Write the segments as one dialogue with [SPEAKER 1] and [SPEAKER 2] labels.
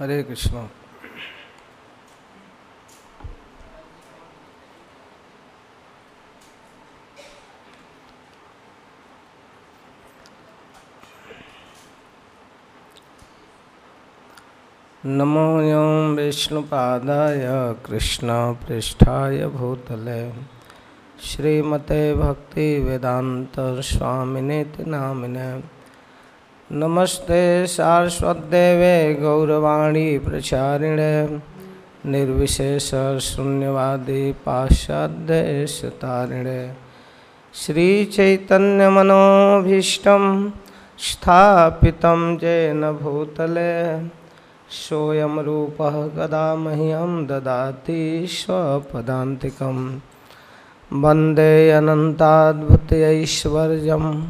[SPEAKER 1] हरे कृष्ण। नमो यं विष्णुपादाय कृष्णपृष्ठाय भूतले। श्रीमते भक्तिवेदान्तस्वामिनेति नामिने। नमस्ते सारस्वदेवे गौरवाणी प्रचारिणे, निर्विशेषशून्यवादी पाश्चात्यशतारिणे श्रीचैतन्यमनोभीष्टं स्थापितं येन भूतले सोऽयं रूपः कदा मह्यं ददाति स्वपदान्तिकं। वंदे अनन्ताद्भुतैश्वर्यं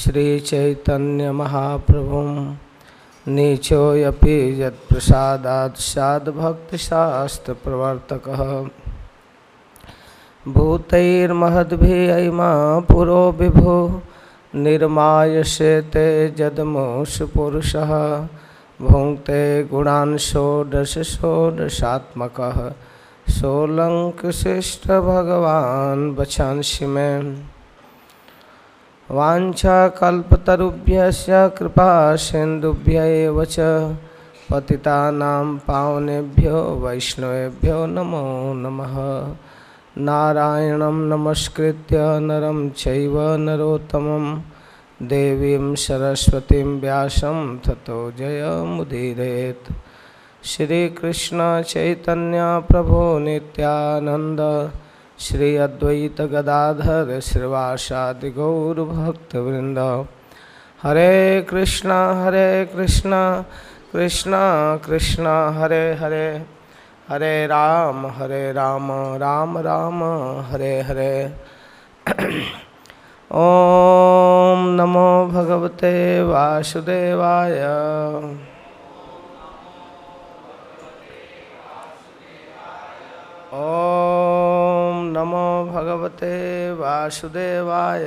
[SPEAKER 1] श्रीचैतन्यमहाप्रभुं नीचोऽपि यत्प्रसादात् साधुभक्तिशास्त्रप्रवर्तकः भूतैर्महद्भिः पुरो विभो निर्मायसेते जदमोषु पुरुषः भुङ्क्ते गुणान् षोडश षोडशात्मकः सोऽलङ्कृशिष्टभगवान् वचांसि मे। वाञ्छाकल्पतरुभ्यश्च कृपा सिन्धुभ्य एव च पतितानां पावनेभ्यो वैष्णवेभ्यो नमो नमः। नारायणं नमस्कृत्य नरं चैव नरोत्तमं। देवीं सरस्वतीं व्यासं ततो जयमुदीरयेत् श्रीकृष्णचैतन्यप्रभो नित्यानन्द। श्री अद्वैत गदाधर श्रीवासादि गौरभक्तवृंद हरे कृष्णा हरे कृष्णा कृष्णा कृष्णा, हरे हरे। हरे राम हरे राम राम राम, हरे हरे। ॐ नमो भगवते वासुदेवाय। ॐ नमो भगवते वासुदेवाय।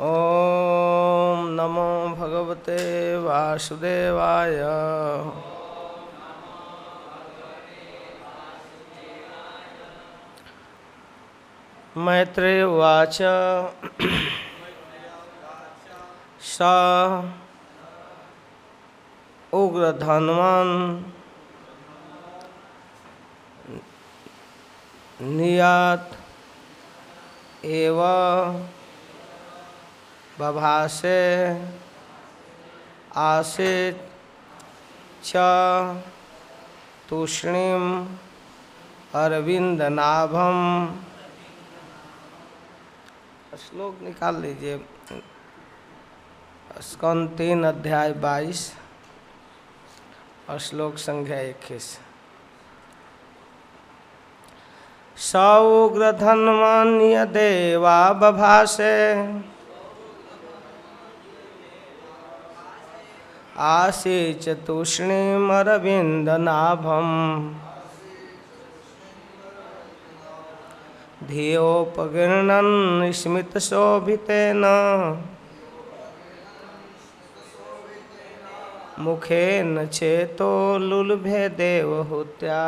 [SPEAKER 1] ॐ नमो भगवते वासुदेवाय। मैत्रेय उवाच। स उग्रधन्वान् नियात एव बभाषे आसीत् च तूष्णीम अरविंदनाभम श्लोक निकाल लीजिए। स्कंद तीन अध्याय बाईस। और श्लोक संख्या इक्कीस। सौग्रधन्वान्य देवा बभासे। आसी चतुष्णीमरविन्दनाभम् धियोपगृह्णन् स्मितशोभितेन। मुखेन चेतो लुलभे देवहूत्या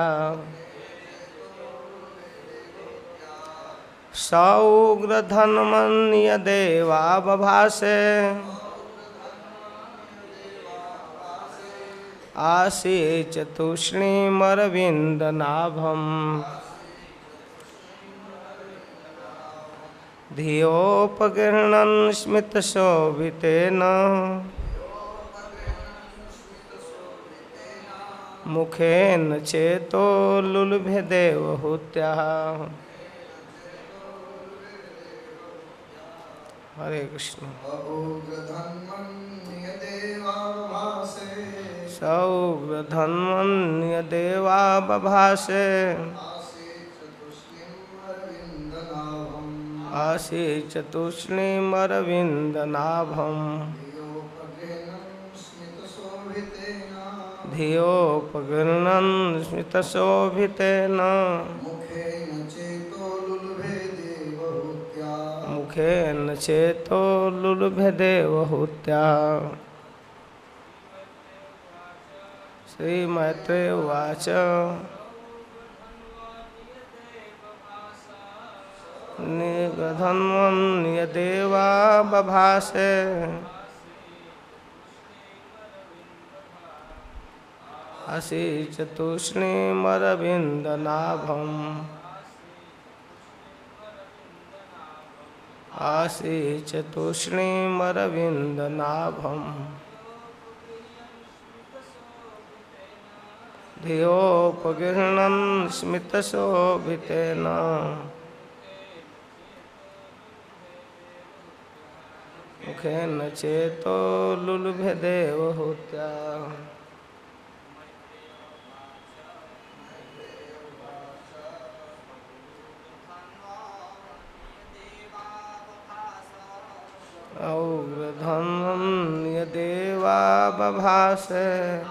[SPEAKER 1] सौग्रधन्मन्य देवा बभासे। आसी चतुष्णीमरविन्दनाभम् धियोपगृह्णन् स्मितशोभितेन मुखेन चेतो लुलभे देवहूत्याः हरे कृष्ण। सौग्रधन्वन्य देवा बभासे आसी चतुष्णीमरविन्दनाभम् धियोपगृह्णन् स्मितशोभितेन मुखेन चेतो लुलुभेदेवहूत्या। श्रीमैत्रे उवाच। निगधन्वन्यदेवा बभासे असि चतुष्णीमरविन्दनाभम् आसि चतुष्णीमरविन्दनाभम् धियोपगृह्णन् स्मितशोभितेन। मुखेन चेतो लुलुभे देवहूत्या औग्रधन्यदेवा बभासे।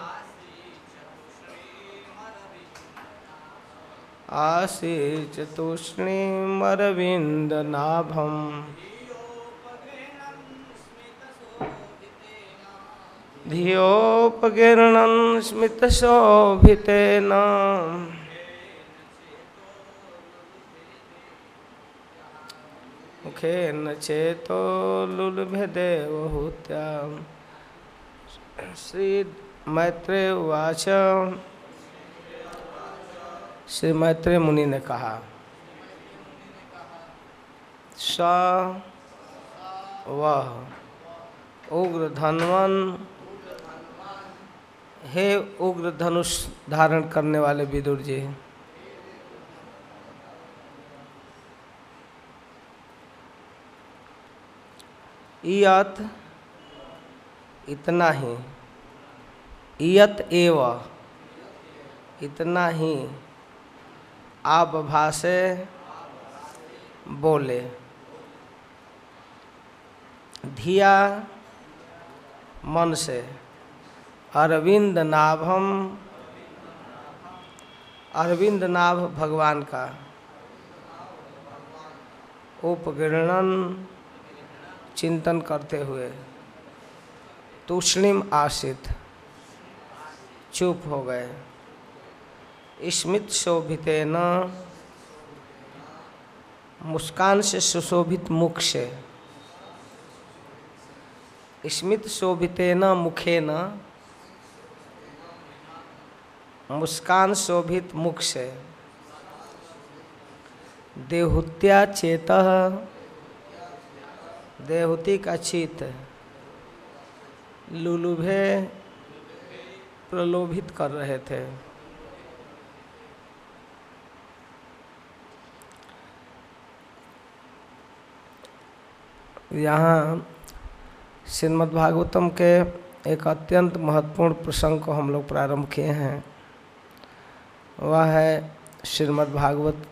[SPEAKER 1] आसी चतुष्णीमरविन्दनाभम् धियोपकीर्णं स्मितशोभितेन। मुखेन चेतो लुलुभेदेवहूत्या श्री मैत्रेय उवाच श्री मैत्रेय मुनि ने कहा, स वह उग्र धनवन हे उग्र धनुष धारण करने वाले विदुर जी इयत इतना ही। इयत एव, इतना ही। आप भाषे बोले। धिया मन से, अरविंद नाभम, अरविंद नाभ भगवान का। उपगणन चिंतन करते हुए। तूष्णिम आशित चुप हो गए। स्मित शोभित न। मुस्कान से सुशोभित मुख से। स्मित शोभिते न, मुखे न। मुस्कान शोभित मुख से। देहुत्या चेत देहुति का चित लुलुभे प्रलोभित कर रहे थे। यहाँ श्रीमद् भागवतम के एक अत्यंत महत्वपूर्ण प्रसंग को हम लोग प्रारंभ किए हैं। वह है श्रीमद् भागवत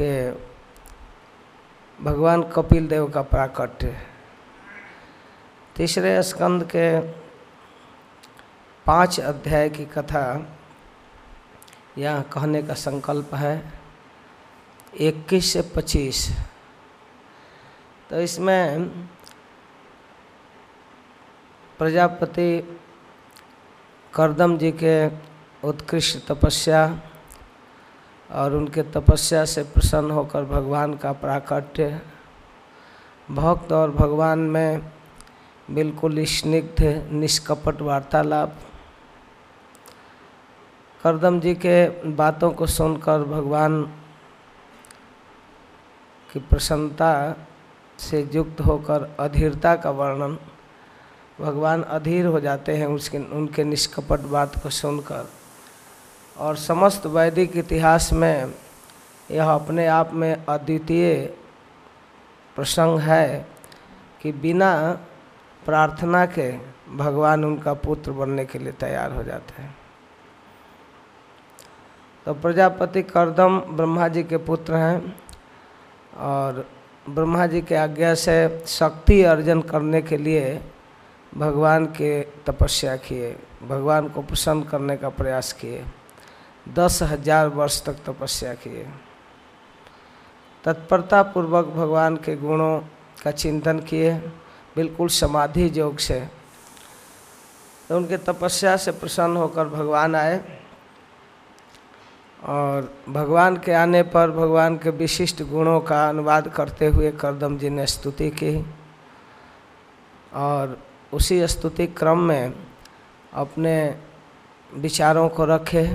[SPEAKER 1] के भगवान कपिल देव का प्राकट्य तीसरे स्कंद के पाँच अध्याय की कथा यहाँ कहने का संकल्प है। इक्कीस से पच्चीस। तो इसमें प्रजापति करदम जी के उत्कृष्ट तपस्या और उनके तपस्या से प्रसन्न होकर भगवान का प्राकट्य भक्त और भगवान में बिल्कुल स्निग्ध निष्कपट वार्तालाप। करदम जी के बातों को सुनकर भगवान की प्रसन्नता से युक्त होकर अधीरता का वर्णन, भगवान अधीर हो जाते हैं उसके, उनके निष्कपट बात को सुनकर। और समस्त वैदिक इतिहास में यह अपने आप में अद्वितीय प्रसंग है कि बिना प्रार्थना के भगवान उनका पुत्र बनने के लिए तैयार हो जाते हैं। तो प्रजापति करदम ब्रह्मा जी के पुत्र हैं और ब्रह्मा जी के आज्ञा से शक्ति अर्जन करने के लिए भगवान के तपस्या किए, भगवान को प्रसन्न करने का प्रयास किए। दस हज़ार वर्ष तक तपस्या किए तत्परता पूर्वक भगवान के गुणों का चिंतन किए, बिल्कुल समाधि योग से। तो उनके तपस्या से प्रसन्न होकर भगवान आए और भगवान के आने पर भगवान के विशिष्ट गुणों का अनुवाद करते हुए करदम जी ने स्तुति की और उसी स्तुति क्रम में अपने विचारों को रखे।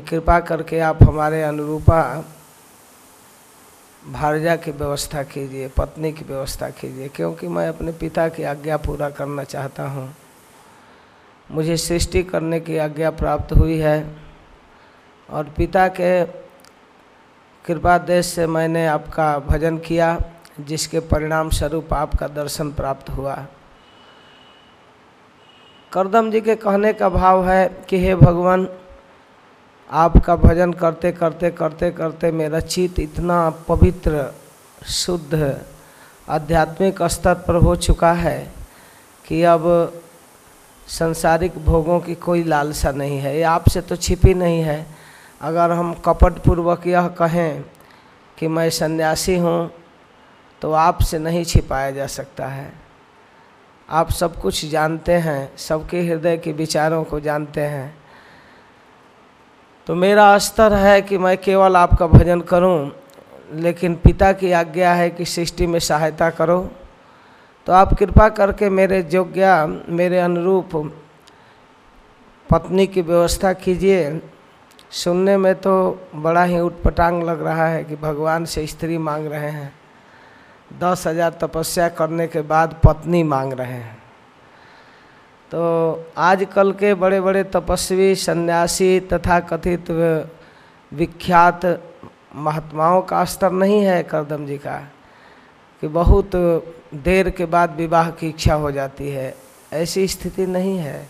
[SPEAKER 1] कृपा करके आप हमारे अनुरूपा भारजा की व्यवस्था कीजिए, पत्नी की व्यवस्था कीजिए, क्योंकि मैं अपने पिता की आज्ञा पूरा करना चाहता हूँ। मुझे सृष्टि करने की आज्ञा प्राप्त हुई है और पिता के कृपा देश से मैंने आपका भजन किया, जिसके परिणाम स्वरूप आपका दर्शन प्राप्त हुआ। करदम जी के कहने का भाव है कि हे भगवान आपका भजन करते करते करते करते मेरा चित्त इतना पवित्र, शुद्ध, आध्यात्मिक स्तर पर हो चुका है कि अब संसारिक भोगों की कोई लालसा नहीं है। ये आपसे तो छिपी नहीं है। अगर हम कपटपूर्वक यह कहें कि मैं सन्यासी हूँ तो आपसे नहीं छिपाया जा सकता है। आप सब कुछ जानते हैं, सबके हृदय के विचारों को जानते हैं। तो मेरा स्तर है कि मैं केवल आपका भजन करूँ, लेकिन पिता की आज्ञा है कि सृष्टि में सहायता करो। तो आप कृपा करके मेरे योग्य, मेरे अनुरूप पत्नी की व्यवस्था कीजिए। सुनने में तो बड़ा ही उटपटांग लग रहा है कि भगवान से स्त्री मांग रहे हैं। दस हज़ार तपस्या करने के बाद पत्नी मांग रहे हैं। तो आजकल के बड़े बड़े तपस्वी, सन्यासी तथा कथित विख्यात महात्माओं का स्तर नहीं है करदम जी का, कि बहुत देर के बाद विवाह की इच्छा हो जाती है। ऐसी स्थिति नहीं है।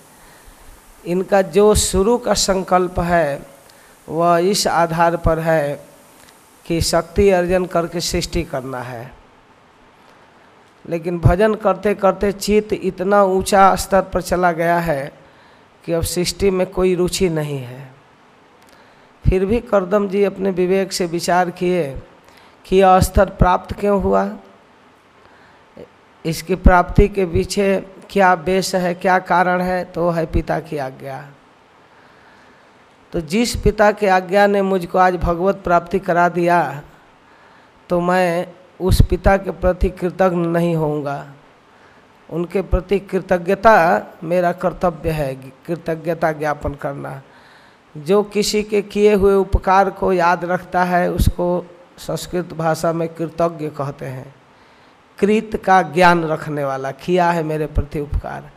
[SPEAKER 1] इनका जो शुरू का संकल्प है, वह इस आधार पर है कि शक्ति अर्जन करके सृष्टि करना है। लेकिन भजन करते करते चित्त इतना ऊँचा स्तर पर चला गया है कि अब सृष्टि में कोई रुचि नहीं है। फिर भी करदम जी अपने विवेक से विचार किए कि यह स्तर प्राप्त क्यों हुआ? इसकी प्राप्ति के पीछे क्या बेस है, क्या कारण है तो है पिता की आज्ञा। तो जिस पिता की आज्ञा ने मुझको आज भगवत प्राप्ति करा दिया तो मैं उस पिता के प्रति कृतज्ञ नहीं होऊँगा। उनके प्रति कृतज्ञता मेरा कर्तव्य है, कृतज्ञता ज्ञापन करना। जो किसी के किए हुए उपकार को याद रखता है, उसको संस्कृत भाषा में कृतज्ञ कहते हैं। कृत का ज्ञान रखने वाला, किया है मेरे प्रति उपकार।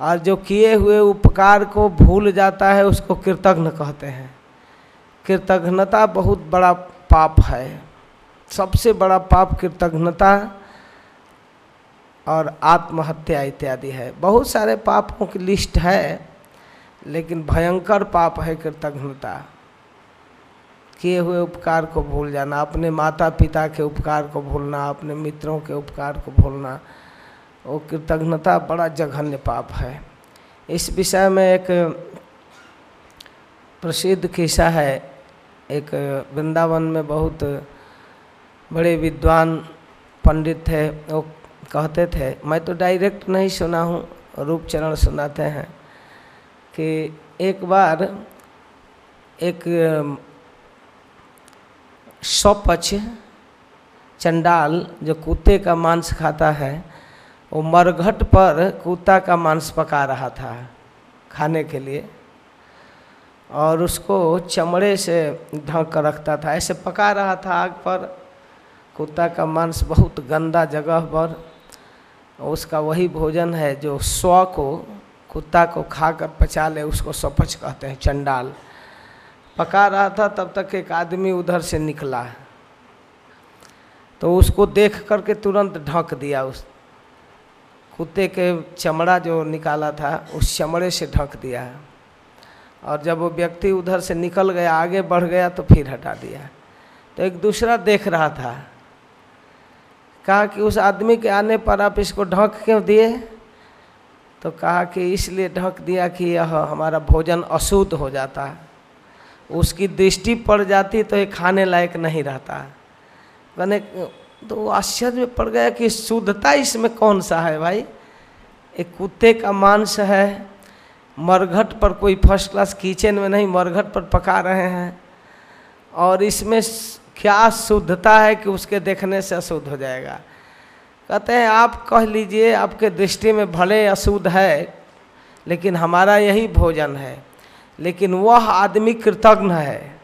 [SPEAKER 1] और जो किए हुए उपकार को भूल जाता है, उसको कृतज्ञ कहते हैं। कृतज्ञता बहुत बड़ा पाप है। सबसे बड़ा पाप कृतज्ञता और आत्महत्या इत्यादि है। बहुत सारे पापों की लिस्ट है, लेकिन भयंकर पाप है कृतज्ञता। किए हुए उपकार को भूल जाना, अपने माता पिता के उपकार को भूलना, अपने मित्रों के उपकार को भूलना, वो कृतज्ञता बड़ा जघन्य पाप है। इस विषय में एक प्रसिद्ध किस्सा है। एक वृंदावन में बहुत बड़े विद्वान पंडित थे, वो कहते थे, मैं तो डायरेक्ट नहीं सुना हूँ, रूप चरण सुनाते हैं, कि एक बार एक सौपच चंडाल जो कुत्ते का मांस खाता है, वो मरघट पर कुत्ता का मांस पका रहा था खाने के लिए, और उसको चमड़े से ढक कर रखता था, ऐसे पका रहा था आग पर कुत्ता का मांस बहुत गंदा जगह पर, उसका वही भोजन है जो स्व को, कुत्ता को खाकर पचा ले, उसको सपच कहते हैं, चंडाल। पका रहा था, तब तक एक आदमी उधर से निकला। तो उसको देख करके तुरंत ढक दिया उस कुत्ते के चमड़ा जो निकाला था, उस चमड़े से ढक दिया। और जब वो व्यक्ति उधर से निकल गया, आगे बढ़ गया तो फिर हटा दिया। तो एक दूसरा देख रहा था। कहा कि उस आदमी के आने पर आप इसको ढक क्यों दिए? तो कहा कि इसलिए ढक दिया कि यह हमारा भोजन अशुद्ध हो जाता। है उसकी दृष्टि पड़ जाती तो ये खाने लायक नहीं रहता। मैंने तो आश्चर्य में पड़ गया कि शुद्धता इसमें कौन सा है भाई? एक कुत्ते का मांस है। मरघट पर कोई फ़र्स्ट क्लास किचन में नहीं, मरघट पर पका रहे हैं। और इसमें क्या शुद्धता है कि उसके देखने से अशुद्ध हो जाएगा? कहते हैं, आप कह लीजिए, आपके दृष्टि में भले अशुद्ध है, लेकिन हमारा यही भोजन है। लेकिन वह आदमी कृतज्ञ है।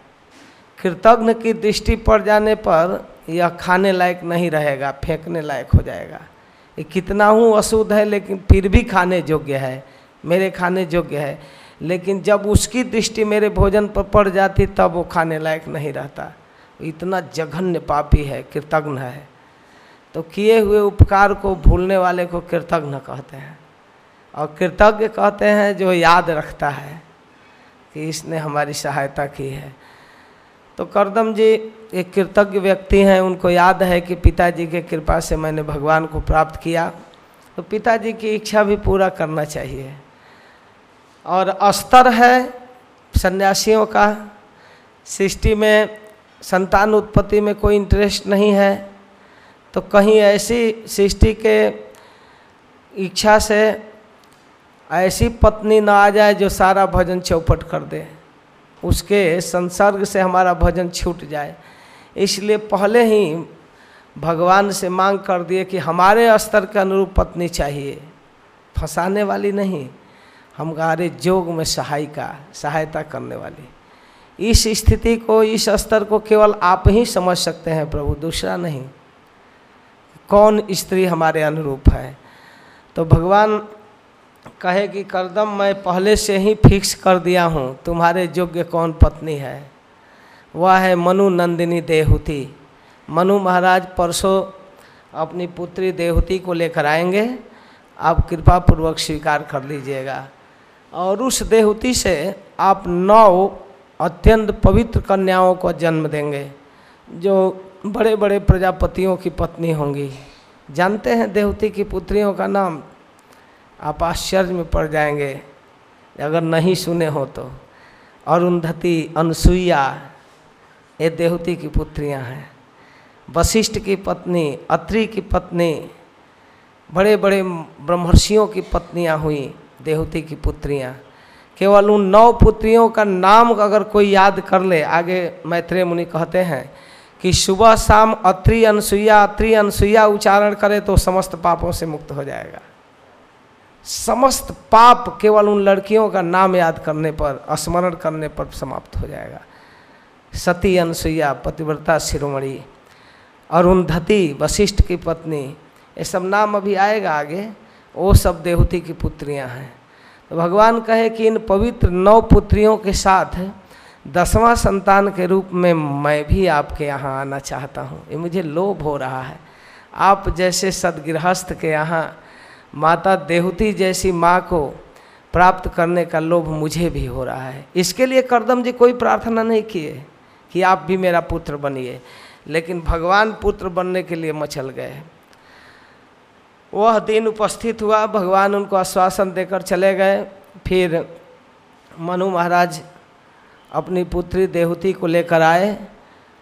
[SPEAKER 1] कृतज्ञ की दृष्टि पड़ जाने पर यह खाने लायक नहीं रहेगा, फेंकने लायक हो जाएगा। ये कितना हूँ अशुद्ध है, लेकिन फिर भी खाने योग्य है, मेरे खाने योग्य है। लेकिन जब उसकी दृष्टि मेरे भोजन पर पड़ जाती, तब वो खाने लायक नहीं रहता। इतना जघन्य पापी है कृतज्ञ है। तो किए हुए उपकार को भूलने वाले को कृतज्ञ कहते हैं। और कृतज्ञ कहते हैं जो याद रखता है कि इसने हमारी सहायता की है। तो करदम जी, एक कृतज्ञ व्यक्ति हैं, उनको याद है कि पिताजी के कृपा से मैंने भगवान को प्राप्त किया। तो पिताजी की इच्छा भी पूरा करना चाहिए। और स्तर है सन्यासियों का, सृष्टि में संतान उत्पत्ति में कोई इंटरेस्ट नहीं है तो कहीं ऐसी सृष्टि के इच्छा से ऐसी पत्नी ना आ जाए जो सारा भजन चौपट कर दे। उसके संसर्ग से हमारा भजन छूट जाए। इसलिए पहले ही भगवान से मांग कर दिए कि हमारे स्तर के अनुरूप पत्नी चाहिए। फंसाने वाली नहीं हमारे जोग में सहायिका, सहायता करने वाली। इस स्थिति को, इस स्तर को केवल आप ही समझ सकते हैं प्रभु, दूसरा नहीं। कौन स्त्री हमारे अनुरूप है? तो भगवान कहे कि, करदम मैं पहले से ही फिक्स कर दिया हूँ, तुम्हारे योग्य कौन पत्नी है? वह है मनु नंदिनी देहुति। मनु महाराज परसों अपनी पुत्री देहुति को लेकर आएँगे। आप कृपा पूर्वक स्वीकार कर लीजिएगा। और उस देहुति से आप नौ अत्यंत पवित्र कन्याओं को जन्म देंगे, जो बड़े बड़े प्रजापतियों की पत्नी होंगी। जानते हैं देवती की पुत्रियों का नाम? आप आश्चर्य में पड़ जाएँगे, अगर नहीं सुने हो तो। अरुंधति, अनसुईया, ये देवती की पुत्रियाँ हैं। वशिष्ठ की पत्नी, अत्रि की पत्नी बड़े बड़े ब्रह्मर्षियों की पत्नियाँ हुई देवती की पुत्रियाँ। केवल उन नौ पुत्रियों का नाम अगर कोई याद कर ले, आगे मैत्रेय मुनि कहते हैं कि सुबह शाम अत्रि अनसुईया अत्रि अनसुईया उच्चारण करे तो समस्त पापों से मुक्त हो जाएगा। समस्त पाप केवल उन लड़कियों का नाम याद करने पर, स्मरण करने पर समाप्त हो जाएगा। सती अनसुईया, पतिव्रता शिरोमणि अरुंधति वशिष्ठ की पत्नी, ये सब नाम अभी आएगा आगे, वो सब देवती की पुत्रियाँ हैं। भगवान कहे कि इन पवित्र नौ पुत्रियों के साथ दसवां संतान के रूप में मैं भी आपके यहाँ आना चाहता हूँ। ये मुझे लोभ हो रहा है। आप जैसे सदगृहस्थ के यहाँ माता देहूती जैसी माँ को प्राप्त करने का लोभ मुझे भी हो रहा है। इसके लिए करदम जी कोई प्रार्थना नहीं किए कि आप भी मेरा पुत्र बनिए। लेकिन भगवान पुत्र बनने के लिए मचल गए। वह दिन उपस्थित हुआ, भगवान उनको आश्वासन देकर चले गए। फिर मनु महाराज अपनी पुत्री देहूति को लेकर आए।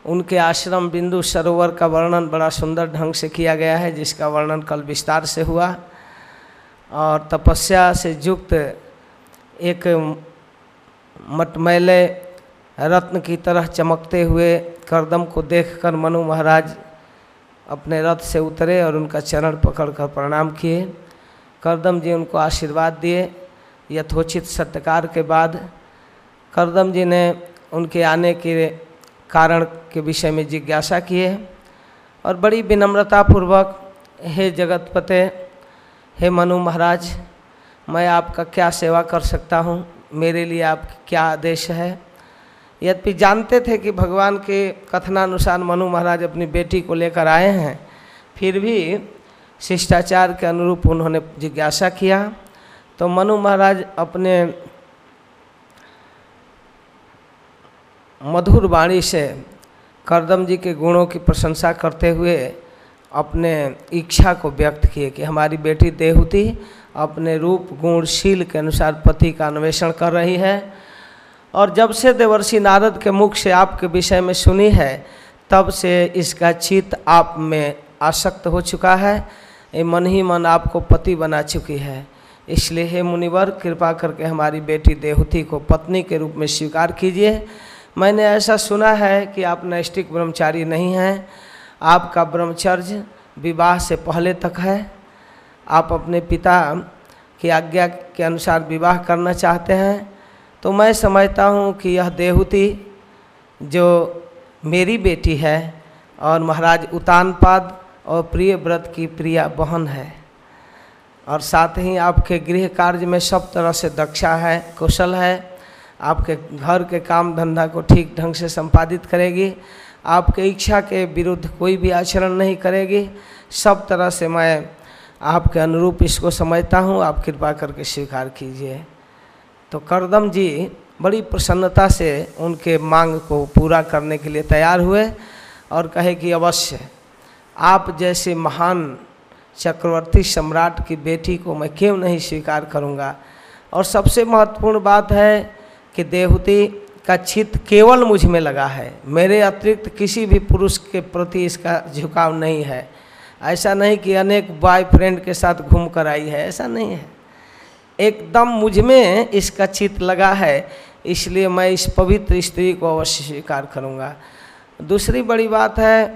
[SPEAKER 1] उनके आश्रम बिंदु सरोवर का वर्णन बड़ा सुंदर ढंग से किया गया है, जिसका वर्णन कल विस्तार से हुआ। और तपस्या से युक्त एक मटमैले रत्न की तरह चमकते हुए करदम को देखकर मनु महाराज अपने रथ से उतरे और उनका चरण पकड़कर प्रणाम किए। करदम जी उनको आशीर्वाद दिए। यथोचित सत्कार के बाद करदम जी ने उनके आने के कारण के विषय में जिज्ञासा किए और बड़ी विनम्रतापूर्वक, हे जगतपते, हे मनु महाराज, मैं आपका क्या सेवा कर सकता हूँ? मेरे लिए आप क्या आदेश है? यद्यपि जानते थे कि भगवान के कथनानुसार मनु महाराज अपनी बेटी को लेकर आए हैं, फिर भी शिष्टाचार के अनुरूप उन्होंने जिज्ञासा किया। तो मनु महाराज अपने मधुर वाणी से करदम जी के गुणों की प्रशंसा करते हुए अपने इच्छा को व्यक्त किए कि हमारी बेटी देहुति अपने रूप, गुण, शील के अनुसार पति का अन्वेषण कर रही है। और जब से देवर्षि नारद के मुख से आपके विषय में सुनी है, तब से इसका चित्त आप में आसक्त हो चुका है। ये मन ही मन आपको पति बना चुकी है। इसलिए हे मुनिवर, कृपा करके हमारी बेटी देहूति को पत्नी के रूप में स्वीकार कीजिए। मैंने ऐसा सुना है कि आप नैष्टिक ब्रह्मचारी नहीं हैं। आपका ब्रह्मचर्य विवाह से पहले तक है। आप अपने पिता की आज्ञा के अनुसार विवाह करना चाहते हैं। तो मैं समझता हूँ कि यह देहूति जो मेरी बेटी है और महाराज उतानपाद और प्रिय व्रत की प्रिया बहन है। और साथ ही आपके गृह कार्य में सब तरह से दक्षा है, कुशल है। आपके घर के काम धंधा को ठीक ढंग से संपादित करेगी। आपके इच्छा के विरुद्ध कोई भी आचरण नहीं करेगी। सब तरह से मैं आपके अनुरूप इसको समझता हूँ। आप कृपा करके स्वीकार कीजिए। तो करदम जी बड़ी प्रसन्नता से उनके मांग को पूरा करने के लिए तैयार हुए और कहे कि अवश्य, आप जैसे महान चक्रवर्ती सम्राट की बेटी को मैं क्यों नहीं स्वीकार करूँगा? और सबसे महत्वपूर्ण बात है कि देवहूति का चित्त केवल मुझमें लगा है। मेरे अतिरिक्त किसी भी पुरुष के प्रति इसका झुकाव नहीं है। ऐसा नहीं कि अनेक बॉयफ्रेंड के साथ घूम कर आई है, ऐसा नहीं है। एकदम मुझमें इसका चित्त लगा है, इसलिए मैं इस पवित्र स्त्री को अवश्य स्वीकार करूँगा। दूसरी बड़ी बात है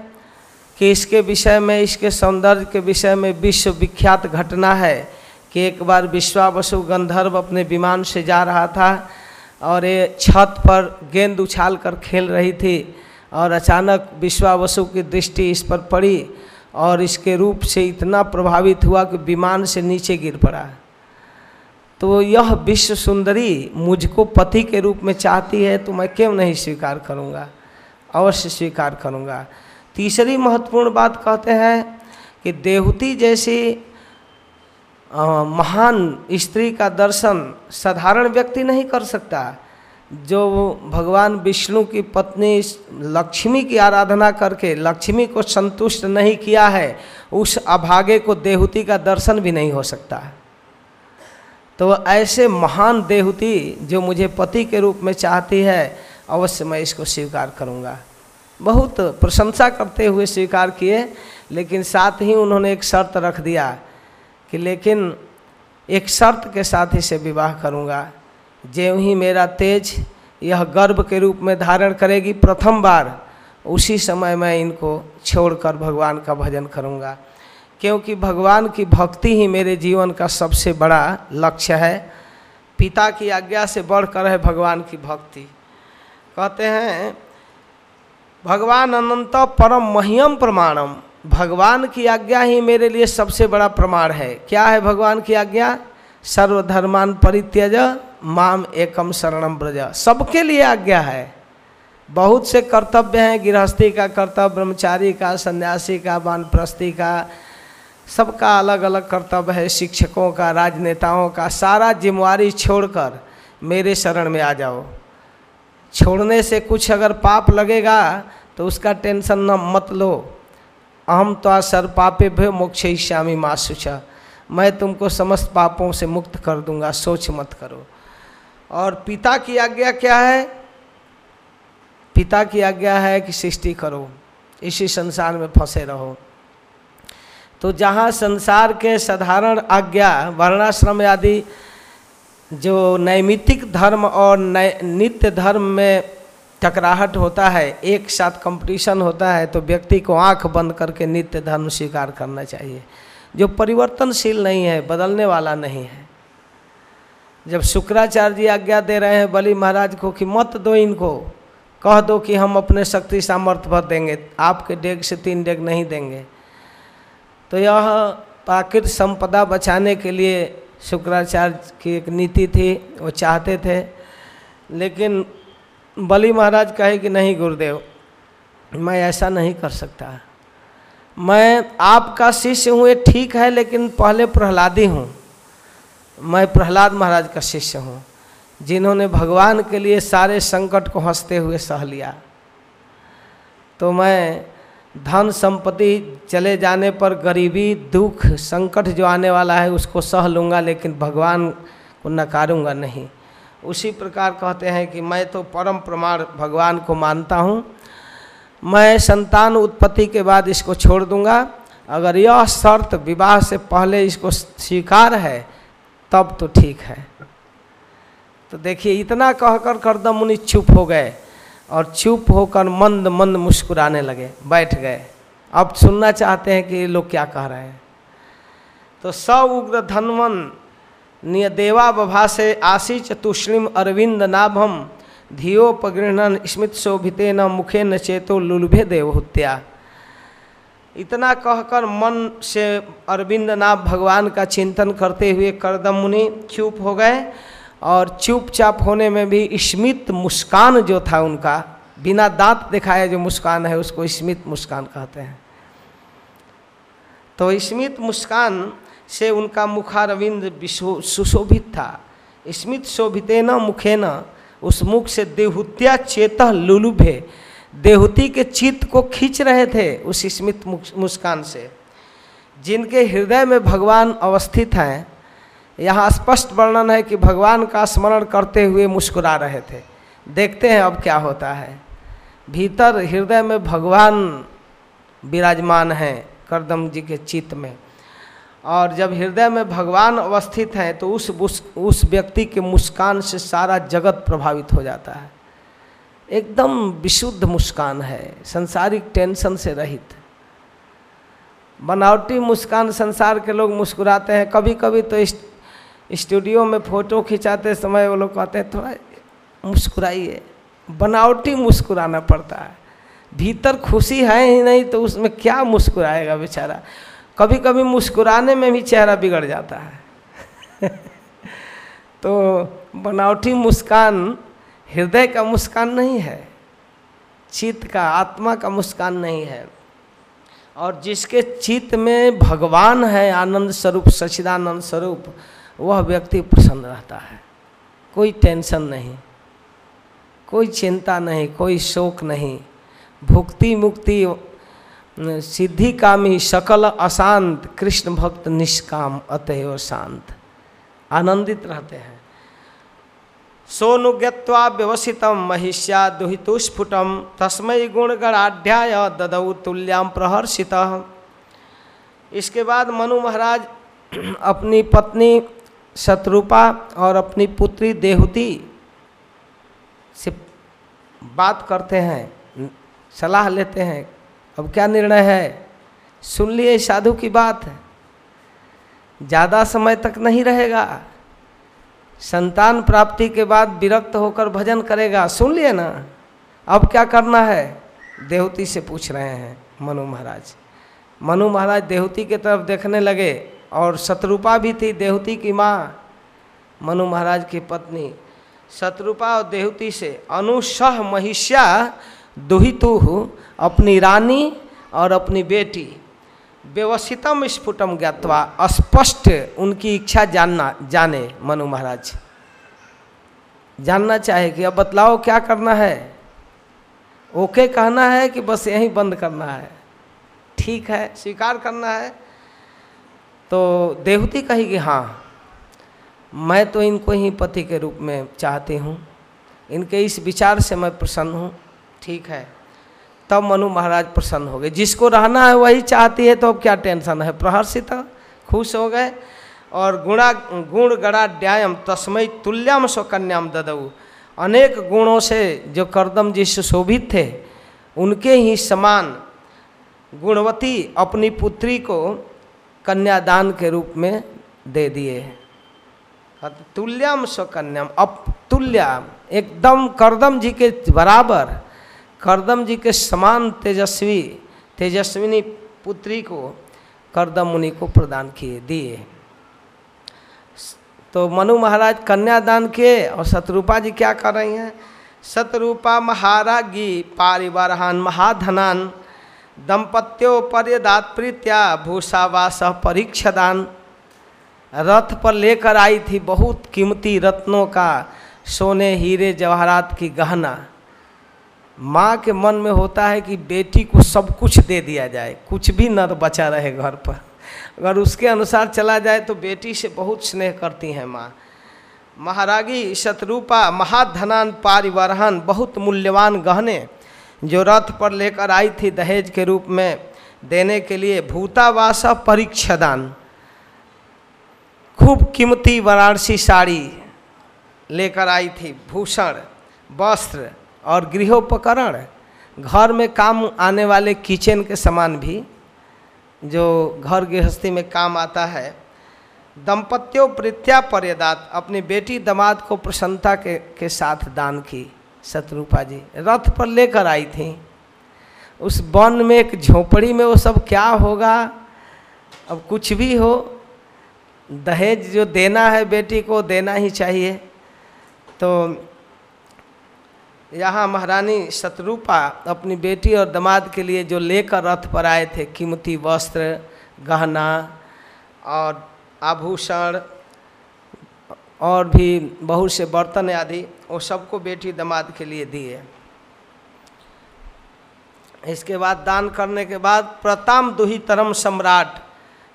[SPEAKER 1] कि इसके विषय में, इसके सौंदर्य के विषय में विश्व विख्यात घटना है कि एक बार विश्वा विश्वावसु गंधर्व अपने विमान से जा रहा था और ये छत पर गेंद उछाल कर खेल रही थी और अचानक विश्वा विश्वावसु की दृष्टि इस पर पड़ी और इसके रूप से इतना प्रभावित हुआ कि विमान से नीचे गिर पड़ा। तो यह विश्व सुंदरी मुझको पति के रूप में चाहती है तो मैं क्यों नहीं स्वीकार करूँगा? अवश्य स्वीकार करूँगा। तीसरी महत्वपूर्ण बात कहते हैं कि देवती जैसी महान स्त्री का दर्शन साधारण व्यक्ति नहीं कर सकता। जो भगवान विष्णु की पत्नी लक्ष्मी की आराधना करके लक्ष्मी को संतुष्ट नहीं किया है, उस अभागे को देहूति का दर्शन भी नहीं हो सकता। तो ऐसे महान देहूति जो मुझे पति के रूप में चाहती है, अवश्य मैं इसको स्वीकार करूँगा। बहुत प्रशंसा करते हुए स्वीकार किए, लेकिन साथ ही उन्होंने एक शर्त रख दिया कि लेकिन एक शर्त के साथ इसे विवाह करूँगा। ज्यों ही मेरा तेज यह गर्भ के रूप में धारण करेगी प्रथम बार, उसी समय मैं इनको छोड़कर भगवान का भजन करूँगा। क्योंकि भगवान की भक्ति ही मेरे जीवन का सबसे बड़ा लक्ष्य है। पिता की आज्ञा से बढ़कर है भगवान की भक्ति। कहते हैं, भगवान अनंत परम महियम प्रमाणम। भगवान की आज्ञा ही मेरे लिए सबसे बड़ा प्रमाण है। क्या है भगवान की आज्ञा? सर्वधर्मान परित्यज माम एकम शरणम ब्रज। सबके लिए आज्ञा है। बहुत से कर्तव्य हैं, गृहस्थी का कर्तव्य, ब्रह्मचारी का, सन्यासी का, वानप्रस्थी का सबका अलग अलग कर्तव्य है, शिक्षकों का, राजनेताओं का, सारा जिम्मेवारी छोड़कर मेरे शरण में आ जाओ। छोड़ने से कुछ अगर पाप लगेगा तो उसका टेंशन न मत लो। अहम तो सर पापे भे मोक्ष श्यामी माँ सुचा मैं तुमको समस्त पापों से मुक्त कर दूँगा, सोच मत करो। और पिता की आज्ञा क्या है? पिता की आज्ञा है कि सृष्टि करो। इसी संसार में फंसे रहो। तो जहाँ संसार के साधारण आज्ञा, वर्णाश्रम आदि जो नैमित्तिक धर्म और नित्य धर्म में टकराहट होता है, एक साथ कंपटीशन होता है तो व्यक्ति को आँख बंद करके नित्य धर्म स्वीकार करना चाहिए। जो परिवर्तनशील नहीं है, बदलने वाला नहीं है। जब शुक्राचार्य जी आज्ञा दे रहे हैं, बलि महाराज को कि मत दो इनको। कह दो कि हम अपने शक्ति सामर्थ्य भर देंगे। आपके डेग से तीन डेग नहीं देंगे। तो यह प्राकृत संपदा बचाने के लिए शुक्राचार्य की एक नीति थी, वो चाहते थे। लेकिन बलि महाराज कहे कि नहीं गुरुदेव, मैं ऐसा नहीं कर सकता। मैं आपका शिष्य हूँ, ये ठीक है, लेकिन पहले प्रहलादी हूँ। मैं प्रहलाद महाराज का शिष्य हूँ, जिन्होंने भगवान के लिए सारे संकट को हँसते हुए सह लिया। तो मैं धन संपत्ति चले जाने पर गरीबी, दुख, संकट जो आने वाला है, उसको सह लूँगा, लेकिन भगवान को नकारूँगा नहीं। उसी प्रकार कहते हैं कि मैं तो परम प्रमाण भगवान को मानता हूँ। मैं संतान उत्पत्ति के बाद इसको छोड़ दूँगा। अगर यह शर्त विवाह से पहले इसको स्वीकार है, तब तो ठीक है। तो देखिए, इतना कहकर करदम मुनि चुप हो गए। और चुप होकर मंद मंद मुस्कुराने लगे, बैठ गए। अब सुनना चाहते हैं कि ये लोग क्या कह रहे हैं। तो स उग्र धनवन नियदेवा बभा से आशी चतुश्रीम अरविंद नाभम धियोपगृहण स्मित शोभिते न मुखे न चेतो लुलभे देवहुत्या इतना कहकर मन से अरविंद नाभ भगवान का चिंतन करते हुए करदम मुनि चुप हो गए। और चुपचाप होने में भी स्मित मुस्कान जो था उनका, बिना दांत दिखाए जो मुस्कान है, उसको स्मित मुस्कान कहते हैं। तो स्मित मुस्कान से उनका मुखारविंद सुशोभित था। स्मित शोभिते न मुखे न उस मुख से देहुत्या चेत लुलुभे। देहुती के चित्त को खींच रहे थे उस स्मित मुस्कान से। जिनके हृदय में भगवान अवस्थित हैं यहाँ स्पष्ट वर्णन है कि भगवान का स्मरण करते हुए मुस्कुरा रहे थे। देखते हैं अब क्या होता है। भीतर हृदय में भगवान विराजमान हैं करदम जी के चित्त में। और जब हृदय में भगवान अवस्थित हैं तो उस उस व्यक्ति के मुस्कान से सारा जगत प्रभावित हो जाता है। एकदम विशुद्ध मुस्कान है, संसारिक टेंशन से रहित। बनावटी मुस्कान संसार के लोग मुस्कुराते हैं। कभी कभी तो स्टूडियो में फ़ोटो खिंचाते समय वो लोग कहते हैं, थोड़ा मुस्कुराइए। बनावटी मुस्कुराना पड़ता है। भीतर खुशी है ही नहीं तो उसमें क्या मुस्कुराएगा बेचारा? कभी कभी मुस्कुराने में भी चेहरा बिगड़ जाता है। तो बनावटी मुस्कान हृदय का मुस्कान नहीं है, चित्त का, आत्मा का मुस्कान नहीं है। और जिसके चित्त में भगवान है आनंद स्वरूप सचिदानंद स्वरूप वह व्यक्ति प्रसन्न रहता है। कोई टेंशन नहीं, कोई चिंता नहीं, कोई शोक नहीं। भुक्ति मुक्ति सिद्धि कामी सकल अशांत, कृष्ण भक्त निष्काम, अतएव शांत, आनंदित रहते हैं। सोनुज्ञत्वा व्यवसितम, महिष्या दुहितुस्फुटम तस्मय गुणगणाढ़्याय ददौ तुल्याम प्रहर्षित। इसके बाद मनु महाराज अपनी पत्नी शत्रुपा और अपनी पुत्री देहुति से बात करते हैं, सलाह लेते हैं, अब क्या निर्णय है? सुन लिए साधु की बात। ज़्यादा समय तक नहीं रहेगा। संतान प्राप्ति के बाद विरक्त होकर भजन करेगा। सुन लिए ना? अब क्या करना है? देवती से पूछ रहे हैं मनु महाराज। मनु महाराज देवती के तरफ़ देखने लगे। और शत्रुपा भी थी देहूती की माँ। मनु महाराज की पत्नी। शत्रुपा और देहूती से, अनुसह महिष्या दुहितु अपनी रानी और अपनी बेटी। व्यवस्थितम स्फुटम ज्ञातवा स्पष्ट उनकी इच्छा जानना, जाने, मनु महाराज। जानना चाहे कि, अब बतलाओ क्या करना है? ओके कहना है कि, बस यहीं बंद करना है। ठीक है, स्वीकार करना है। तो देवती कही कि हाँ मैं तो इनको ही पति के रूप में चाहती हूँ। इनके इस विचार से मैं प्रसन्न हूँ। ठीक है। तब मनु महाराज प्रसन्न हो गए। जिसको रहना है वही चाहती है तो अब क्या टेंशन है? प्रहर्षित खुश हो गए। और गुणा, गुण गणाड्यायम तस्मय तुल्यम कन्याम ददऊ अनेक गुणों से जो करदम जी सुशोभित थे, उनके ही समान गुणवती अपनी पुत्री को कन्यादान के रूप में दे दिए हैं। तुल्यम स्वकन्याम अब तुल्याम, एकदम करदम जी के बराबर, करदम जी के समान तेजस्वी, तेजस्विनी पुत्री को करदम मुनि को प्रदान किए, दिए। तो मनु महाराज कन्यादान किए और शत्रुपा जी क्या कर रही हैं? शत्रुपा महारागी पारिवारहान, महाधनान दंपत्यो पर्यदात प्रीत्या भूषावास परीक्षदान। रथ पर लेकर आई थी बहुत कीमती रत्नों का सोने हीरे जवाहरात की गहना। माँ के मन में होता है कि बेटी को सब कुछ दे दिया जाए, कुछ भी न बचा रहे घर पर। अगर उसके अनुसार चला जाए तो बेटी से बहुत स्नेह करती हैं माँ। महारागी शत्रुपा, महाधनान पारिवरहन, बहुत मूल्यवान गहने जो रथ पर लेकर आई थी दहेज के रूप में, देने के लिए भूतावासा परीक्षादान, खूब कीमती वाराणसी साड़ी लेकर आई थी, भूषण, वस्त्र और गृहोपकरण। घर में काम आने वाले किचन के सामान भी, जो घर गृहस्थी में काम आता है दंपत्यों प्रीत्या पर्यदात अपनी बेटी दमाद को प्रसन्नता के के साथ दान की। शत्रुपा जी, रथ पर लेकर आई थी। उस वन में, एक झोपड़ी में वो सब क्या होगा? अब कुछ भी हो, दहेज जो देना है बेटी को, देना ही चाहिए। तो यहाँ महारानी शत्रुपा अपनी बेटी और दामाद के लिए जो लेकर रथ पर आए थे, कीमती वस्त्र, गहना और आभूषण और भी बहुत से बर्तन आदि, वो सबको बेटी दामाद के लिए दिए। इसके बाद दान करने के बाद प्रताम दुहितरम सम्राट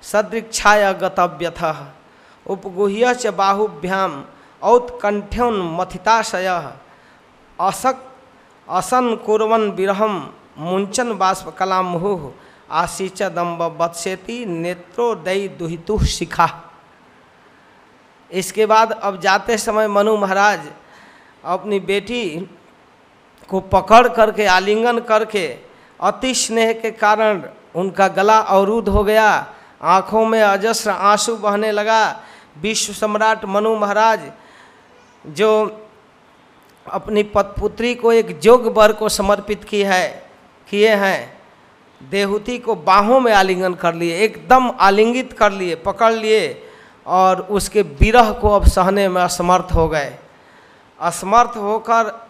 [SPEAKER 1] सदृक्षाय गतव्य था उपगुह्य च बाहुभ्याम औत्कंठ्योन मथिताशय। असक, असन कुरवन विरहम मुंचन बाष्प कलाम मुहुः आशीच दम्ब बत्सेती नेत्रोदय दुहितु शिखा। इसके बाद अब जाते समय मनु महाराज अपनी बेटी को पकड़ करके, आलिंगन करके, अति स्नेह के कारण उनका गला अवरुद्ध हो गया। आँखों में अजस्र आँसू बहने लगा। विश्व सम्राट मनु महाराज, जो अपनी पतपुत्री को एक जोग वर को समर्पित की है, किए हैं, देहूती को बाहों में आलिंगन कर लिए, एकदम आलिंगित कर लिए, पकड़ लिए। और उसके विरह को अब सहने में असमर्थ हो गए। असमर्थ होकर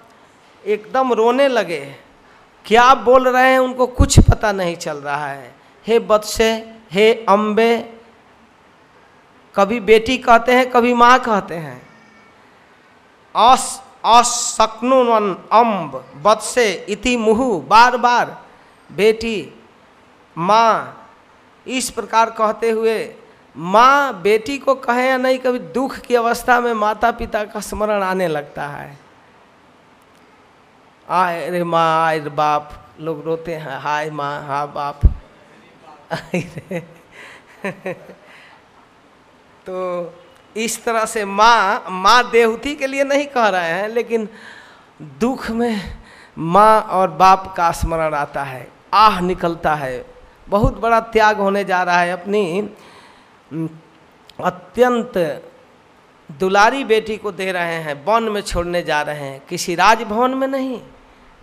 [SPEAKER 1] एकदम रोने लगे। क्या बोल रहे हैं? उनको कुछ पता नहीं चल रहा है। हे बत्से, हे अम्बे, कभी बेटी कहते हैं, कभी माँ कहते हैं। अस असकनुन अम्ब, बत्से, इति मुहु, बार बार, बेटी, माँ, इस प्रकार कहते हुए माँ बेटी को कहे या नहीं, कभी दुख की अवस्था में माता पिता का स्मरण आने लगता है। आय रे माँ आय रे बाप, लोग रोते हैं, हाय माँ हाँ बाप। तो इस तरह से माँ माँ देवती के लिए नहीं कह रहे हैं, लेकिन दुख में माँ और बाप का स्मरण आता है, आह निकलता है। बहुत बड़ा त्याग होने जा रहा है अपनी अत्यंत दुलारी बेटी को दे रहे हैं, वन में छोड़ने जा रहे हैं। किसी राजभवन में नहीं,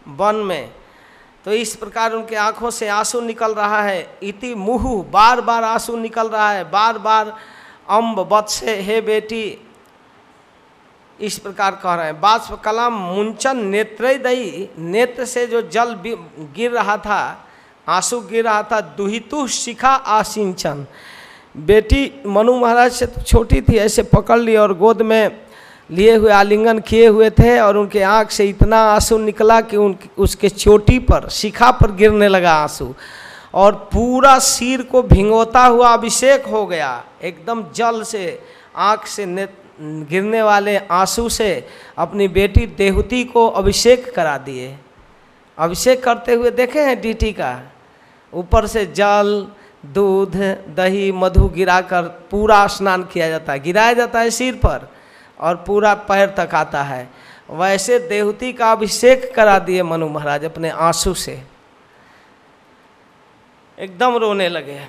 [SPEAKER 1] वन में। तो इस प्रकार उनके आँखों से आँसू निकल रहा है, इति मुहु बार बार आँसू निकल रहा है बार बार अम्ब बत्से, हे बेटी। इस प्रकार कह रहे हैं बाष्प कलाम मुंचन नेत्रदयी, नेत्र से जो जल गिर रहा था, आँसू गिर रहा था, दुहितु शिखा आसिंचन बेटी मनु महाराज से तो छोटी थी, ऐसे पकड़ ली और गोद में लिए हुए आलिंगन किए हुए थे और उनके आँख से इतना आँसू निकला कि उन उसके चोटी पर, शिखा पर गिरने लगा आँसू। और पूरा सिर को भिंगोता हुआ अभिषेक हो गया, एकदम जल से, आँख से गिरने वाले आँसू से अपनी बेटी देहूती को अभिषेक करा दिए। अभिषेक करते हुए देखे हैं डीटी का, ऊपर से जल दूध दही मधु गिराकर पूरा स्नान किया जाता है। गिराया जाता है सिर पर और पूरा पैर तक आता है। वैसे देवती का अभिषेक करा दिए मनु महाराज अपने आँसू से। एकदम रोने लगे।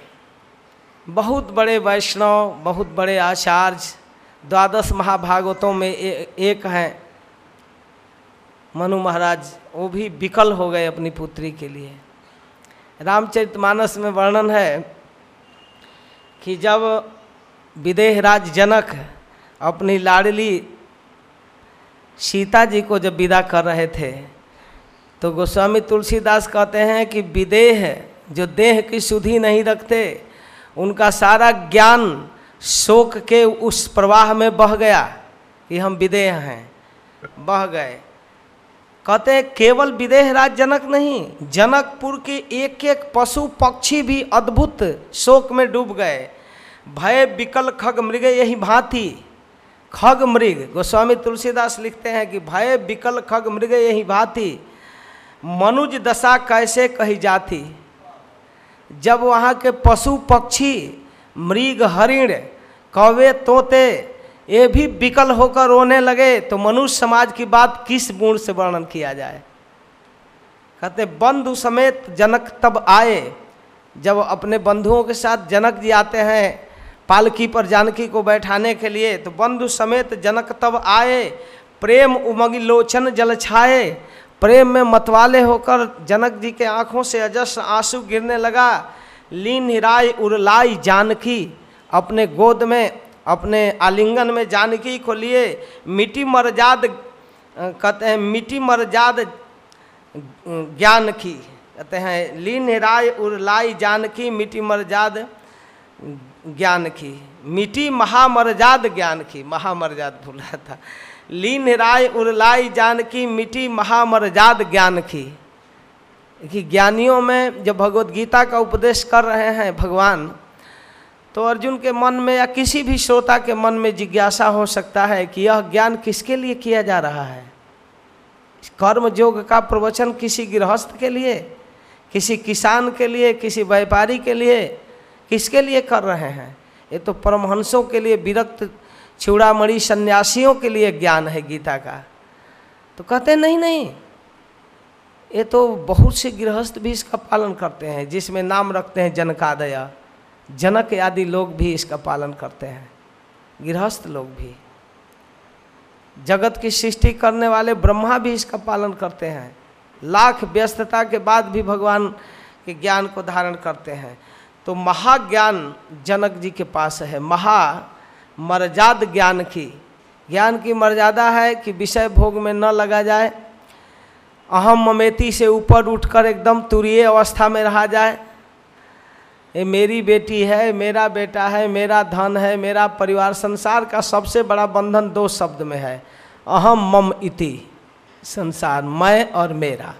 [SPEAKER 1] बहुत बड़े वैष्णव बहुत बड़े आचार्य द्वादश महाभागवतों में ए, एक हैं। मनु महाराज वो भी विकल हो गए अपनी पुत्री के लिए। रामचरितमानस में वर्णन है कि जब विदेहराज जनक अपनी लाडली सीता जी को जब विदा कर रहे थे तो गोस्वामी तुलसीदास कहते हैं कि विदेह, जो देह की सुधि नहीं रखते, उनका सारा ज्ञान शोक के उस प्रवाह में बह गया कि हम विदेह हैं, बह गए। कहते हैं, केवल विदेह राज जनक नहीं, जनकपुर के एक एक पशु पक्षी भी अद्भुत शोक में डूब गए। भय, विकल, खग मृग, यही भांति। खग मृग, गोस्वामी तुलसीदास लिखते हैं कि भय, विकल, खग मृग, यही भांति। मनुज दशा कैसे कही जाती? जब वहाँ के पशु पक्षी, मृग, हरिण, कौवे, तोते ये भी विकल होकर रोने लगे तो मनुष्य समाज की बात किस गुण से वर्णन किया जाए? कहते, बंधु समेत जनक तब आए। जब अपने बंधुओं के साथ जनक जी आते हैं, पालकी पर जानकी को बैठाने के लिए तो बंधु समेत जनक तब आए। प्रेम उमगी लोचन जल छाए। प्रेम में मतवाले होकर जनक जी के आँखों से अजस्र आँसू गिरने लगा। लीन हिराय उरलाई जानकी, अपने गोद में अपने आलिंगन में जानकी को लिए मिट्टी मरजाद कहते हैं मिट्टी मरजाद ज्ञान की कहते हैं, लीन राय उरलाई जानकी मिट्टी मरजाद ज्ञान की मिट्टी महामरजाद ज्ञान की महामरजाद भूला था। लीन राय उरलाई जानकी मिट्टी महामरजाद ज्ञान की कि ज्ञानियों में जब भगवत गीता का उपदेश कर रहे हैं भगवान तो अर्जुन के मन में या किसी भी श्रोता के मन में जिज्ञासा हो सकता है कि यह ज्ञान किसके लिए किया जा रहा है? कर्म योग का प्रवचन किसी गृहस्थ के लिए, किसी किसान के लिए, किसी व्यापारी के लिए किसके लिए कर रहे हैं? ये तो परमहंसों के लिए विरक्त, चूड़ामणि सन्यासियों के लिए ज्ञान है गीता का। तो कहते नहीं नहीं, ये तो बहुत से गृहस्थ भी इसका पालन करते हैं, जिसमें नाम रखते हैं जनकादया। जनक आदि लोग भी इसका पालन करते हैं। गृहस्थ लोग भी। जगत की सृष्टि करने वाले ब्रह्मा भी इसका पालन करते हैं। लाख व्यस्तता के बाद भी भगवान के ज्ञान को धारण करते हैं। तो महाज्ञान जनक जी के पास है। महा मर्याद ज्ञान की। ज्ञान की मर्यादा है कि विषय भोग में न लगा जाए। अहम ममेती से ऊपर उठकर एकदम तुरीय अवस्था में रहा जाए। ये मेरी बेटी है, मेरा बेटा है, मेरा धन है, मेरा परिवार, संसार का सबसे बड़ा बंधन दो शब्द में है। अहम मम इति, संसार मैं और मेरा।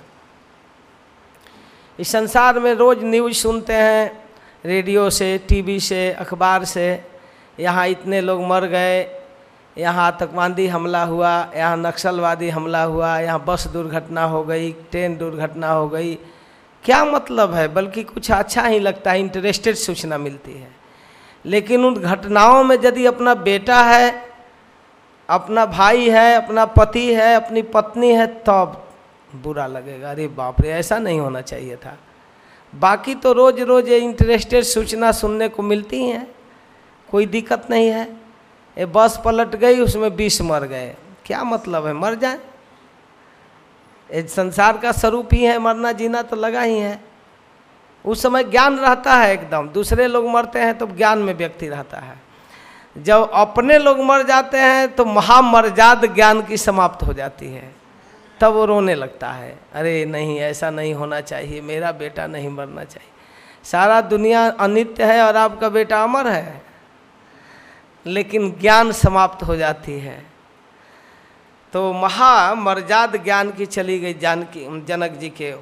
[SPEAKER 1] इस संसार में रोज न्यूज़ सुनते हैं, रेडियो से, टीवी से, अखबार से। यहाँ इतने लोग मर गए, यहाँ आतंकवादी हमला हुआ, यहाँ नक्सलवादी हमला हुआ, यहाँ बस दुर्घटना हो गई, ट्रेन दुर्घटना हो गई क्या मतलब है? बल्कि कुछ अच्छा ही लगता है इंटरेस्टेड सूचना मिलती है। लेकिन उन घटनाओं में यदि अपना बेटा है, अपना भाई है, अपना पति है, अपनी पत्नी है, तब बुरा लगेगा। अरे बाप रे, ऐसा नहीं होना चाहिए था। बाकी तो रोज़ रोज़ ये इंटरेस्टेड सूचना सुनने को मिलती हैं। कोई दिक्कत नहीं है। ये बस पलट गई, उसमें बीस मर गए। क्या मतलब है? मर जाए? संसार का स्वरूप ही है, मरना जीना तो लगा ही है। उस समय ज्ञान रहता है एकदम, दूसरे लोग मरते हैं तो ज्ञान में व्यक्ति रहता है। जब अपने लोग मर जाते हैं तो महामर्याद ज्ञान की समाप्त हो जाती है। तब वो रोने लगता है, अरे नहीं, ऐसा नहीं होना चाहिए, मेरा बेटा नहीं मरना चाहिए। सारा दुनिया अनित्य है और आपका बेटा अमर है, लेकिन ज्ञान समाप्त हो जाती है। तो महामर्याद ज्ञान की चली गई जानकी, जनक जी के।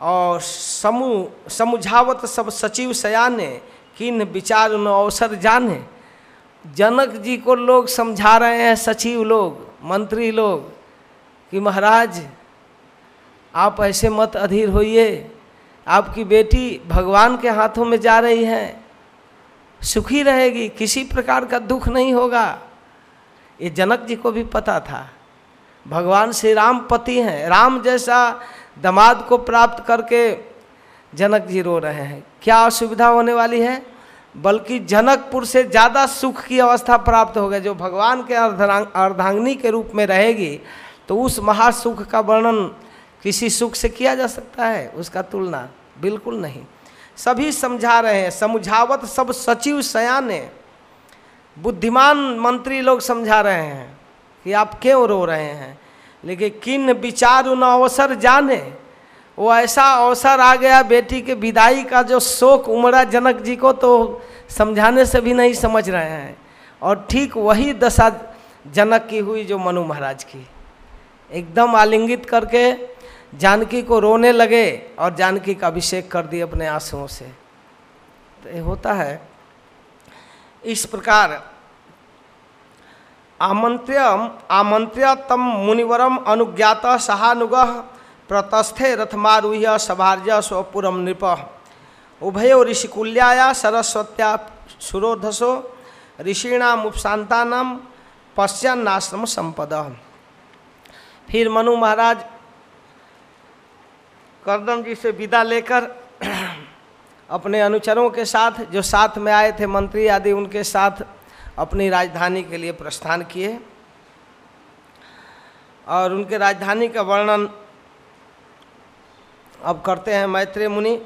[SPEAKER 1] और समूह समुझावत सब सचिव सयाने, किन विचार न अवसर जाने। जनक जी को लोग समझा रहे हैं, सचिव लोग, मंत्री लोग, कि महाराज, आप ऐसे मत अधीर होइए। आपकी बेटी भगवान के हाथों में जा रही है। सुखी रहेगी, किसी प्रकार का दुख नहीं होगा। ये जनक जी को भी पता था। भगवान श्री राम पति हैं। राम जैसा दमाद को प्राप्त करके जनक जी रो रहे हैं। क्या असुविधा होने वाली है? बल्कि जनकपुर से ज़्यादा सुख की अवस्था प्राप्त होगा जो भगवान के अर्धांगनी के रूप में रहेगी तो उस महासुख का वर्णन किसी सुख से किया जा सकता है? उसका तुलना बिल्कुल नहीं। सभी समझा रहे हैं। समझावत सब सचिव सयाने। बुद्धिमान मंत्री लोग समझा रहे हैं कि आप क्यों रो रहे हैं? लेकिन किन विचार उन अवसर जाने? वो ऐसा अवसर आ गया बेटी के विदाई का जो शोक उमड़ा जनक जी को तो समझाने से भी नहीं समझ रहे हैं। और ठीक वही दशा जनक की हुई जो मनु महाराज की। एकदम आलिंगित करके जानकी को रोने लगे और जानकी का अभिषेक कर दिए अपने आंसुओं से। तो ये होता है इस प्रकार। आमंत्र्य आमंत्र्य तम मुनिवरम अनुज्ञात सहानुग प्रतस्थे रथमारूह्य सभार्य स्वपुरम नृप। उभयो ऋषिकुल्याया सरस्वत्या सुरोधसो ऋषिणाम उपशांतानाम पश्चान्नाश्रम संपद। फिर मनु महाराज, करदम जी से विदा लेकर अपने अनुचरों के साथ, जो साथ में आए थे मंत्री आदि, उनके साथ अपनी राजधानी के लिए प्रस्थान किए। और उनके राजधानी का वर्णन अब करते हैं मैत्रेय मुनि।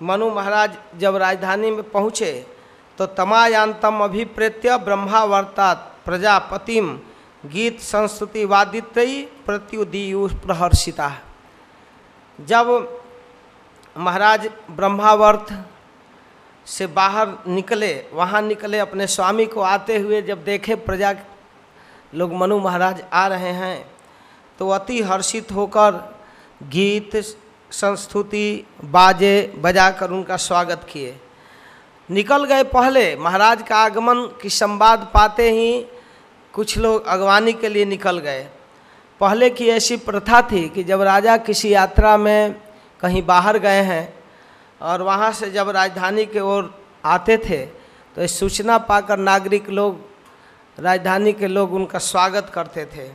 [SPEAKER 1] मनु महाराज जब राजधानी में पहुँचे तो तमायांतम अभिप्रेत्य ब्रह्मावर्तात प्रजापतिम गीत संस्कृति वादित्रयी प्रत्युदीयु प्रहर्षिता। जब महाराज ब्रह्मावर्त से बाहर निकले, वहाँ निकले, अपने स्वामी को आते हुए जब देखे प्रजा लोग मनु महाराज आ रहे हैं तो अति हर्षित होकर गीत, संस्तुति, बाजे बजाकर उनका स्वागत किए। निकल गए पहले, महाराज का आगमन की संवाद पाते ही कुछ लोग अगवानी के लिए निकल गए। पहले की ऐसी प्रथा थी कि जब राजा किसी यात्रा में कहीं बाहर गए हैं और वहाँ से जब राजधानी के ओर आते थे तो सूचना पाकर नागरिक लोग, राजधानी के लोग उनका स्वागत करते थे।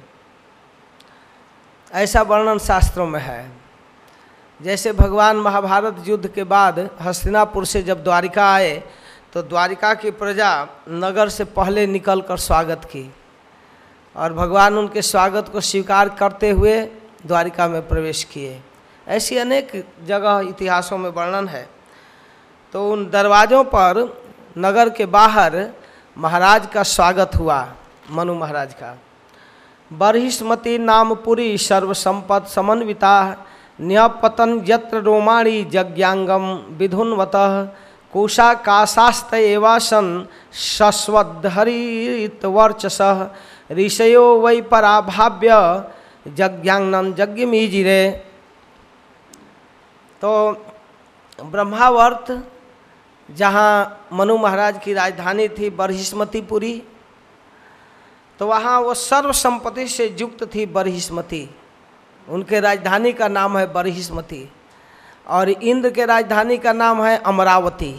[SPEAKER 1] ऐसा वर्णन शास्त्रों में है। जैसे भगवान महाभारत युद्ध के बाद हस्तिनापुर से जब द्वारिका आए तो द्वारिका की प्रजा नगर से पहले निकल कर स्वागत की और भगवान उनके स्वागत को स्वीकार करते हुए द्वारिका में प्रवेश किए। ऐसी अनेक जगह इतिहासों में वर्णन है। तो उन दरवाज़ों पर नगर के बाहर महाराज का स्वागत हुआ, मनु महाराज का। बरहिस्मती नामपुरी सर्वसंपद समन्विता, न्यपतन यत्र रोमाणी विधुन्वत कुशा काशास्त एवासन शस्वधरित वर्चस ऋषयो वै पराभाव्य यज्ञांगनम यज्ञमीजिरे। तो ब्रह्मावर्त, जहाँ मनु महाराज की राजधानी थी बरहिस्मतीपुरी तो वहाँ वो सर्व संपत्ति से युक्त थी बरहिस्मती उनके राजधानी का नाम है बरहिस्मती और इंद्र के राजधानी का नाम है अमरावती।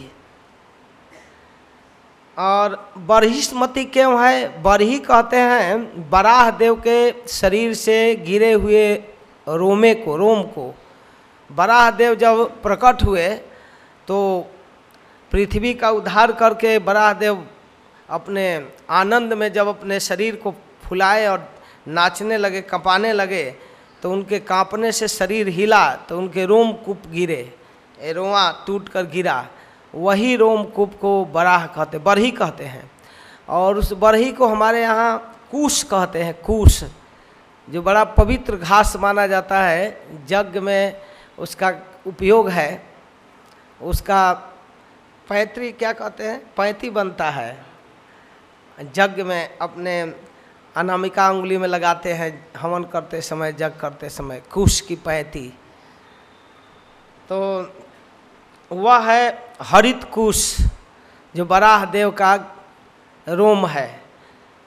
[SPEAKER 1] और बरहिस्मती क्यों है? बरही कहते हैं, बराह देव के शरीर से गिरे हुए रोमे को, रोम को। बराह देव जब प्रकट हुए तो पृथ्वी का उद्धार करके बराह देव अपने आनंद में जब अपने शरीर को फुलाए और नाचने लगे, कपाने लगे तो उनके कांपने से शरीर हिला तो उनके रोम कूप गिरे। ए रोआ टूट कर गिरा। वही रोम कूप को बराह कहते, बरही कहते हैं। और उस बरही को हमारे यहाँ कूश कहते हैं, कूश। जो बड़ा पवित्र घास माना जाता है, जग में उसका उपयोग है, उसका पैतरी क्या कहते हैं? पैंती बनता है। जग में अपने अनामिका उंगली में लगाते हैं, हवन करते समय, जग करते समय, कुश की पैती। तो वह है हरित कुश, जो बराह देव का रोम है।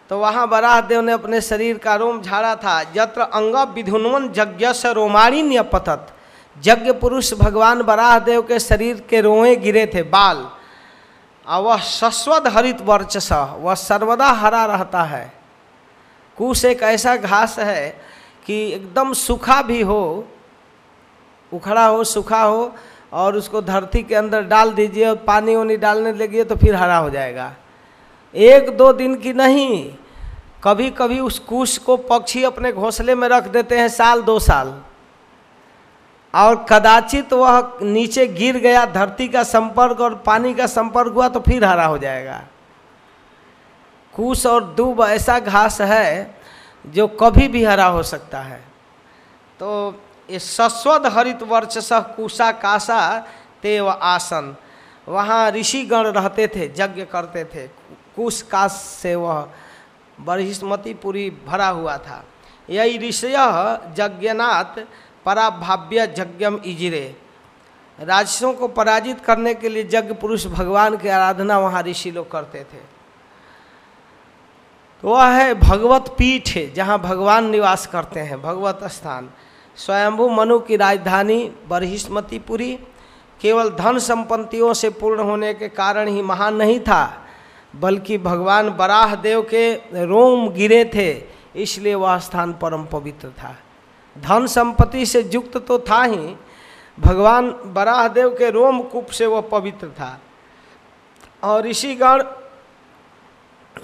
[SPEAKER 1] तो वहाँ बराह देव ने अपने शरीर का रोम झाड़ा था। यत्र अंग विधुन्वन यज्ञ से रोमाणी न्यपतत। यज्ञ पुरुष भगवान बराह देव के शरीर के रोए गिरे थे बाल। और वह शस्वद हरित वर्चस वह सर्वदा हरा रहता है। कुश एक ऐसा घास है कि एकदम सूखा भी हो, उखड़ा हो, सूखा हो, और उसको धरती के अंदर डाल दीजिए और पानी वानी डालने लगिए तो फिर हरा हो जाएगा। एक दो दिन की नहीं कभी कभी उस कुश को पक्षी अपने घोंसले में रख देते हैं साल, दो साल। और कदाचित वह नीचे गिर गया, धरती का संपर्क और पानी का संपर्क हुआ तो फिर हरा हो जाएगा। कुश और दूब ऐसा घास है जो कभी भी हरा हो सकता है। तो ये सस्वद हरित वर्चस कुशा कासा तेव आसन। वहाँ ऋषिगण रहते थे, यज्ञ करते थे। कुश काश से वह बरहिस्मती पूरी भरा हुआ था। यही ऋषय यज्ञनाथ पराभाव्य यज्ञम इजिरे। राजसों को पराजित करने के लिए यज्ञ पुरुष भगवान की आराधना वहाँ ऋषि लोग करते थे। तो वह है भगवत पीठ है, जहाँ भगवान निवास करते हैं, भगवत स्थान। स्वयंभू मनु की राजधानी बरहिस्मतीपुरी केवल धन संपत्तियों से पूर्ण होने के कारण ही महान नहीं था, बल्कि भगवान बराह देव के रोम गिरे थे, इसलिए वह स्थान परम पवित्र था। धन संपत्ति से युक्त तो था ही। भगवान बराह देव के रोम कूप से वह पवित्र था। और ऋषिगण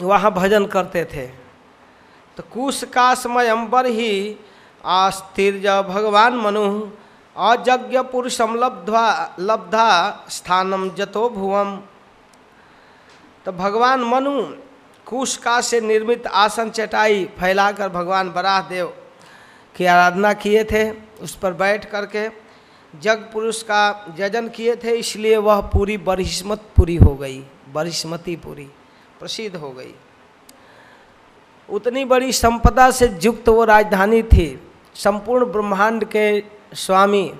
[SPEAKER 1] वहाँ भजन करते थे। तो कुश का समय अंबर ही आस्थिर भगवान मनु। अजज्ञ पुरुषम लब्ध्वा, लब्धा स्थानम जतो भुवम। तो भगवान मनु कुश का से निर्मित आसन चटाई फैलाकर भगवान बराह देव की आराधना किए थे, उस पर बैठ करके जग पुरुष का जजन किए थे, इसलिए वह पूरी बरिस्मत पूरी हो गई बरिस्मती पूरी, प्रसिद्ध हो गई। उतनी बड़ी संपदा से युक्त वो राजधानी थी। संपूर्ण ब्रह्मांड के स्वामी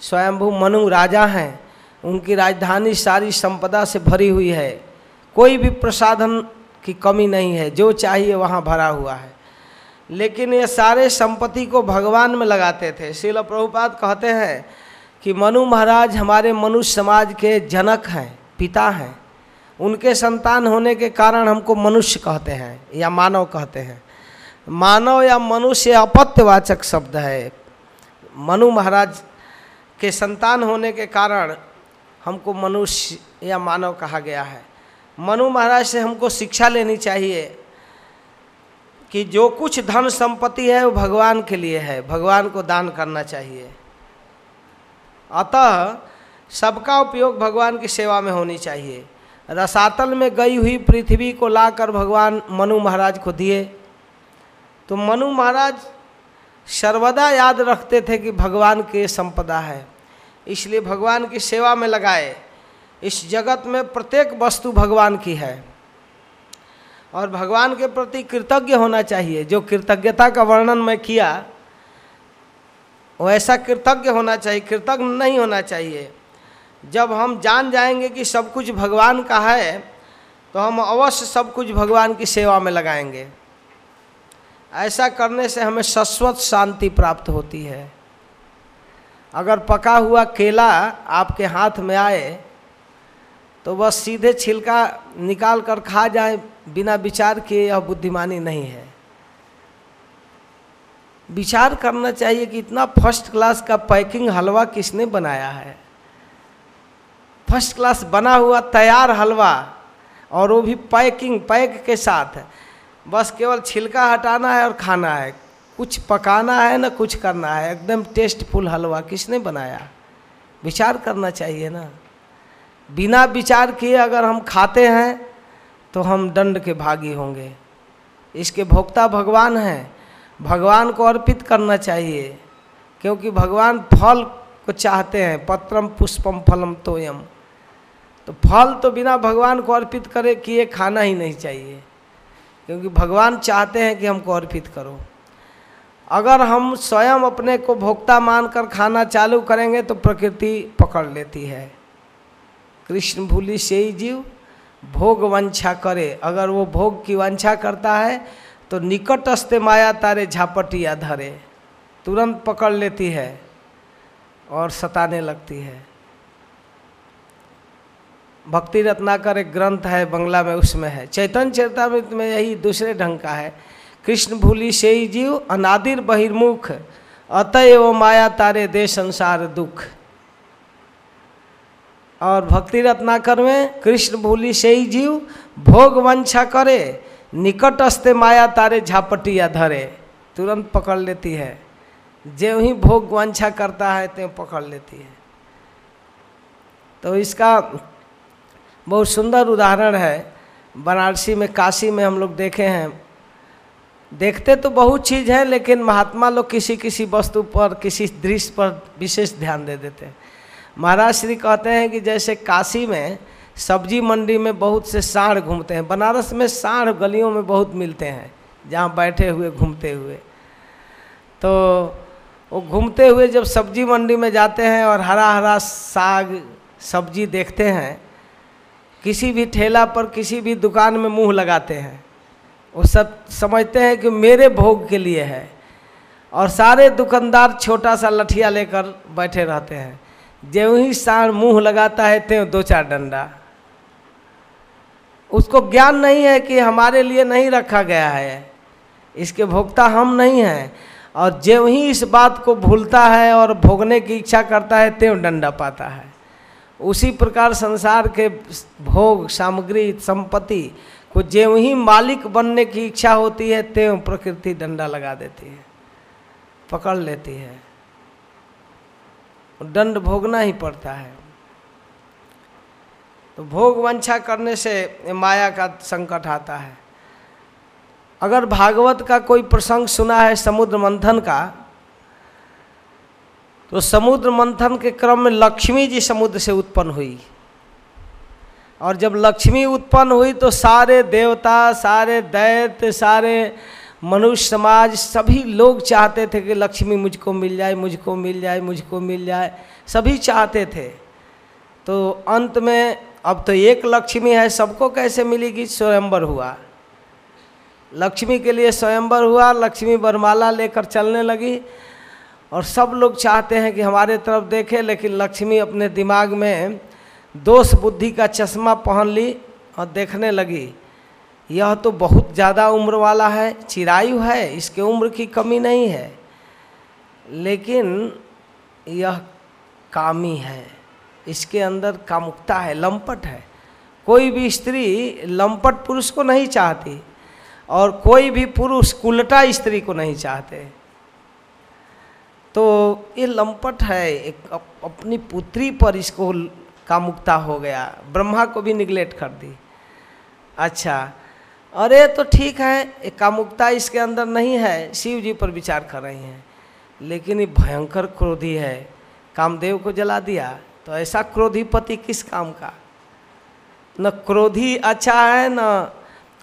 [SPEAKER 1] स्वयंभू मनु राजा हैं, उनकी राजधानी सारी संपदा से भरी हुई है। कोई भी प्रसाधन की कमी नहीं है, जो चाहिए वहाँ भरा हुआ है। लेकिन ये सारे संपत्ति को भगवान में लगाते थे। शिल प्रभुपाद कहते हैं कि मनु महाराज हमारे मनुष्य समाज के जनक हैं, पिता हैं। उनके संतान होने के कारण हमको मनुष्य कहते हैं या मानव कहते हैं। मानव या मनुष्य अपत्यवाचक शब्द है। मनु महाराज के संतान होने के कारण हमको मनुष्य या मानव कहा गया है। मनु महाराज से हमको शिक्षा लेनी चाहिए। कि जो कुछ धन संपत्ति है, वो भगवान के लिए है। भगवान को दान करना चाहिए। अतः सबका उपयोग भगवान की सेवा में होनी चाहिए। रसातल में गई हुई पृथ्वी को लाकर भगवान मनु महाराज को दिए। तो मनु महाराज सर्वदा याद रखते थे कि भगवान के संपदा है। इसलिए भगवान की सेवा में लगाए। इस जगत में प्रत्येक वस्तु भगवान की है। और भगवान के प्रति कृतज्ञ होना चाहिए। जो कृतज्ञता का वर्णन मैं किया वैसा कृतज्ञ होना चाहिए, कृतज्ञ नहीं होना चाहिए। जब हम जान जाएँगे कि सब कुछ भगवान का है तो हम अवश्य सब कुछ भगवान की सेवा में लगाएँगे। ऐसा करने से हमें शाश्वत शांति प्राप्त होती है। अगर पका हुआ केला आपके हाथ में आए तो बस सीधे छिलका निकाल कर खा जाए बिना विचार किए यह बुद्धिमानी नहीं है। विचार करना चाहिए कि इतना फ़र्स्ट क्लास का पैकिंग हलवा किसने बनाया है? फ़र्स्ट क्लास बना हुआ तैयार हलवा और वो भी पैकिंग पैक के साथ। बस केवल छिलका हटाना है और खाना है। कुछ पकाना है ना कुछ करना है। एकदम टेस्टफुल हलवा किसने बनाया? विचार करना चाहिए ना। बिना विचार किए अगर हम खाते हैं तो हम दंड के भागी होंगे। इसके भोक्ता भगवान हैं। भगवान को अर्पित करना चाहिए, क्योंकि भगवान फल को चाहते हैं। पत्रम पुष्पम फलम तोयम। तो फल तो बिना भगवान को अर्पित करे किए खाना ही नहीं चाहिए, क्योंकि भगवान चाहते हैं कि हमको अर्पित करो। अगर हम स्वयं अपने को भोक्ता मानकर खाना चालू करेंगे तो प्रकृति पकड़ लेती है। कृष्ण भूली से ही जीव। भोग वंछा करे। अगर वो भोग की वंछा करता है तो निकटस्थ माया तारे झापटिया धरे तुरंत पकड़ लेती है और सताने लगती है। भक्ति रत्नाकर एक ग्रंथ है, बंगला में उसमें है। चैतन्य चरितमृत में यही दूसरे ढंग का है। कृष्ण भूली से ही जीव, अनादिर बहिर्मुख, अतएव माया तारे दे संसार दुख। और भक्ति रत्नाकर में कृष्ण भूली से ही जीव, भोग वंछा करे, निकटस्थ माया तारे झापटिया धरे। तुरंत पकड़ लेती है। जो ही भोग वंछा करता है तो पकड़ लेती है। तो इसका बहुत सुंदर उदाहरण है। बनारसी में, काशी में हम लोग देखे हैं। देखते तो बहुत चीज़ है, लेकिन महात्मा लोग किसी किसी वस्तु पर, किसी दृश्य पर विशेष ध्यान दे देते हैं। महाराज श्री कहते हैं कि जैसे काशी में सब्ज़ी मंडी में बहुत से साढ़ घूमते हैं, बनारस में साढ़ गलियों में बहुत मिलते हैं, जहाँ बैठे हुए, घूमते हुए। तो वो घूमते हुए जब सब्ज़ी मंडी में जाते हैं और हरा हरा साग, सब्ज़ी देखते हैं, किसी भी ठेला पर किसी भी दुकान में मुँह लगाते हैं। वो सब समझते हैं कि मेरे भोग के लिए है और सारे दुकानदार छोटा सा लठिया लेकर बैठे रहते हैं। जो ही साण मुँह लगाता है त्यों दो चार डंडा। उसको ज्ञान नहीं है कि हमारे लिए नहीं रखा गया है। इसके भोक्ता हम नहीं हैं। और ज्यों ही इस बात को भूलता है और भोगने की इच्छा करता है त्यों डंडा पाता है। उसी प्रकार संसार के भोग, सामग्री, संपत्ति को ज्यों ही मालिक बनने की इच्छा होती है, त्यों प्रकृति डंडा लगा देती है, पकड़ लेती है। दंड भोगना ही पड़ता है। तो भोग वंछा करने से माया का संकट आता है। अगर भागवत का कोई प्रसंग सुना है समुद्र मंथन का तो समुद्र मंथन के क्रम में लक्ष्मी जी समुद्र से उत्पन्न हुई। और जब लक्ष्मी उत्पन्न हुई तो सारे देवता, सारे दैत्य, सारे मनुष्य समाज सभी लोग चाहते थे कि लक्ष्मी मुझको मिल जाए, मुझको मिल जाए, मुझको मिल जाए। सभी चाहते थे। तो अंत में अब तो एक लक्ष्मी है, सबको कैसे मिलेगी? स्वयंवर हुआ। लक्ष्मी के लिए स्वयंवर हुआ, लक्ष्मी बरमाला लेकर चलने लगी। और सब लोग चाहते हैं कि हमारे तरफ़ देखे, लेकिन लक्ष्मी अपने दिमाग में दोष बुद्धि का चश्मा पहन ली और देखने लगी। यह तो बहुत ज़्यादा उम्र वाला है, चिरायु है, इसके उम्र की कमी नहीं है। लेकिन यह कामी है, इसके अंदर कामुकता है, लंपट है। कोई भी स्त्री लंपट पुरुष को नहीं चाहती और कोई भी पुरुष कुलटा स्त्री को नहीं चाहते। तो ये लंपट है, एक अपनी पुत्री पर इसको कामुकता हो गया, ब्रह्मा को भी निगलेक्ट कर दी। अच्छा अरे तो ठीक है कामुकता इसके अंदर नहीं है, शिव जी पर विचार कर रही हैं। लेकिन ये भयंकर क्रोधी है, कामदेव को जला दिया तो ऐसा क्रोधी पति किस काम का? न क्रोधी अच्छा है, न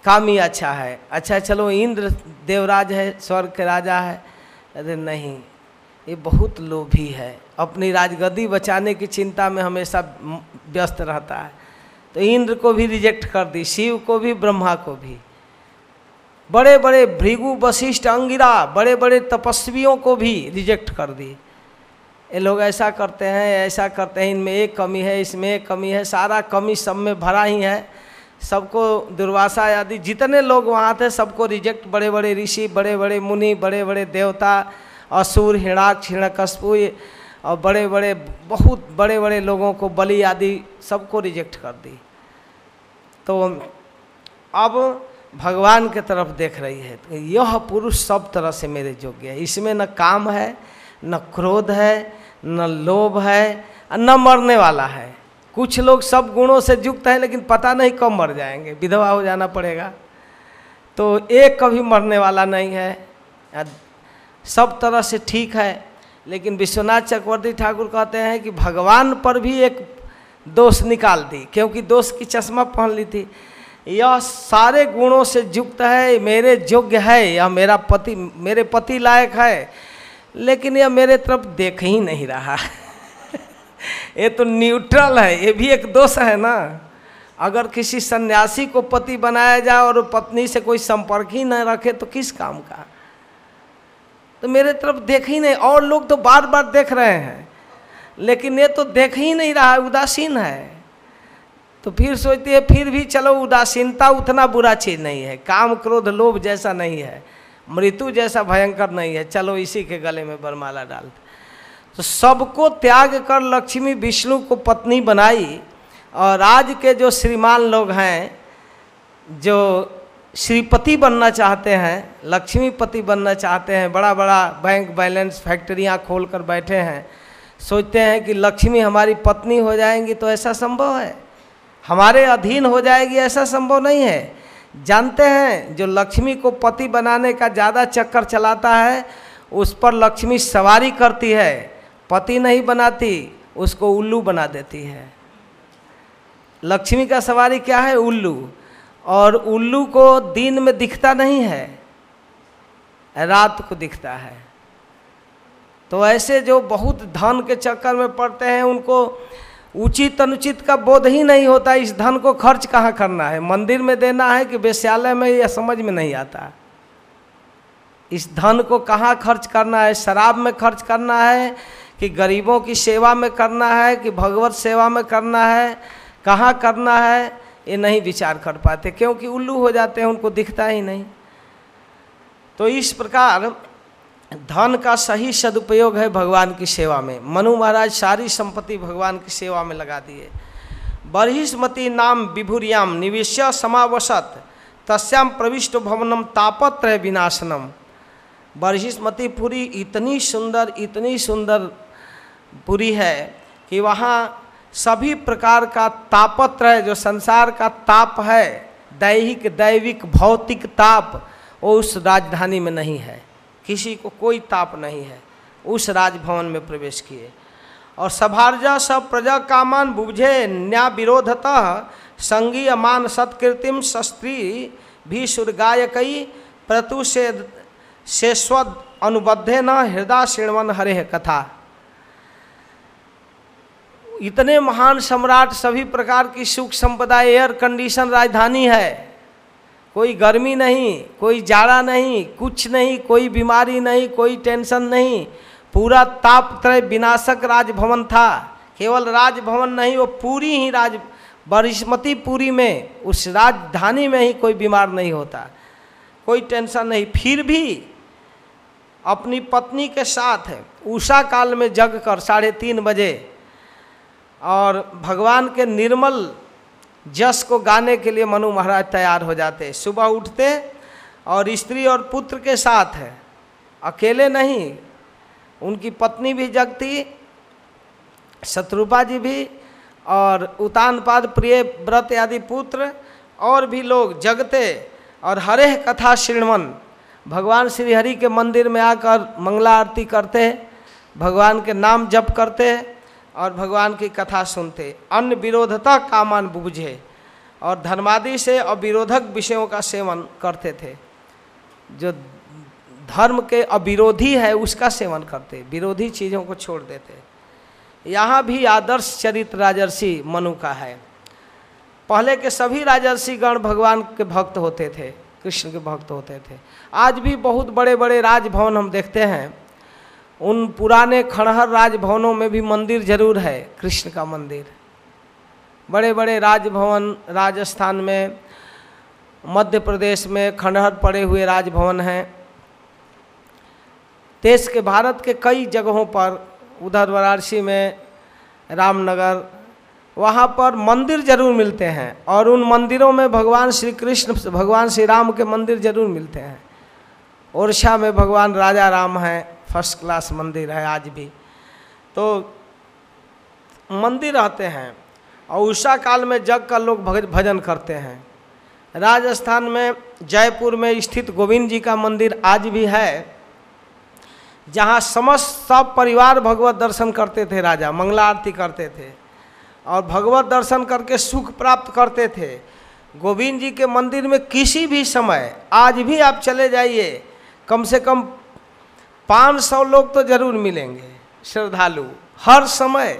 [SPEAKER 1] कामी अच्छा है। अच्छा चलो, इंद्र देवराज है, स्वर्ग के राजा है। अरे, नहीं, ये बहुत लोभी है। अपनी राजगद्दी बचाने की चिंता में हमेशा व्यस्त रहता है। तो इंद्र को भी रिजेक्ट कर दी, शिव को भी, ब्रह्मा को भी। बड़े बड़े भृगु वशिष्ठ अंगिरा बड़े बड़े तपस्वियों को भी रिजेक्ट कर दी। ये लोग ऐसा करते हैं, ऐसा करते हैं, इनमें एक कमी है, इसमें एक कमी है, सारा कमी सब में भरा ही है। सबको दुर्वासा आदि, जितने लोग वहाँ थे, सबको रिजेक्ट बड़े बड़े ऋषि बड़े बड़े मुनि बड़े बड़े देवता, असुर हिणाक्ष हिणकशपु और बड़े बड़े बहुत बड़े बड़े लोगों को बलि आदि सबको रिजेक्ट कर दी। तो अब भगवान के तरफ़ देख रही है तो यह पुरुष सब तरह से मेरे योग्य है। इसमें न काम है, न क्रोध है, न लोभ है, न मरने वाला है। कुछ लोग सब गुणों से युक्त है, लेकिन पता नहीं कब मर जाएँगे। विधवा हो जाना पड़ेगा। तो एक कभी मरने वाला नहीं है। सब तरह से ठीक है। लेकिन विश्वनाथ चक्रवर्ती ठाकुर कहते हैं कि भगवान पर भी एक दोष निकाल दी, क्योंकि दोष की चश्मा पहन ली थी। यह सारे गुणों से युक्त है मेरे योग्य है, यह मेरा पति, मेरे पति लायक है, लेकिन यह मेरे तरफ़ देख ही नहीं रहा। ये तो न्यूट्रल है, ये भी एक दोष है ना। अगर किसी सन्यासी को पति बनाया जाए और पत्नी से कोई संपर्क ही न रखे तो किस काम का? तो मेरे तरफ़ देख ही नहीं, और लोग तो बार बार देख रहे हैं। लेकिन ये तो देख ही नहीं रहा है उदासीन है। तो फिर सोचती है, फिर भी चलो उदासीनता उतना बुरा चीज़ नहीं है। काम क्रोध लोभ जैसा नहीं है, मृत्यु जैसा भयंकर नहीं है। चलो इसी के गले में बरमाला डालते तो सबको त्याग कर लक्ष्मी विष्णु को पत्नी बनाई, और आज के जो श्रीमान लोग हैं, जो श्रीपति बनना चाहते हैं, लक्ष्मीपति बनना चाहते हैं बड़ा बड़ा बैंक बैलेंस फैक्ट्रियाँ खोल कर बैठे हैं। सोचते हैं कि लक्ष्मी हमारी पत्नी हो जाएँगी तो ऐसा संभव है? हमारे अधीन हो जाएगी ऐसा संभव नहीं है। जानते हैं, जो लक्ष्मी को पति बनाने का ज़्यादा चक्कर चलाता है, उस पर लक्ष्मी सवारी करती है। पति नहीं बनाती, उसको उल्लू बना देती है। लक्ष्मी का सवारी क्या है? उल्लू। और उल्लू को दिन में दिखता नहीं है, रात को दिखता है। तो ऐसे जो बहुत धन के चक्कर में पड़ते हैं, उनको उचित अनुचित का बोध ही नहीं होता। इस धन को खर्च कहाँ करना है? मंदिर में देना है कि वेश्यालय में? यह समझ में नहीं आता। इस धन को कहाँ खर्च करना है? शराब में खर्च करना है कि गरीबों की सेवा में करना है कि भगवत सेवा में करना है? कहाँ करना है? ये नहीं विचार कर पाते, क्योंकि उल्लू हो जाते हैं, उनको दिखता ही नहीं। तो इस प्रकार धन का सही सदुपयोग है भगवान की सेवा में। मनु महाराज सारी संपत्ति भगवान की सेवा में लगा दिए। बर्हिस्मती नाम विभुरियाम निवेश्य समावसत तस्याम प्रविष्ट भवनम तापत्र विनाशनम। बर्हिस्मती पुरी इतनी सुंदर इतनी सुंदर पुरी है कि वहाँ सभी प्रकार का तापत्र जो संसार का ताप है, दैहिक, दैविक, भौतिक ताप, वो उस राजधानी में नहीं है। किसी को कोई ताप नहीं है। उस राजभवन में प्रवेश किए। और सभार्जा सब प्रजा कामान बुझे न्या विरोधतः संगी अमान सत्कृतिम शस्त्री भी सुरगायकई प्रतु से अनुबद्धे न हृदय श्रृणवन हरे कथा। इतने महान सम्राट सभी प्रकार की सुख संपदा एयर कंडीशन राजधानी है। कोई गर्मी नहीं, कोई जाड़ा नहीं, कुछ नहीं, कोई बीमारी नहीं, कोई टेंशन नहीं। पूरा ताप त्रय विनाशक राजभवन था। केवल राजभवन नहीं, वो पूरी ही राज बरिस्मती पूरी में, उस राजधानी में ही कोई बीमार नहीं होता। कोई टेंशन नहीं। फिर भी अपनी पत्नी के साथ उषा काल में जग कर साढ़े तीन बजे और भगवान के निर्मल जस को गाने के लिए मनु महाराज तैयार हो जाते सुबह उठते और स्त्री और पुत्र के साथ है। अकेले नहीं, उनकी पत्नी भी जगती, शत्रुपा जी भी और उतानपाद प्रिय व्रत आदि पुत्र और भी लोग जगते और हरे कथा श्रृणवन भगवान श्री हरि के मंदिर में आकर मंगला आरती करते, भगवान के नाम जप करते और भगवान की कथा सुनते। अन्य विरोधता कामान बुझे और धर्मादि से अविरोधक विषयों का सेवन करते थे। जो धर्म के अविरोधी है, उसका सेवन करते। विरोधी चीज़ों को छोड़ देते। यहाँ भी आदर्श चरित्र राजर्षि मनु का है। पहले के सभी राजर्षि गण भगवान के भक्त होते थे, कृष्ण के भक्त होते थे। आज भी बहुत बड़े बड़े राजभवन हम देखते हैं। उन पुराने खड़हर राजभवनों में भी मंदिर ज़रूर है, कृष्ण का मंदिर। बड़े बड़े राजभवन, राजस्थान में मध्य प्रदेश में खंडहर पड़े हुए राजभवन हैं। देश के भारत के कई जगहों पर, उधर वाराणसी में, रामनगर, वहाँ पर मंदिर ज़रूर मिलते हैं और उन मंदिरों में भगवान श्री कृष्ण, भगवान श्री राम के मंदिर ज़रूर मिलते हैं। ओरछा में भगवान राजा राम हैं फ़र्स्ट क्लास मंदिर है आज भी। तो मंदिर रहते हैं और उषा काल में जग का लोग भजन करते हैं। राजस्थान में जयपुर में स्थित गोविंद जी का मंदिर आज भी है, जहाँ समस्त सब परिवार भगवत दर्शन करते थे राजा, मंगला आरती करते थे और भगवत दर्शन करके सुख प्राप्त करते थे। गोविंद जी के मंदिर में किसी भी समय, आज भी आप चले जाइए कम से कम पाँच सौ लोग तो ज़रूर मिलेंगे। श्रद्धालु। हर समय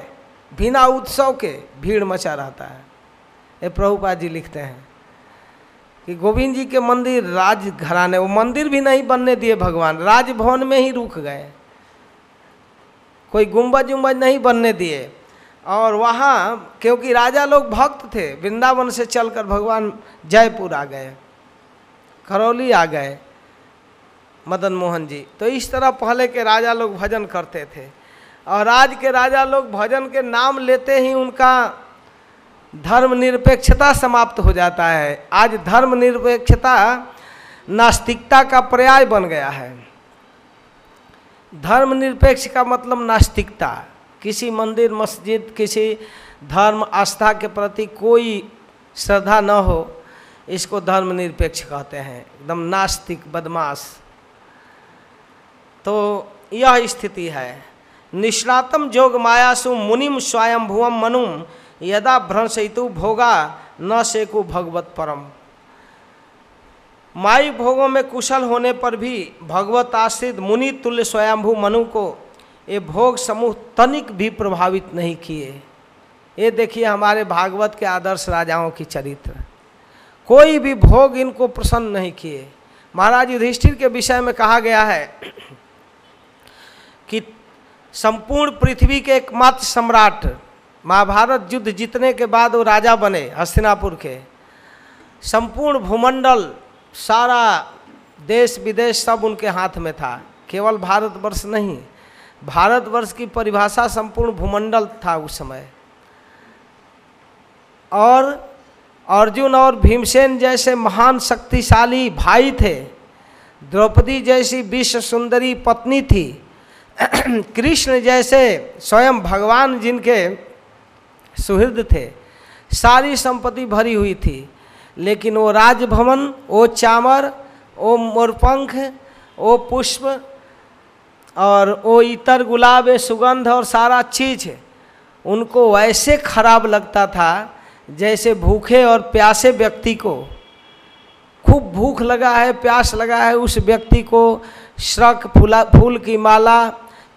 [SPEAKER 1] बिना उत्सव के भीड़ मचा रहता है। ये प्रभुपा जी लिखते हैं कि गोविंद जी के मंदिर राज घराने, वो मंदिर भी नहीं बनने दिए भगवान, राजभवन में ही रुक गए। कोई गुम्बज उम्बज नहीं बनने दिए। और वहाँ क्योंकि राजा लोग भक्त थे, वृंदावन से चलकर भगवान जयपुर आ गए, करौली आ गए। मदन मोहन जी। तो इस तरह पहले के राजा लोग भजन करते थे। और आज के राजा लोग भजन के नाम लेते ही उनका धर्म निरपेक्षता समाप्त हो जाता है। आज धर्म निरपेक्षता नास्तिकता का पर्याय बन गया है। धर्म निरपेक्ष का मतलब नास्तिकता। किसी मंदिर, मस्जिद, किसी धर्म आस्था के प्रति कोई श्रद्धा न हो, इसको धर्म निरपेक्ष कहते हैं। एकदम नास्तिक, बदमाश। तो यह स्थिति है। निष्णातम जोग मायासु मुनिम स्वयंभुवम मनुम, यदा भ्रंशयतु भोगा न सेकु भगवत परम। माई भोगों में कुशल होने पर भी भगवत आश्रित मुनि तुल्य स्वयंभू मनु को ये भोग समूह तनिक भी प्रभावित नहीं किए। ये देखिए हमारे भागवत के आदर्श राजाओं की चरित्र। कोई भी भोग इनको प्रसन्न नहीं किए। महाराज युधिष्ठिर के विषय में कहा गया है संपूर्ण पृथ्वी के एकमात्र सम्राट, महाभारत युद्ध जीतने के बाद वो राजा बने हस्तिनापुर के। संपूर्ण भूमंडल, सारा देश विदेश सब उनके हाथ में था, केवल भारतवर्ष नहीं, भारतवर्ष की परिभाषा संपूर्ण भूमंडल था उस समय। और अर्जुन और भीमसेन जैसे महान शक्तिशाली भाई थे, द्रौपदी जैसी विश्व सुंदरी पत्नी थी कृष्ण जैसे स्वयं भगवान जिनके सुहृद थे, सारी संपत्ति भरी हुई थी, लेकिन वो राजभवन, वो चामर, वो मोरपंख, वो पुष्प और वो इतर गुलाब सुगंध और सारा चीज़, उनको वैसे खराब लगता था जैसे भूखे और प्यासे व्यक्ति को। खूब भूख लगा है, प्यास लगा है उस व्यक्ति को, श्रक, फूला, फूल की माला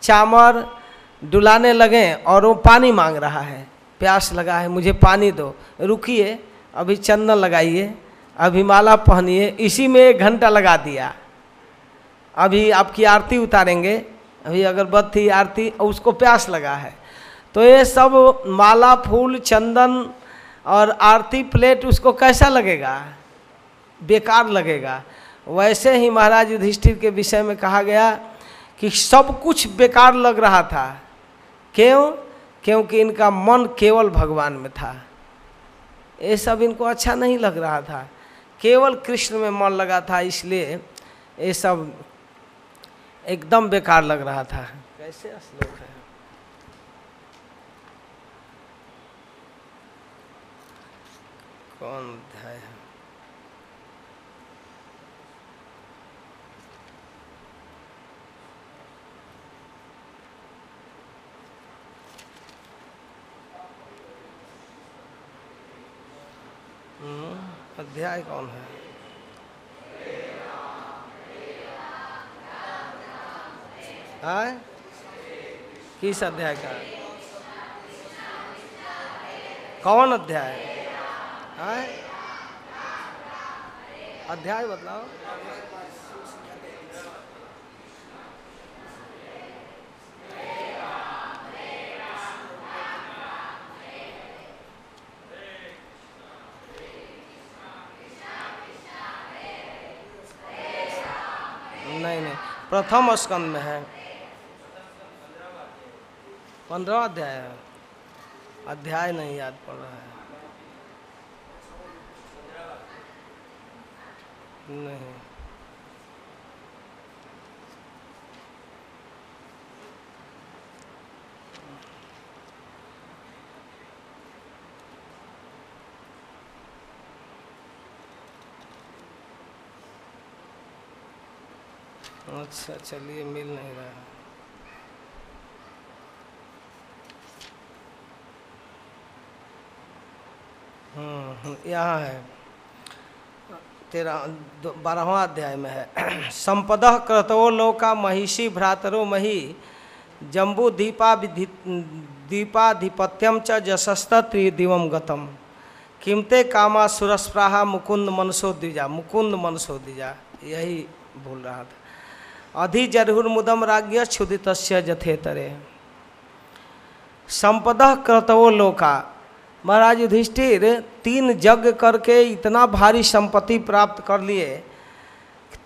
[SPEAKER 1] चामर डुलाने लगे और वो पानी मांग रहा है। प्यास लगा है, मुझे पानी दो। रुकिए, अभी चंदन लगाइए, अभी माला पहनिए, इसी में एक घंटा लगा दिया। अभी आपकी आरती उतारेंगे, अभी अगरबत्ती आरती उसको प्यास लगा है। तो ये सब माला, फूल, चंदन और आरती प्लेट उसको कैसा लगेगा? बेकार लगेगा। वैसे ही महाराज युधिष्ठिर के विषय में कहा गया कि सब कुछ बेकार लग रहा था। क्यों? क्योंकि इनका मन केवल भगवान में था। ये सब इनको अच्छा नहीं लग रहा था। केवल कृष्ण में मन लगा था, इसलिए ये सब एकदम बेकार लग रहा था। कैसे श्लोक है? कौन अध्याय कौन है? हाँ किस अध्याय का? कौन अध्याय? हाँ अध्याय बतलाओ नहीं नहीं प्रथम स्कंद में है। पंद्रह अध्याय है। अध्याय नहीं याद पड़ रहा है। नहीं। अच्छा चलिए मिल नहीं रहा है। हम्म, हम्म, यहाँ है। तेरा बारहवां अध्याय में है। संपद क्रतो लोका महिषी भ्रातरो मही जम्बू दीपा दीपाधिपत्यम च जशस्त त्रिदिवम गतम। किमते कामा सुरस्प्राहा मुकुंद मनसो द्विजा मुकुंद मनसो द्विजा। यही भूल रहा था। अधि जरहुर्मुदम राज्य क्षुदित जथेतरे। संपद क्रतवो लोका। महाराज युधिष्ठिर, तीन यज्ञ करके इतना भारी संपत्ति प्राप्त कर लिए,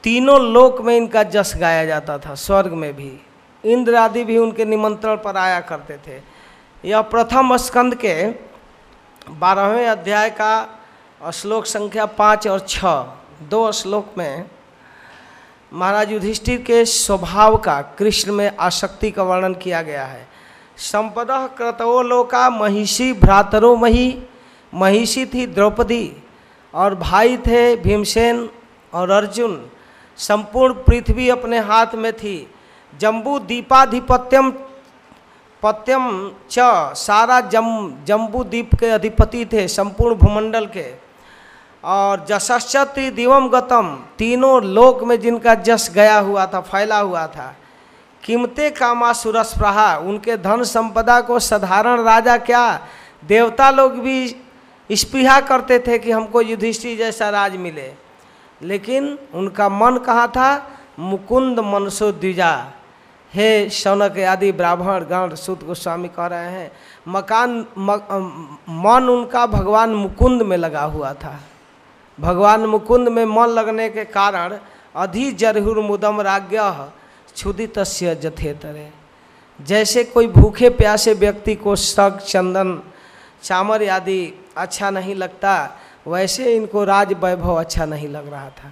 [SPEAKER 1] तीनों लोक में इनका जस गाया जाता था, स्वर्ग में भी। इंद्र आदि भी उनके निमंत्रण पर आया करते थे। यह प्रथम स्कंद के बारहवें अध्याय का श्लोक संख्या पाँच और छः, दो श्लोक में महाराज युधिष्ठिर के स्वभाव का कृष्ण में आसक्ति का वर्णन किया गया है। संपद क्रतवो लोका महिषी भ्रातरो मही, महिषी थी द्रौपदी, और भाई थे भीमसेन और अर्जुन। संपूर्ण पृथ्वी अपने हाथ में थी। जम्बू दीपाधिपत्यम, पत्यम च सारा जम, जम्बू द्वीप के अधिपति थे संपूर्ण भूमंडल के। और जशश्चत्री दिवम गतम। तीनों लोक में जिनका जस गया हुआ था फैला हुआ था। कीमते कामा सुरस सुरस्प्रहा उनके धन संपदा को साधारण राजा क्या? देवता लोग भी स्पृहा करते थे कि हमको युधिष्ठिर जैसा राज मिले। लेकिन उनका मन कहाँ था? मुकुंद मनसो द्विजा हे शौनक आदि ब्राह्मण गण सुत गोस्वामी कह रहे हैं मकान म, मन उनका भगवान मुकुंद में लगा हुआ था। भगवान मुकुंद में मन लगने के कारण अधि जरहुर मुदम राज्ञ क्षुदित जथे तरे जैसे कोई भूखे प्यासे व्यक्ति को सग चंदन, चामर आदि अच्छा नहीं लगता, वैसे इनको राज वैभव अच्छा नहीं लग रहा था।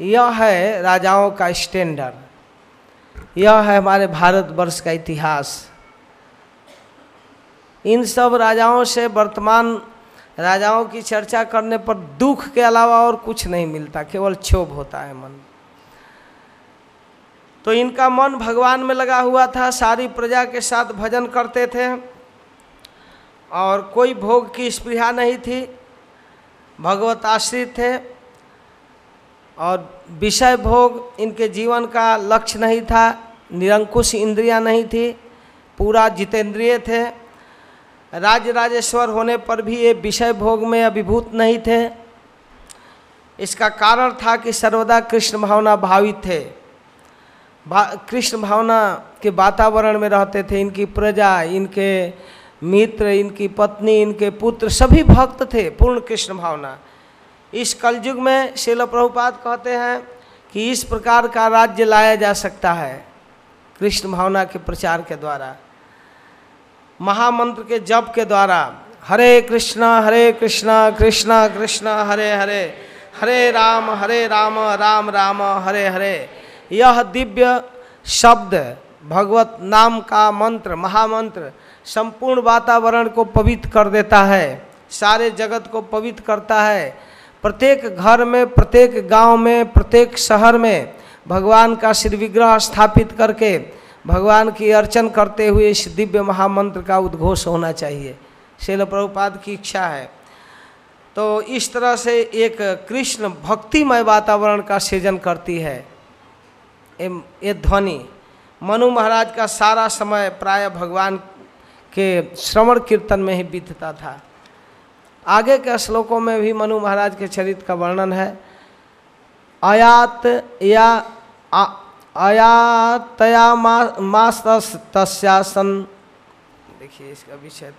[SPEAKER 1] यह है राजाओं का स्टैंडर्ड। यह है हमारे भारतवर्ष का इतिहास। इन सब राजाओं से वर्तमान राजाओं की चर्चा करने पर दुख के अलावा और कुछ नहीं मिलता, केवल क्षोभ होता है मन। तो इनका मन भगवान में लगा हुआ था, सारी प्रजा के साथ भजन करते थे और कोई भोग की स्पृहा नहीं थी। भगवत आश्रित थे और विषय भोग इनके जीवन का लक्ष्य नहीं था, निरंकुश इंद्रियाँ नहीं थी, पूरा जितेंद्रिय थे। राज राजेश्वर होने पर भी ये विषय भोग में अभिभूत नहीं थे। इसका कारण था कि सर्वदा कृष्ण भावना भावित थे। भा, कृष्ण भावना के वातावरण में रहते थे। इनकी प्रजा इनके मित्र इनकी पत्नी इनके पुत्र सभी भक्त थे पूर्ण कृष्ण भावना। इस कलयुग में शिल प्रभुपाद कहते हैं कि इस प्रकार का राज्य लाया जा सकता है कृष्ण भावना के प्रचार के द्वारा। महामंत्र के जप के द्वारा हरे कृष्णा हरे कृष्णा कृष्णा कृष्णा, हरे हरे हरे राम हरे राम राम राम, हरे हरे। यह दिव्य शब्द भगवत नाम का मंत्र, महामंत्र संपूर्ण वातावरण को पवित्र कर देता है, सारे जगत को पवित्र करता है। प्रत्येक घर में, प्रत्येक गाँव में, प्रत्येक शहर में भगवान का श्री विग्रह स्थापित करके भगवान की अर्चन करते हुए इस दिव्य महामंत्र का उद्घोष होना चाहिए। शिल प्रभुपाद की इच्छा है। तो इस तरह से एक कृष्ण भक्तिमय वातावरण का सृजन करती है। ये ध्वनि। मनु महाराज का सारा समय प्राय भगवान के श्रवण कीर्तन में ही बीतता था। आगे के श्लोकों में भी मनु महाराज के चरित्र का वर्णन है। आयात या आ, आयातया मास तस्यासन देखिए इसका विषय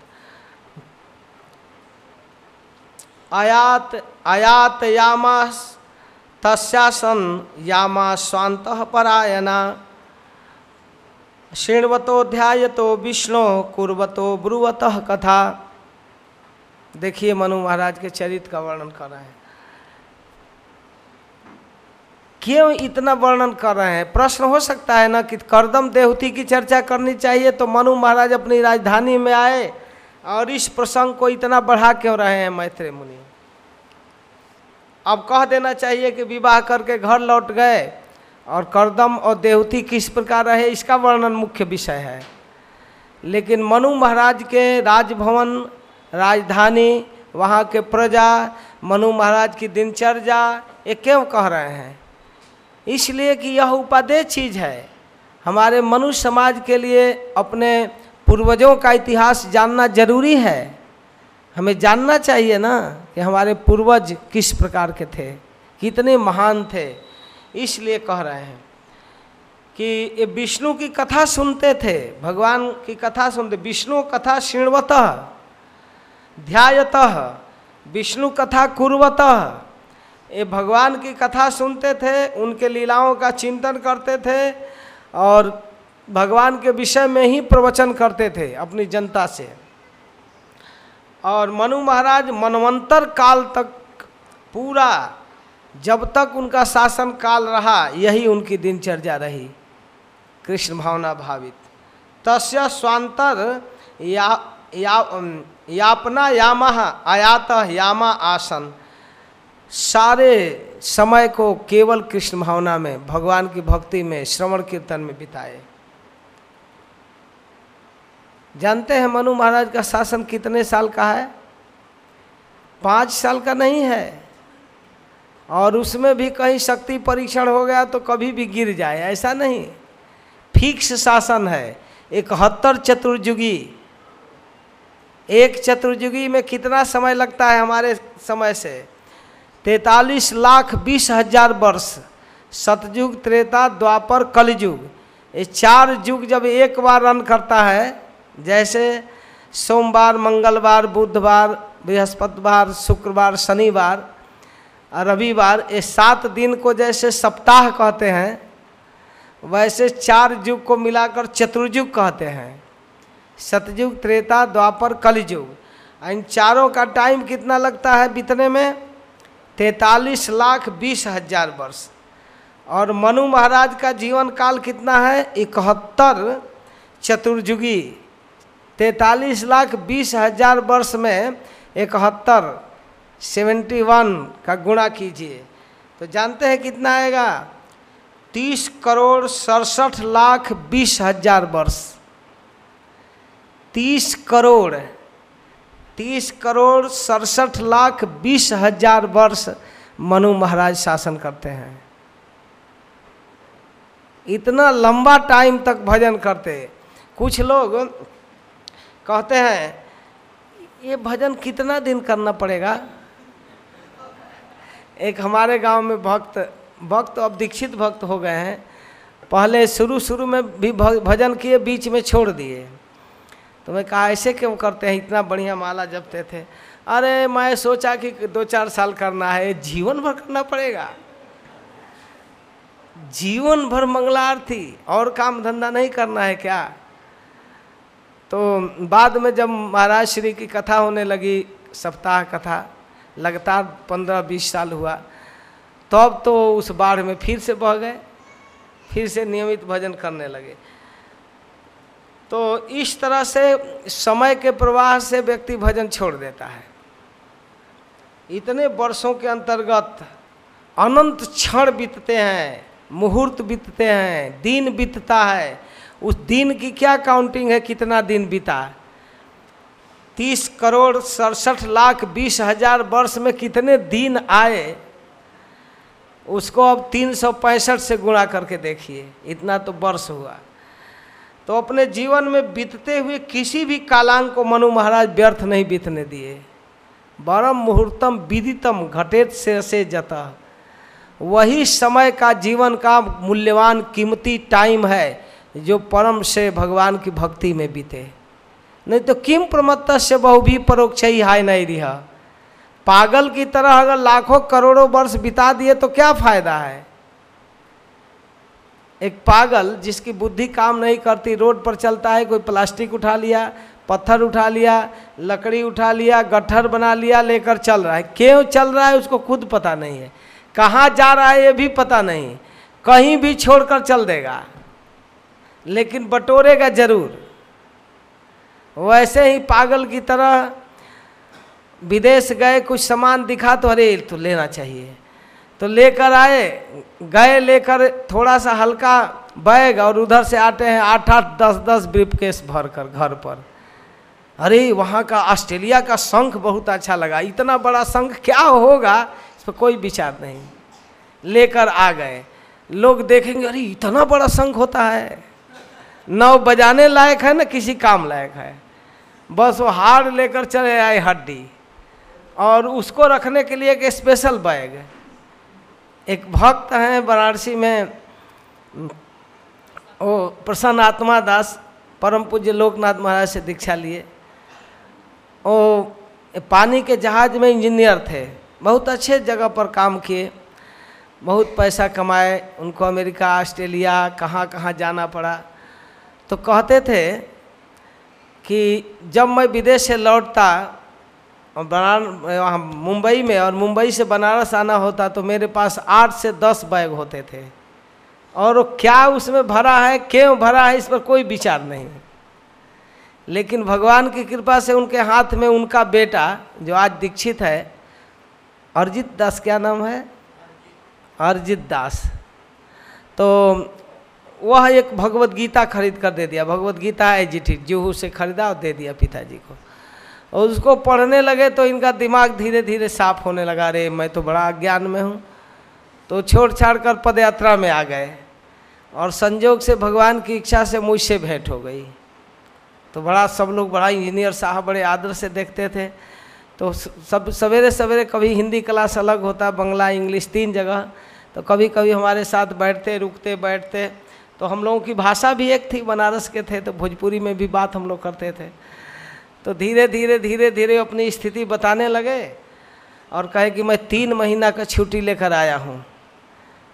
[SPEAKER 1] आयात आयात यामास तस्यासन यामा स्वांत परायणा। शृण्वतो ध्यायतो विष्णु, कुर्वतो ब्रुवत कथा। देखिए मनु महाराज के चरित्र का वर्णन कर रहे हैं। क्यों इतना वर्णन कर रहे हैं? प्रश्न हो सकता है ना कि करदम देवती की चर्चा करनी चाहिए तो मनु महाराज अपनी राजधानी में आए और इस प्रसंग को इतना बढ़ा क्यों रहे हैं मैत्रेय मुनि? अब कह देना चाहिए कि विवाह करके घर लौट गए और करदम और देवती किस प्रकार रहे, इसका वर्णन मुख्य विषय है। लेकिन मनु महाराज के राजभवन, राजधानी, वहाँ के प्रजा, मनु महाराज की दिनचर्या, ये क्यों कह रहे हैं? इसलिए कि यह उपादेय चीज़ है। हमारे मनुष्य समाज के लिए अपने पूर्वजों का इतिहास जानना ज़रूरी है। हमें जानना चाहिए ना कि हमारे पूर्वज किस प्रकार के थे, कितने महान थे। इसलिए कह रहे हैं कि ये विष्णु की कथा सुनते थे, भगवान की कथा सुनते। विष्णु कथा श्रृणवतः, ध्यायतः, विष्णु कथा कुर्वतः ये भगवान की कथा सुनते थे उनके लीलाओं का चिंतन करते थे और भगवान के विषय में ही प्रवचन करते थे अपनी जनता से। और मनु महाराज मनवंतर काल तक पूरा जब तक उनका शासन काल रहा यही उनकी दिनचर्या रही कृष्ण भावना भावित। तस्य स्वांतर या, या यापना यामा आयात यामा आसन। सारे समय को केवल कृष्ण भावना में, भगवान की भक्ति में, श्रवण कीर्तन में बिताए। जानते हैं मनु महाराज का शासन कितने साल का है? पाँच साल का नहीं है। और उसमें भी कहीं शक्ति परीक्षण हो गया तो कभी भी गिर जाए, ऐसा नहीं। फिक्स शासन है। इकहत्तर चतुर्युगी। एक चतुर्युगी में कितना समय लगता है हमारे समय से? तैतालीस लाख बीस हज़ार वर्ष। सतयुग, त्रेता, द्वापर, कलयुग। ये चार युग जब एक बार रन करता है, जैसे सोमवार, मंगलवार, बुधवार, बृहस्पतिवार, शुक्रवार, शनिवार, रविवार, ये सात दिन को जैसे सप्ताह कहते हैं, वैसे चार युग को मिलाकर चतुर्युग कहते हैं। सतयुग, त्रेता, द्वापर, कलयुग। इन चारों का टाइम कितना लगता है बीतने में? तैतालीस लाख बीस हज़ार वर्ष। और मनु महाराज का जीवन काल कितना है? इकहत्तर चतुर्युगी। तैतालीस लाख बीस हज़ार वर्ष में इकहत्तर, सेवेंटी वन का गुणा कीजिए। तो जानते हैं कितना आएगा? तीस करोड़ सड़सठ लाख बीस हज़ार वर्ष। तीस करोड़ तीस करोड़ सड़सठ लाख बीस हज़ार वर्ष मनु महाराज शासन करते हैं। इतना लंबा टाइम तक भजन करते। कुछ लोग कहते हैं, ये भजन कितना दिन करना पड़ेगा? एक हमारे गाँव में भक्त भक्त अब दीक्षित भक्त हो गए हैं। पहले शुरू शुरू में भी, भजन किए, बीच में छोड़ दिए। तो मैं कहा ऐसे क्यों करते हैं? इतना बढ़िया माला जपते थे। अरे मैं सोचा कि दो चार साल करना है जीवन भर करना पड़ेगा। जीवन भर मंगलार्थी और काम धंधा नहीं करना है क्या? तो बाद में जब महाराज श्री की कथा होने लगी सप्ताह कथा लगातार पंद्रह बीस साल हुआ तब तो, तो उस बाढ़ में फिर से बह गए फिर से नियमित भजन करने लगे। तो इस तरह से समय के प्रवाह से व्यक्ति भजन छोड़ देता है। इतने वर्षों के अंतर्गत अनंत क्षण बीतते हैं, मुहूर्त बीतते हैं, दिन बीतता है। उस दिन की क्या काउंटिंग है, कितना दिन बीता? तीस करोड़ सड़सठ लाख बीस हज़ार वर्ष में कितने दिन आए? उसको अब तीन सौ पैंसठ से गुणा करके देखिए, इतना तो वर्ष हुआ। तो अपने जीवन में बीतते हुए किसी भी कालांग को मनु महाराज व्यर्थ नहीं बीतने दिए। बरम मुहूर्तम विदितम घटेत से से जता। वही समय का जीवन का मूल्यवान कीमती टाइम है जो परम से भगवान की भक्ति में बीते। नहीं तो किम प्रमत्त से बहु भी परोक्ष ही हाय नहीं रहा। पागल की तरह अगर लाखों करोड़ों वर्ष बिता दिए तो क्या फ़ायदा है? एक पागल जिसकी बुद्धि काम नहीं करती, रोड पर चलता है, कोई प्लास्टिक उठा लिया, पत्थर उठा लिया, लकड़ी उठा लिया, गट्ठर बना लिया, लेकर चल रहा है। क्यों चल रहा है उसको खुद पता नहीं है। कहाँ जा रहा है ये भी पता नहीं। कहीं भी छोड़कर चल देगा। लेकिन बटोरेगा ज़रूर। वैसे ही पागल की तरह विदेश गए, कुछ सामान दिखा तो अरे तो लेना चाहिए। तो लेकर आए, गए लेकर थोड़ा सा हल्का बैग और उधर से आते हैं आठ आठ दस दस ब्रीफ केस भर कर घर पर। अरे, वहाँ का ऑस्ट्रेलिया का शंख बहुत अच्छा लगा। इतना बड़ा शंख क्या होगा? इस पर कोई विचार नहीं। लेकर आ गए। लोग देखेंगे, अरे, इतना बड़ा शंख होता है। नौ बजाने लायक है ना, किसी काम लायक है। बस वो हार लेकर चले आए हड्डी। और उसको रखने के लिए एक स्पेशल बैग एक भक्त हैं वाराणसी में। वो प्रसन्न आत्मा दास, परम पूज्य लोकनाथ महाराज से दीक्षा लिए। वो पानी के जहाज़ में इंजीनियर थे। बहुत अच्छे जगह पर काम किए। बहुत पैसा कमाए। उनको अमेरिका, ऑस्ट्रेलिया, कहाँ कहाँ जाना पड़ा। तो कहते थे कि जब मैं विदेश से लौटता वहाँ मुंबई में, और मुंबई से बनारस आना होता तो मेरे पास आठ से दस बैग होते थे। और वो क्या उसमें भरा है, क्यों भरा है, इस पर कोई विचार नहीं। लेकिन भगवान की कृपा से उनके हाथ में उनका बेटा, जो आज दीक्षित है, अरिजित दास, क्या नाम है? अरिजित दास। तो वह एक भगवत गीता खरीद कर दे दिया। भगवत गीता है, जी जूहू से खरीदा और दे दिया पिताजी को। और उसको पढ़ने लगे तो इनका दिमाग धीरे धीरे साफ़ होने लगा रे मैं तो बड़ा अज्ञान में हूँ। तो छोड़ छाड़ कर पदयात्रा में आ गए और संजोग से भगवान की इच्छा से मुझसे भेंट हो गई। तो बड़ा, सब लोग बड़ा इंजीनियर साहब बड़े आदर से देखते थे। तो सब सवेरे सवेरे कभी हिंदी क्लास अलग होता, बंगला, इंग्लिश तीन जगह। तो कभी कभी हमारे साथ बैठते, रुकते, बैठते। तो हम लोगों की भाषा भी एक थी, बनारस के थे। तो भोजपुरी में भी बात हम लोग करते थे। तो धीरे धीरे धीरे धीरे अपनी स्थिति बताने लगे और कहे कि मैं तीन महीना का छुट्टी लेकर आया हूँ।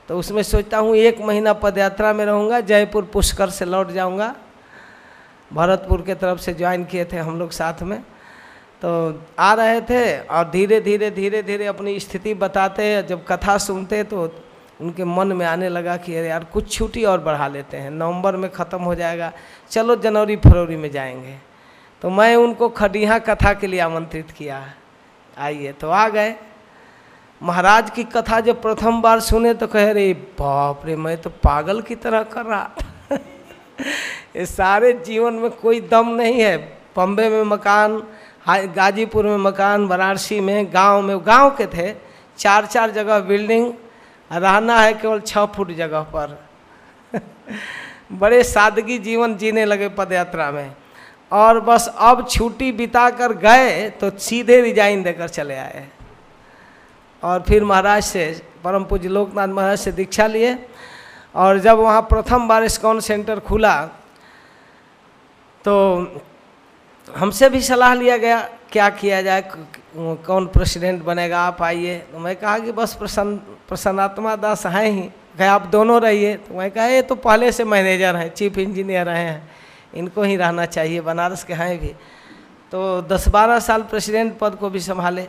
[SPEAKER 1] तो उसमें सोचता हूँ एक महीना पदयात्रा में रहूँगा, जयपुर पुष्कर से लौट जाऊँगा। भरतपुर के तरफ़ से ज्वाइन किए थे हम लोग साथ में। तो आ रहे थे और धीरे धीरे धीरे धीरे अपनी स्थिति बताते, जब कथा सुनते तो उनके मन में आने लगा कि अरे यार कुछ छुट्टी और बढ़ा लेते हैं, नवंबर में ख़त्म हो जाएगा, चलो जनवरी फरवरी में जाएँगे। तो मैं उनको खडिया कथा के लिए आमंत्रित किया। आइए तो आ गए। महाराज की कथा जब प्रथम बार सुने तो कह रहे बाप रे, मैं तो पागल की तरह कर रहा ये सारे जीवन में कोई दम नहीं है। बम्बे में मकान गाजीपुर में मकान, वाराणसी में, गाँव में, गाँव के थे। चार चार जगह बिल्डिंग, रहना है केवल छः फुट जगह पर। बड़े सादगी जीवन जीने लगे पदयात्रा में। और बस अब छुट्टी बिता कर गए तो सीधे रिजाइन देकर चले आए। और फिर महाराज से, परम पूज्य लोकनाथ महाराज से दीक्षा लिए। और जब वहाँ प्रथम बार इस्कॉन सेंटर खुला तो हमसे भी सलाह लिया गया, क्या किया जाए, कौन प्रेसिडेंट बनेगा, आप आइए। तो मैं कहा कि बस प्रसन्न, प्रसन्नात्मा दास हैं ही, कहे आप दोनों रहिए। तो मैं कहा, ये तो पहले से मैनेजर हैं, चीफ इंजीनियर हैं। इनको ही रहना चाहिए, बनारस के हैं भी। तो दस बारह साल प्रेसिडेंट पद को भी संभाले।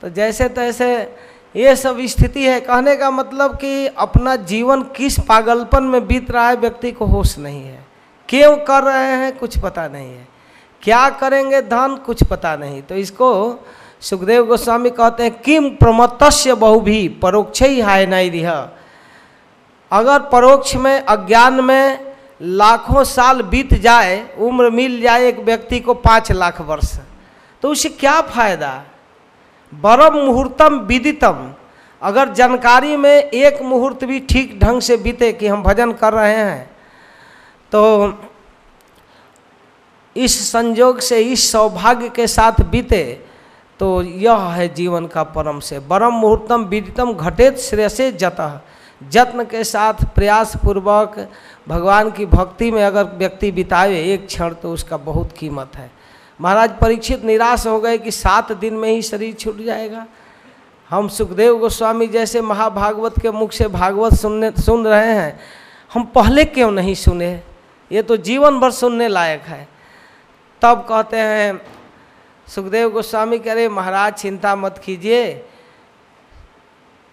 [SPEAKER 1] तो जैसे तैसे ये सब स्थिति है, कहने का मतलब कि अपना जीवन किस पागलपन में बीत रहा है, व्यक्ति को होश नहीं है। क्यों कर रहे हैं, कुछ पता नहीं है। क्या करेंगे धन, कुछ पता नहीं। तो इसको सुखदेव गोस्वामी कहते हैं किम प्रमत्स्य बहु भी परोक्ष ही हाय नहीं रिह अगर परोक्ष में, अज्ञान में लाखों साल बीत जाए, उम्र मिल जाए एक व्यक्ति को पाँच लाख वर्ष। तो उसे क्या फ़ायदा? बरम मुहूर्तम विदितम। अगर जानकारी में एक मुहूर्त भी ठीक ढंग से बीते कि हम भजन कर रहे हैं तो इस संजोग से, इस सौभाग्य के साथ बीते तो यह है जीवन का परम से। परम मुहूर्तम विदितम घटेत श्रेयसे जतः। जत्न के साथ प्रयास पूर्वक भगवान की भक्ति में अगर व्यक्ति बितावे एक क्षण तो उसका बहुत कीमत है। महाराज परीक्षित निराश हो गए कि सात दिन में ही शरीर छूट जाएगा। हम सुखदेव गोस्वामी जैसे महाभागवत के मुख से भागवत सुनने, सुन रहे हैं। हम पहले क्यों नहीं सुने? ये तो जीवन भर सुनने लायक है। तब कहते हैं, सुखदेव गोस्वामी कह रहे, महाराज, चिंता मत कीजिए।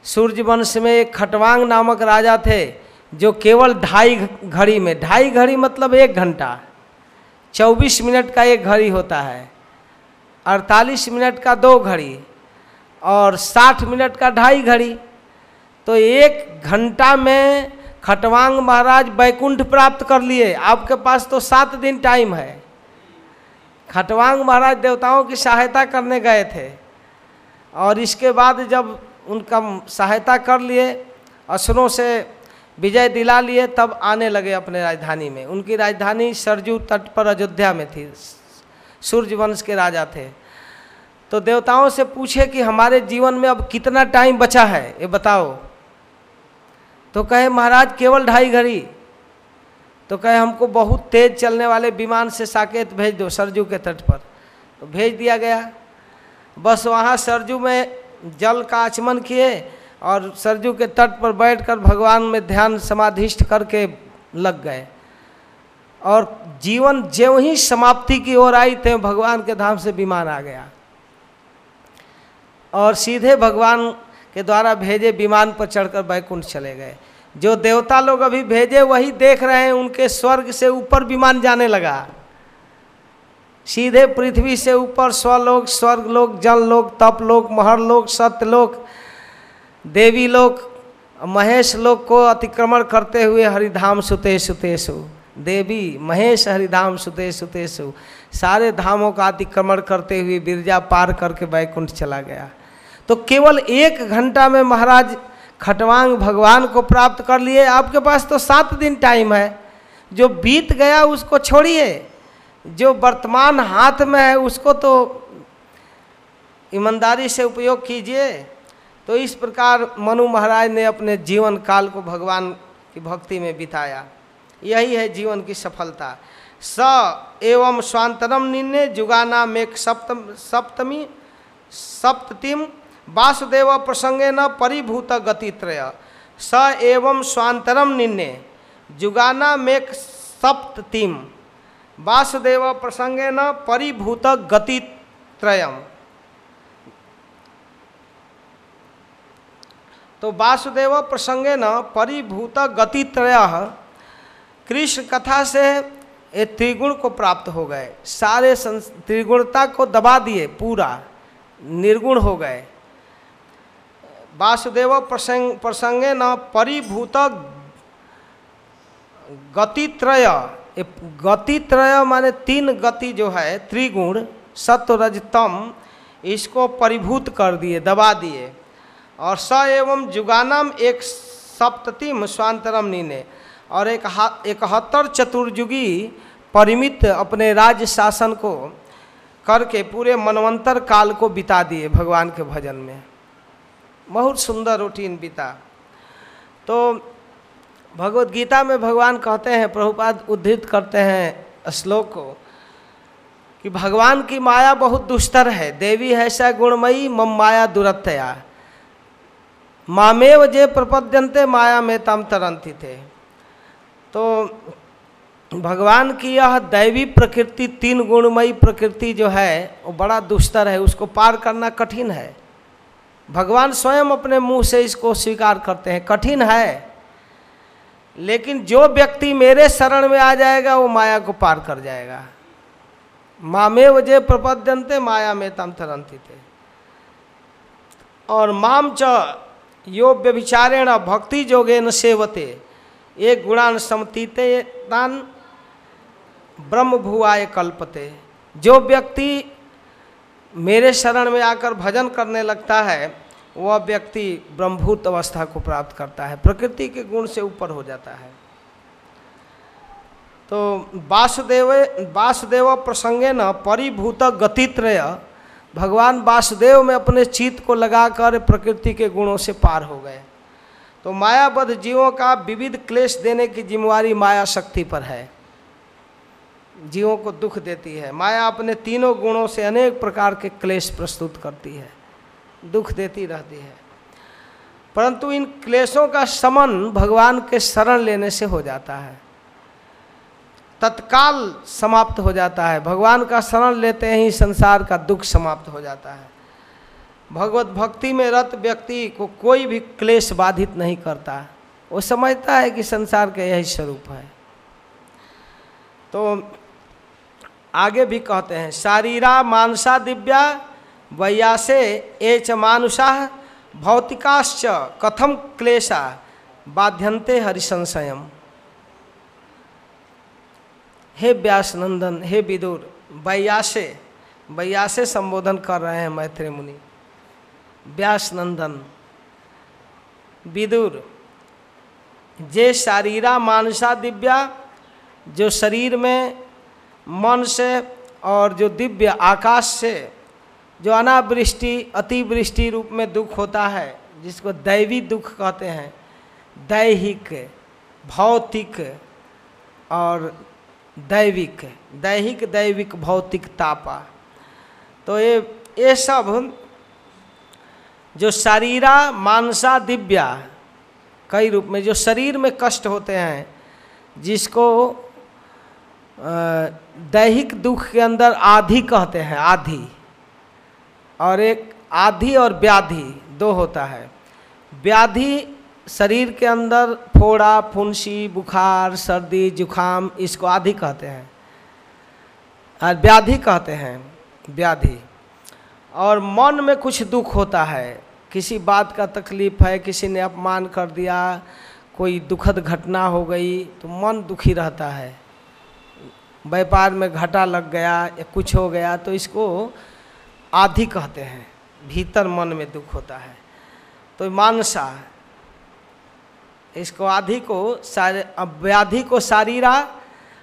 [SPEAKER 1] सूर्य वंश में एक खटवांग नामक राजा थे। जो केवल ढाई घड़ी में, ढाई घड़ी मतलब एक घंटा, चौबीस मिनट का एक घड़ी होता है, अड़तालीस मिनट का दो घड़ी और साठ मिनट का ढाई घड़ी तो एक घंटा में खटवांग महाराज बैकुंठ प्राप्त कर लिए। आपके पास तो सात दिन टाइम है। खटवांग महाराज देवताओं की सहायता करने गए थे और इसके बाद जब उनका सहायता कर लिए, असुरों से विजय दिला लिए तब आने लगे अपने राजधानी में। उनकी राजधानी सरजू तट पर अयोध्या में थी। सूर्य वंश के राजा थे। तो देवताओं से पूछे कि हमारे जीवन में अब कितना टाइम बचा है? ये बताओ। तो कहे, महाराज, केवल ढाई घड़ी। तो कहे, हमको बहुत तेज चलने वाले विमान से साकेत भेज दो सरजू के तट पर। तो भेज दिया गया। बस वहाँ सरजू में जल का आचमन किए। और सरजू के तट पर बैठकर भगवान में ध्यान समाधिष्ट करके लग गए। और जीवन ज्यों ही समाप्ति की ओर आई थे भगवान के धाम से विमान आ गया। और सीधे भगवान के द्वारा भेजे विमान पर चढ़कर बैकुंठ चले गए। जो देवता लोग अभी भेजे, वही देख रहे हैं, उनके स्वर्ग से ऊपर विमान जाने लगा। सीधे पृथ्वी से ऊपर स्वलोक स्वर्ग लोक, जल लोक, तप लोक, महर लोक, सत्य लोक देवी लोक, महेश लोक को अतिक्रमण करते हुए हरिधाम सुते सुतेशु देवी, महेश हरिधाम सुते सुतेशु सारे धामों का अतिक्रमण करते हुए बिरजा पार करके बैकुंठ चला गया। तो केवल एक घंटा में महाराज खटवांग भगवान को प्राप्त कर लिए। आपके पास तो सात दिन टाइम है। जो बीत गया उसको छोड़िए। जो वर्तमान हाथ में है उसको तो ईमानदारी से उपयोग कीजिए। तो इस प्रकार मनु महाराज ने अपने जीवन काल को भगवान की भक्ति में बिताया। यही है जीवन की सफलता। स एवं स्वांतरम निन्ने जुगाना मेक सप्तम, सप्तमी, सप्ततिम, वासुदेव प्रसंगे न परिभूत गतित्रय। स एवं स्वांतरम निन्ने जुगाना मेक सप्ततिम, वासुदेव प्रसंगे न परिभूत गतित्रयम। तो वासुदेव प्रसंगे न परिभूत गतित्रय कृष्ण कथा से ये त्रिगुण को प्राप्त हो गए। सारे त्रिगुणता को दबा दिए, पूरा, निर्गुण हो गए। वासुदेव प्रसंग प्रसंगे न परिभूत गतित्रय गतित्रय माने तीन गति जो है, त्रिगुण सत्व रजतम इसको परिभूत कर दिए, दबा दिए। और स एवं जुगानम एक सप्ततिम स्वांतरम नीने। और एक इकहत्तर चतुर्युगी परिमित अपने राज्य शासन को करके पूरे मनवंतर काल को बिता दिए भगवान के भजन में। बहुत सुंदर रूटीन बिता। तो भगवत गीता में भगवान कहते हैं, प्रभुपाद उद्धृत करते हैं श्लोक को कि भगवान की माया बहुत दुष्तर है, देवी ऐसा गुणमयी मम माया दुरतया मामेव जे प्रपद्यंते माया में तम तरंती थे। तो भगवान की यह दैवी प्रकृति, तीन गुणमयी प्रकृति जो है, वो बड़ा दुष्तर है, उसको पार करना कठिन है। भगवान स्वयं अपने मुँह से इसको स्वीकार करते हैं, कठिन है। लेकिन जो व्यक्ति मेरे शरण में आ जाएगा, वो माया को पार कर जाएगा। मामे वजह प्रपद्यंते माया में तम तरंती थे। और माम च यो व्यभिचारेण भक्ति जोगेन सेवते। एक गुणान समतीते दान ब्रह्म भुआय कल्पते। जो व्यक्ति मेरे शरण में आकर भजन करने लगता है, वह व्यक्ति ब्रह्मभूत अवस्था को प्राप्त करता है, प्रकृति के गुण से ऊपर हो जाता है। तो वासुदेव वासुदेव प्रसंगे न परिभूत गतित्रय भगवान वासुदेव में अपने चित्त को लगाकर प्रकृति के गुणों से पार हो गए। तो मायाबद्ध जीवों का विविध क्लेश देने की जिम्मेवारी माया शक्ति पर है। जीवों को दुख देती है। माया अपने तीनों गुणों से अनेक प्रकार के क्लेश प्रस्तुत करती है। दुख देती रहती है। परंतु इन क्लेशों का समन भगवान के शरण लेने से हो जाता है। तत्काल समाप्त हो जाता है। भगवान का शरण लेते ही संसार का दुख समाप्त हो जाता है। भगवत भक्ति में रत व्यक्ति को कोई भी क्लेश बाधित नहीं करता। वो समझता है कि संसार का यही स्वरूप है। तो आगे भी कहते हैं, शारीरा मानसा दिव्या वैयासे एच मानुषा भौतिकाश्च कथम क्लेशा बाध्यंते हरिसंशयम। हे व्यास नंदन हे विदुर वैयासे वैयासे संबोधन कर रहे हैं मैत्री मुनि। व्यास नंदन विदुर, जे शारीरा मानसा दिव्या, जो शरीर में मन से और जो दिव्य आकाश से, जो अनावृष्टि, अतिवृष्टि रूप में दुख होता है, जिसको दैवी दुख कहते हैं, दैहिक, भौतिक और दैविक, दैहिक, दैविक भौतिक तापा। तो ये ये सब जो शरीरा, मानसा, दिव्या, कई रूप में जो शरीर में कष्ट होते हैं, जिसको दैहिक दुख के अंदर आधि कहते हैं, आधि। और एक आधि और व्याधि, दो होता है। व्याधि शरीर के अंदर फोड़ा, फुंसी, बुखार, सर्दी, जुखाम, इसको आधि कहते हैं। और व्याधि कहते हैं, व्याधि। और मन में कुछ दुख होता है, किसी बात का तकलीफ़ है, किसी ने अपमान कर दिया, कोई दुखद घटना हो गई तो मन दुखी रहता है। व्यापार में घाटा लग गया, या कुछ हो गया तो इसको आधि कहते हैं। भीतर मन में दुख होता है। तो मानसा इसको आधी को व्याधि को शारीरा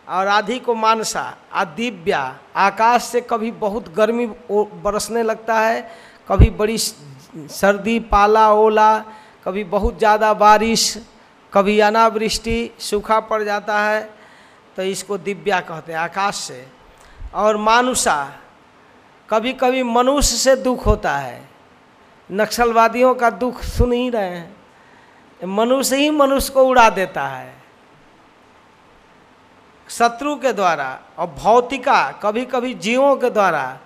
[SPEAKER 1] और आधी को मानसा आ दिव्या आकाश से कभी बहुत गर्मी बरसने लगता है, कभी बड़ी सर्दी, पाला, ओला, कभी बहुत ज़्यादा बारिश, कभी अनावृष्टि, सूखा पड़ जाता है तो इसको दिव्या कहते हैं आकाश से। और मानुषा कभी कभी मनुष्य से दुख होता है। नक्सलवादियों का दुख सुन ही रहे हैं। मनुष्य ही मनुष्य को उड़ा देता है। शत्रु के द्वारा और भौतिका कभी कभी जीवों के द्वारा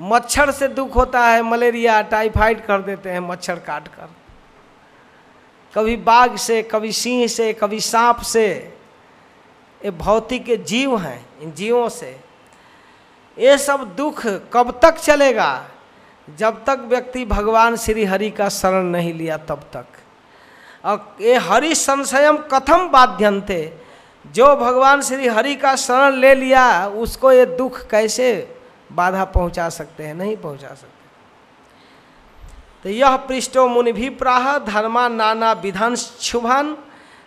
[SPEAKER 1] मच्छर से दुख होता है, मलेरिया, टाइफाइड कर देते हैं, मच्छर काट कर। कभी बाघ से, कभी सिंह से, कभी सांप से, ये भौतिक जीव हैं, इन जीवों से। ये सब दुख कब तक चलेगा? जब तक व्यक्ति भगवान श्री हरि का शरण नहीं लिया, तब तक। और ये हरि संशयम कथम बाध्यंते। जो भगवान श्री हरि का शरण ले लिया, उसको ये दुख कैसे बाधा पहुँचा सकते हैं? नहीं पहुँचा सकते। तो यह पृष्ठो मुनि भी प्राह, धर्मा नाना विधान शुभान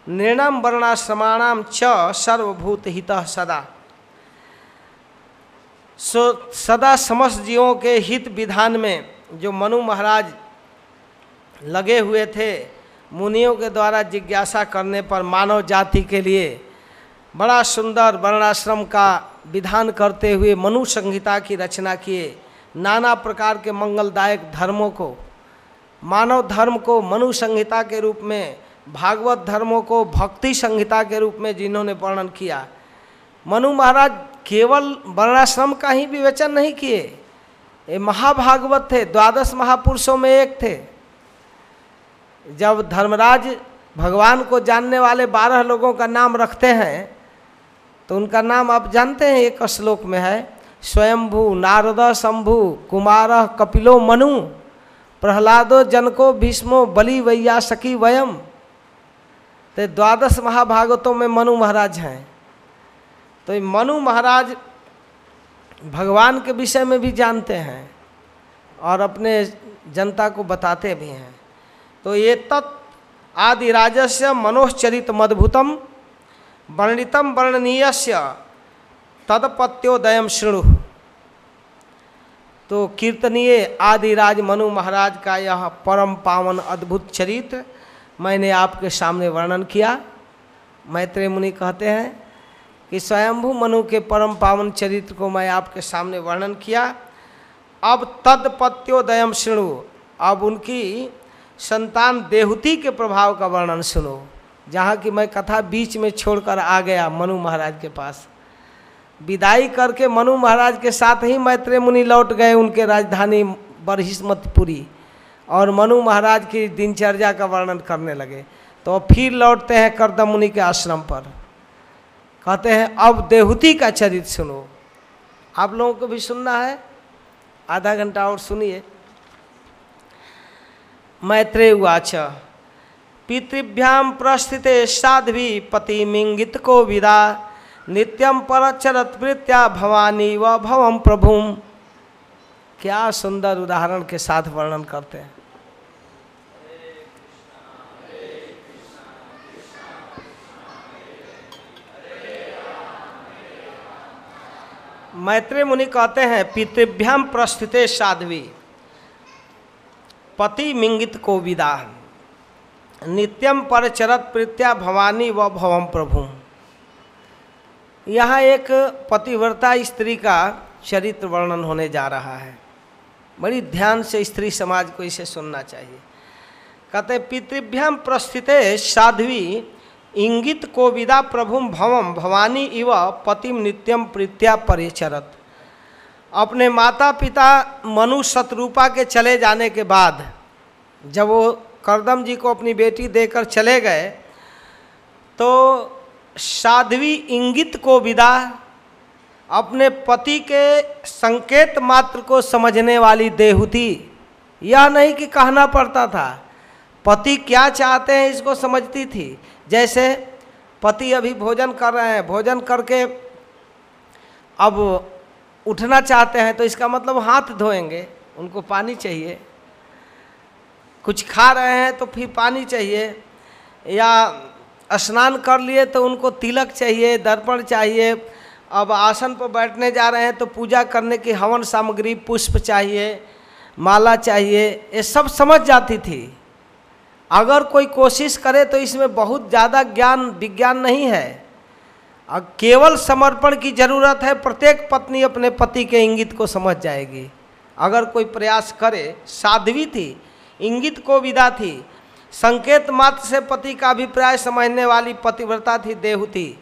[SPEAKER 1] निर्णम वर्णाश्रमाणाम च सर्वभूत हित सदा। सो सदा समस्त जीवों के हित विधान में जो मनु महाराज लगे हुए थे मुनियों के द्वारा जिज्ञासा करने पर मानव जाति के लिए बड़ा सुंदर वर्णाश्रम का विधान करते हुए मनु संहिता की रचना किए। नाना प्रकार के मंगलदायक धर्मों को, मानव धर्म को मनु संहिता के रूप में, भागवत धर्मों को भक्ति संहिता के रूप में जिन्होंने वर्णन किया। मनु महाराज केवल वर्णाश्रम का ही विवेचन नहीं किए। ये महाभागवत थे, द्वादश महापुरुषों में एक थे। जब धर्मराज भगवान को जानने वाले बारह लोगों का नाम रखते हैं तो उनका नाम आप जानते हैं, एक श्लोक में है, स्वयंभू नारद शंभु कुमार कपिलो मनु, प्रहलादो जनको भीष्मो बलि वैया सखी वयम। तो द्वादश महाभागवतों में मनु महाराज हैं। तो मनु महाराज भगवान के विषय में भी जानते हैं और अपने जनता को बताते भी हैं। तो ये तत् आदि राजस्य मनोश्चरित मद्भुतम वर्णितम वर्णनीय से तदपत्योदय शृणु। तो कीर्तनीय आदिराज मनु महाराज का यह परम पावन अद्भुत चरित्र मैंने आपके सामने वर्णन किया। मैत्रेय मुनि कहते हैं कि स्वयंभू मनु के परम पावन चरित्र को मैं आपके सामने वर्णन किया। अब तदपत्योदयम सुणु अब उनकी संतान देहुति के प्रभाव का वर्णन सुनो, जहाँ की मैं कथा बीच में छोड़कर आ गया मनु महाराज के पास। विदाई करके मनु महाराज के साथ ही मैत्रेय मुनि लौट गए उनके राजधानी बरहिस्मतपुरी, और मनु महाराज की दिनचर्या का वर्णन करने लगे। तो फिर लौटते हैं करदम मुनि के आश्रम पर। कहते हैं, अब देहुति का चरित्र सुनो। आप लोगों को भी सुनना है? आधा घंटा और सुनिए। मैत्रेय उवाच पितृभ्याम प्रस्थिते साध्वी पति मिंगित को विदा नित्यम परचरत प्रीत्या भवानी व भवम प्रभुम क्या सुंदर उदाहरण के साथ वर्णन करते हैं। मैत्रेय मुनि कहते हैं पितृभ्याम प्रस्थिते साध्वी। पति मिंगित को विदा नित्यम परचरत प्रीत्या भवानी व भवम प्रभु। यहाँ एक पतिव्रता स्त्री का चरित्र वर्णन होने जा रहा है। बड़ी ध्यान से स्त्री समाज को इसे सुनना चाहिए। कहते पितृभ्याम प्रस्थित साध्वी, इंगित कोविदा प्रभुम भवम, भवानी इव पतिम नित्यम प्रीत्या परिचरत। अपने माता पिता मनु शत्रुपा के चले जाने के बाद, जब वो करदम जी को अपनी बेटी देकर चले गए तो साध्वी इंगित को विदा अपने पति के संकेत मात्र को समझने वाली देहुती यह नहीं कि कहना पड़ता था, पति क्या चाहते हैं इसको समझती थी। जैसे पति अभी भोजन कर रहे हैं, भोजन करके अब उठना चाहते हैं तो इसका मतलब हाथ धोएँगे, उनको पानी चाहिए। कुछ खा रहे हैं तो फिर पानी चाहिए, या स्नान कर लिए तो उनको तिलक चाहिए, दर्पण चाहिए। अब आसन पर बैठने जा रहे हैं तो पूजा करने की हवन सामग्री, पुष्प चाहिए, माला चाहिए, ये सब समझ जाती थी। अगर कोई कोशिश करे तो इसमें बहुत ज़्यादा ज्ञान, विज्ञान नहीं है। अब केवल समर्पण की ज़रूरत है, प्रत्येक पत्नी अपने पति के इंगित को समझ जाएगी। अगर कोई प्रयास करे, साध्वी थी, इंगित को विदा थी, संकेत मात्र से पति का अभिप्राय समझने वाली पतिव्रता थी, देहुति।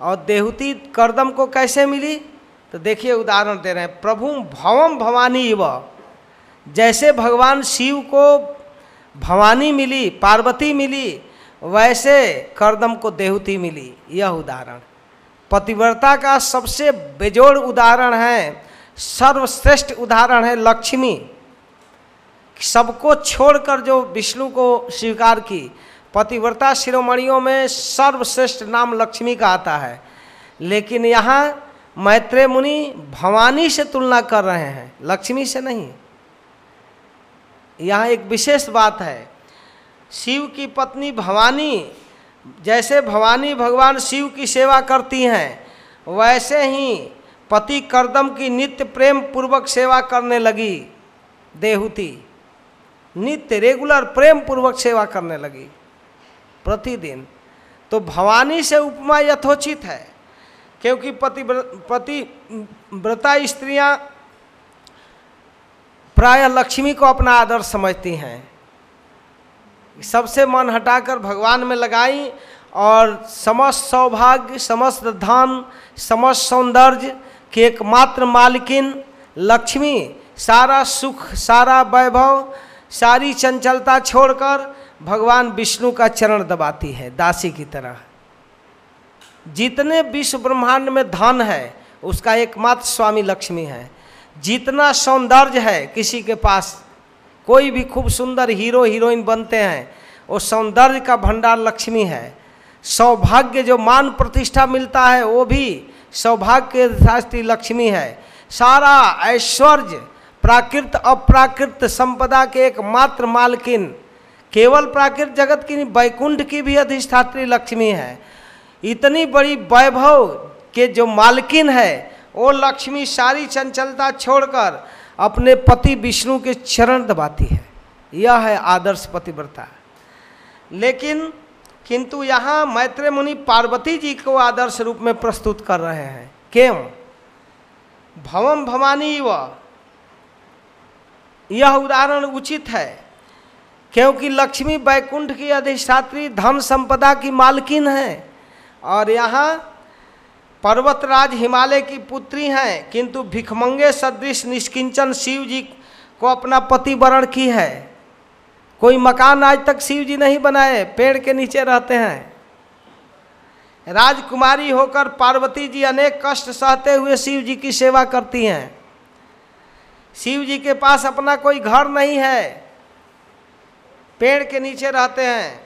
[SPEAKER 1] और देहुति करदम को कैसे मिली? तो देखिए उदाहरण दे रहे हैं, प्रभु भवम भवानी व जैसे भगवान शिव को भवानी मिली, पार्वती मिली, वैसे करदम को देहुति मिली, यह उदाहरण। पतिव्रता का सबसे बेजोड़ उदाहरण है, सर्वश्रेष्ठ उदाहरण है लक्ष्मी। सबको छोड़कर जो विष्णु को स्वीकार की, पतिव्रता शिरोमणियों में सर्वश्रेष्ठ नाम लक्ष्मी का आता है। लेकिन यहाँ मैत्रेय मुनि भवानी से तुलना कर रहे हैं, लक्ष्मी से नहीं। यहाँ एक विशेष बात है, शिव की पत्नी भवानी जैसे भवानी भगवान शिव की सेवा करती हैं, वैसे ही पति करदम की नित्य प्रेम पूर्वक सेवा करने लगी देहुति। नित्य रेगुलर प्रेम पूर्वक सेवा करने लगी प्रतिदिन। तो भवानी से उपमा यथोचित है, क्योंकि पति पति व्रता स्त्रियाँ प्राय लक्ष्मी को अपना आदर्श समझती हैं। सबसे मन हटाकर भगवान में लगाई और समस्त सौभाग्य, समस्त धन, समस्त सौंदर्य के एकमात्र मालकिन लक्ष्मी, सारा सुख, सारा वैभव, सारी चंचलता छोड़कर भगवान विष्णु का चरण दबाती है, दासी की तरह। जितने विश्व ब्रह्मांड में धन है, उसका एकमात्र स्वामी लक्ष्मी है। जितना सौंदर्य है किसी के पास कोई भी खूब सुंदर हीरो, हीरोइन बनते हैं, वो सौंदर्य का भंडार लक्ष्मी है। सौभाग्य जो मान प्रतिष्ठा मिलता है, वो भी सौभाग्य शास्त्री लक्ष्मी है। सारा ऐश्वर्य, प्राकृत, अप्राकृत संपदा के एकमात्र मालकिन, केवल प्राकृत जगत की नहीं, वैकुंठ की भी अधिष्ठात्री लक्ष्मी है। इतनी बड़ी वैभव के जो मालकिन है, वो लक्ष्मी सारी चंचलता छोड़कर अपने पति विष्णु के चरण दबाती है। यह है आदर्श पतिव्रता। लेकिन, किंतु यहाँ मैत्रेय मुनि पार्वती जी को आदर्श रूप में प्रस्तुत कर रहे हैं। क्यों? भवम भवानी व यह उदाहरण उचित है, क्योंकि लक्ष्मी बैकुंठ की अधिष्ठात्री धन संपदा की मालकिन है, और यहाँ पर्वतराज हिमालय की पुत्री हैं, किंतु भिखमंगे सदृश निष्किंचन शिव जी को अपना पति वरण की है। कोई मकान आज तक शिव जी नहीं बनाए, पेड़ के नीचे रहते हैं। राजकुमारी होकर पार्वती जी अनेक कष्ट सहते हुए शिव जी की सेवा करती हैं। शिव जी के पास अपना कोई घर नहीं है, पेड़ के नीचे रहते हैं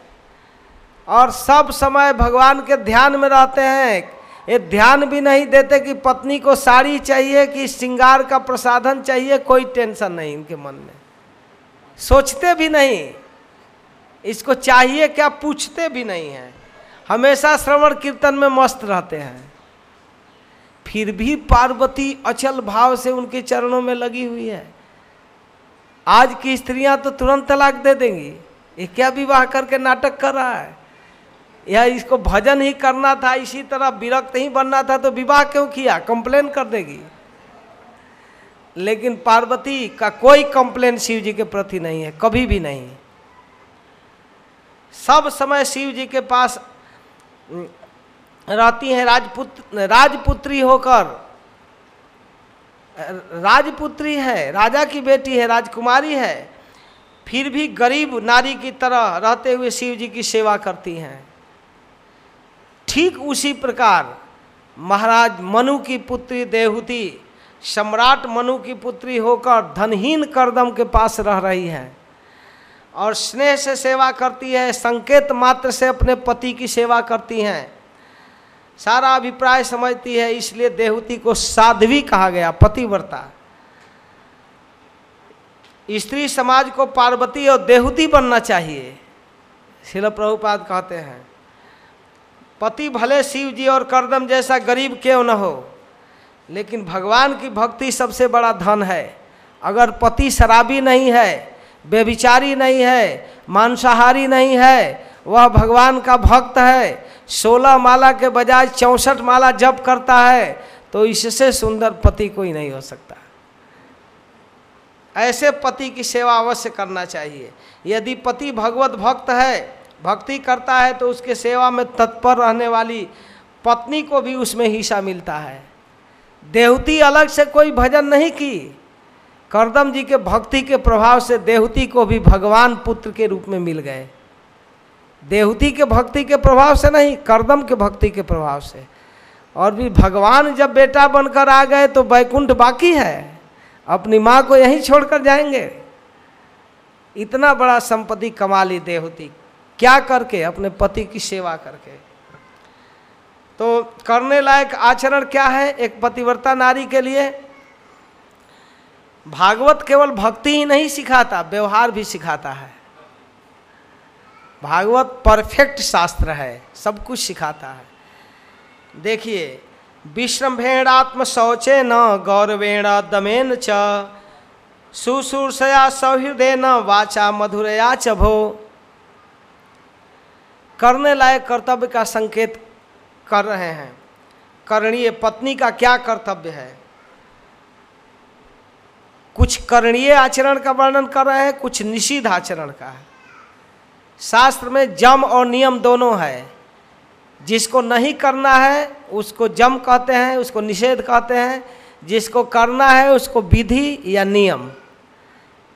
[SPEAKER 1] और सब समय भगवान के ध्यान में रहते हैं। ये ध्यान भी नहीं देते कि पत्नी को साड़ी चाहिए, कि श्रृंगार का प्रसाधन चाहिए, कोई टेंशन नहीं इनके मन में। सोचते भी नहीं। इसको चाहिए क्या पूछते भी नहीं हैं। हमेशा श्रवण कीर्तन में मस्त रहते हैं। फिर भी पार्वती अचल भाव से उनके चरणों में लगी हुई है। आज की स्त्रियाँ तो तुरंत तलाक दे देंगी। ये क्या विवाह करके नाटक कर रहा है? या इसको भजन ही करना था, इसी तरह विरक्त ही बनना था तो विवाह क्यों किया? कंप्लेन कर देगी। लेकिन पार्वती का कोई कंप्लेन शिव जी के प्रति नहीं है, कभी भी नहीं। सब समय शिव जी के पास रहती हैं राजपुत्र राजपुत्री होकर। राजपुत्री है, राजा की बेटी है, राजकुमारी है, फिर भी गरीब नारी की तरह रहते हुए शिव जी की सेवा करती हैं। ठीक उसी प्रकार महाराज मनु की पुत्री देहुति, सम्राट मनु की पुत्री होकर धनहीन करदम के पास रह रही है और स्नेह से सेवा करती है, संकेत मात्र से अपने पति की सेवा करती हैं। सारा अभिप्राय समझती है, इसलिए देहुति को साध्वी कहा गया, पतिव्रता। स्त्री समाज को पार्वती और देहुति बनना चाहिए, शिल प्रभुपाद कहते हैं। पति भले शिव जी और करदम जैसा गरीब क्यों न हो, लेकिन भगवान की भक्ति सबसे बड़ा धन है। अगर पति शराबी नहीं है बेविचारी नहीं है, मांसाहारी नहीं है, वह भगवान का भक्त है, सोलह माला के बजाय चौंसठ माला जप करता है तो इससे सुंदर पति कोई नहीं हो सकता। ऐसे पति की सेवा अवश्य करना चाहिए। यदि पति भगवत भक्त है भक्ति करता है तो उसके सेवा में तत्पर रहने वाली पत्नी को भी उसमें हिस्सा मिलता है। देवती अलग से कोई भजन नहीं की। करदम जी के भक्ति के प्रभाव से देवती को भी भगवान पुत्र के रूप में मिल गए। देवती के भक्ति के प्रभाव से नहीं, करदम के भक्ति के प्रभाव से। और भी भगवान जब बेटा बनकर आ गए तो बैकुंठ बाकी है। अपनी माँ को यहीं छोड़कर जाएँगे। इतना बड़ा संपत्ति कमा ली देवती क्या करके, अपने पति की सेवा करके। तो करने लायक आचरण क्या है? एक पतिव्रता नारी के लिए भागवत केवल भक्ति ही नहीं सिखाता, व्यवहार भी सिखाता है। भागवत परफेक्ट शास्त्र है, सब कुछ सिखाता है। देखिए विश्रम्भेणात्म शौचे न गौरवेण दमेन च सुसूर्षया सौहृदय न, वाचा मधुरया च भो। करने लायक कर्तव्य का संकेत कर रहे हैं। करणीय पत्नी का क्या कर्तव्य है? कुछ करणीय आचरण का वर्णन कर रहे हैं, कुछ निषिद्ध आचरण का है। शास्त्र में जम और नियम दोनों है। जिसको नहीं करना है, उसको जम कहते हैं, उसको निषेध कहते हैं। जिसको करना है, उसको विधि या नियम।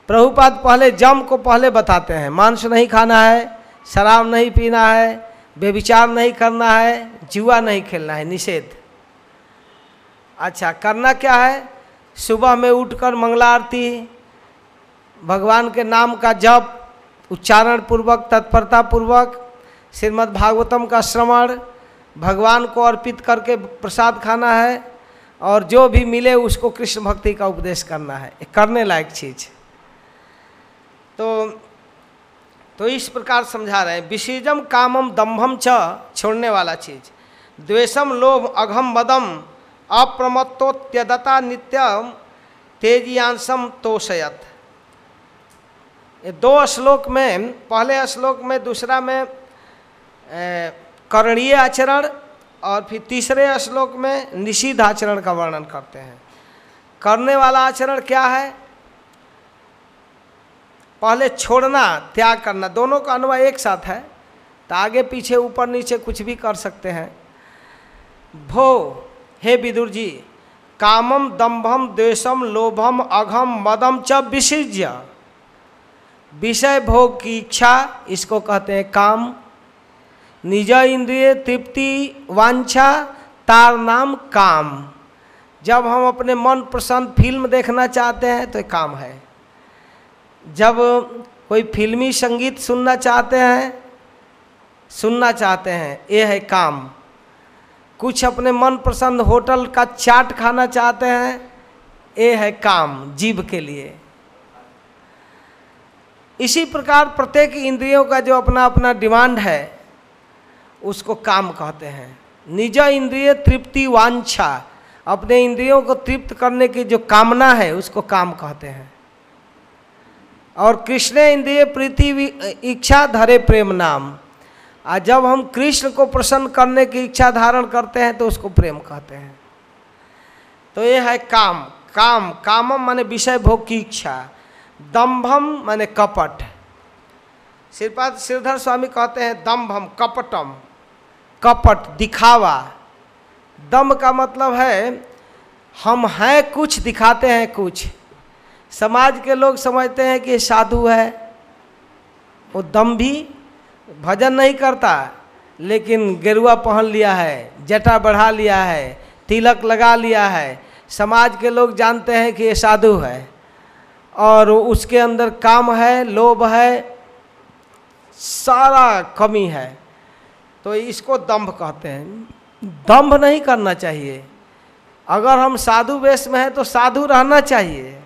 [SPEAKER 1] प्रभुपाद पहले जम को पहले बताते हैं। मांस नहीं खाना है शराब नहीं पीना है, बेविचार नहीं करना है, जुआ नहीं खेलना है, निषेध। अच्छा करना क्या है? सुबह में उठकर मंगला आरती, भगवान के नाम का जप उच्चारण पूर्वक तत्परता पूर्वक श्रीमद् भागवतम का श्रवण, भगवान को अर्पित करके प्रसाद खाना है, और जो भी मिले उसको कृष्ण भक्ति का उपदेश करना है। करने लायक चीज़। तो तो इस प्रकार समझा रहे हैं विशीजम कामम दम्भम च, छोड़ने वाला चीज़। द्वेषम लोभ अघम मदम अप्रमत्तोत्यदता नित्यम, तेजियांसम तोषयत। ये दो श्लोक में, पहले श्लोक में, दूसरा में करणीय आचरण, और फिर तीसरे श्लोक में निषिद्ध आचरण का वर्णन करते हैं। करने वाला आचरण क्या है? पहले छोड़ना, त्याग करना, दोनों का अनुभव एक साथ है तो आगे, पीछे, ऊपर, नीचे कुछ भी कर सकते हैं। भो, हे विदुर जी, कामम, दम्भम, द्वेषम, लोभम, अघम, मदम च विसृज्य। विषय, भोग की इच्छा, इसको कहते हैं काम। निज इंद्रिय, तृप्ति, वांछा, तार नाम, काम। जब हम अपने मन प्रसन्न, फ़िल्म देखना चाहते हैं तो काम है। जब कोई फिल्मी संगीत सुनना चाहते हैं, सुनना चाहते हैं, ये है काम। कुछ अपने मन प्रसन्न होटल का चाट खाना चाहते हैं, ये है काम जीव के लिए। इसी प्रकार प्रत्येक इंद्रियों का जो अपना अपना डिमांड है, उसको काम कहते हैं। निज इंद्रिय तृप्ति वांछा, अपने इंद्रियों को तृप्त करने की जो कामना है, उसको काम कहते हैं। और कृष्ण इंद्रिय प्रीति इच्छा धरे प्रेम नाम। और जब हम कृष्ण को प्रसन्न करने की इच्छा धारण करते हैं तो उसको प्रेम कहते हैं। तो ये है काम। काम, कामम माने विषय भोग की इच्छा। दम्भम माने कपट। श्रीपाद श्रीधर स्वामी कहते हैं दम्भम कपटम। कपट, दिखावा। दम का मतलब है, हम हैं कुछ, दिखाते हैं कुछ। समाज के लोग समझते हैं कि साधु है। वो दम भी भजन नहीं करता, लेकिन गेरुआ पहन लिया है, जटा बढ़ा लिया है, तिलक लगा लिया है। समाज के लोग जानते हैं कि ये साधु है। और उसके अंदर काम है, लोभ है, सारा कमी है। तो इसको दम्भ कहते हैं। दम्भ नहीं करना चाहिए। अगर हम साधु वेश में हैं तो साधु रहना चाहिए।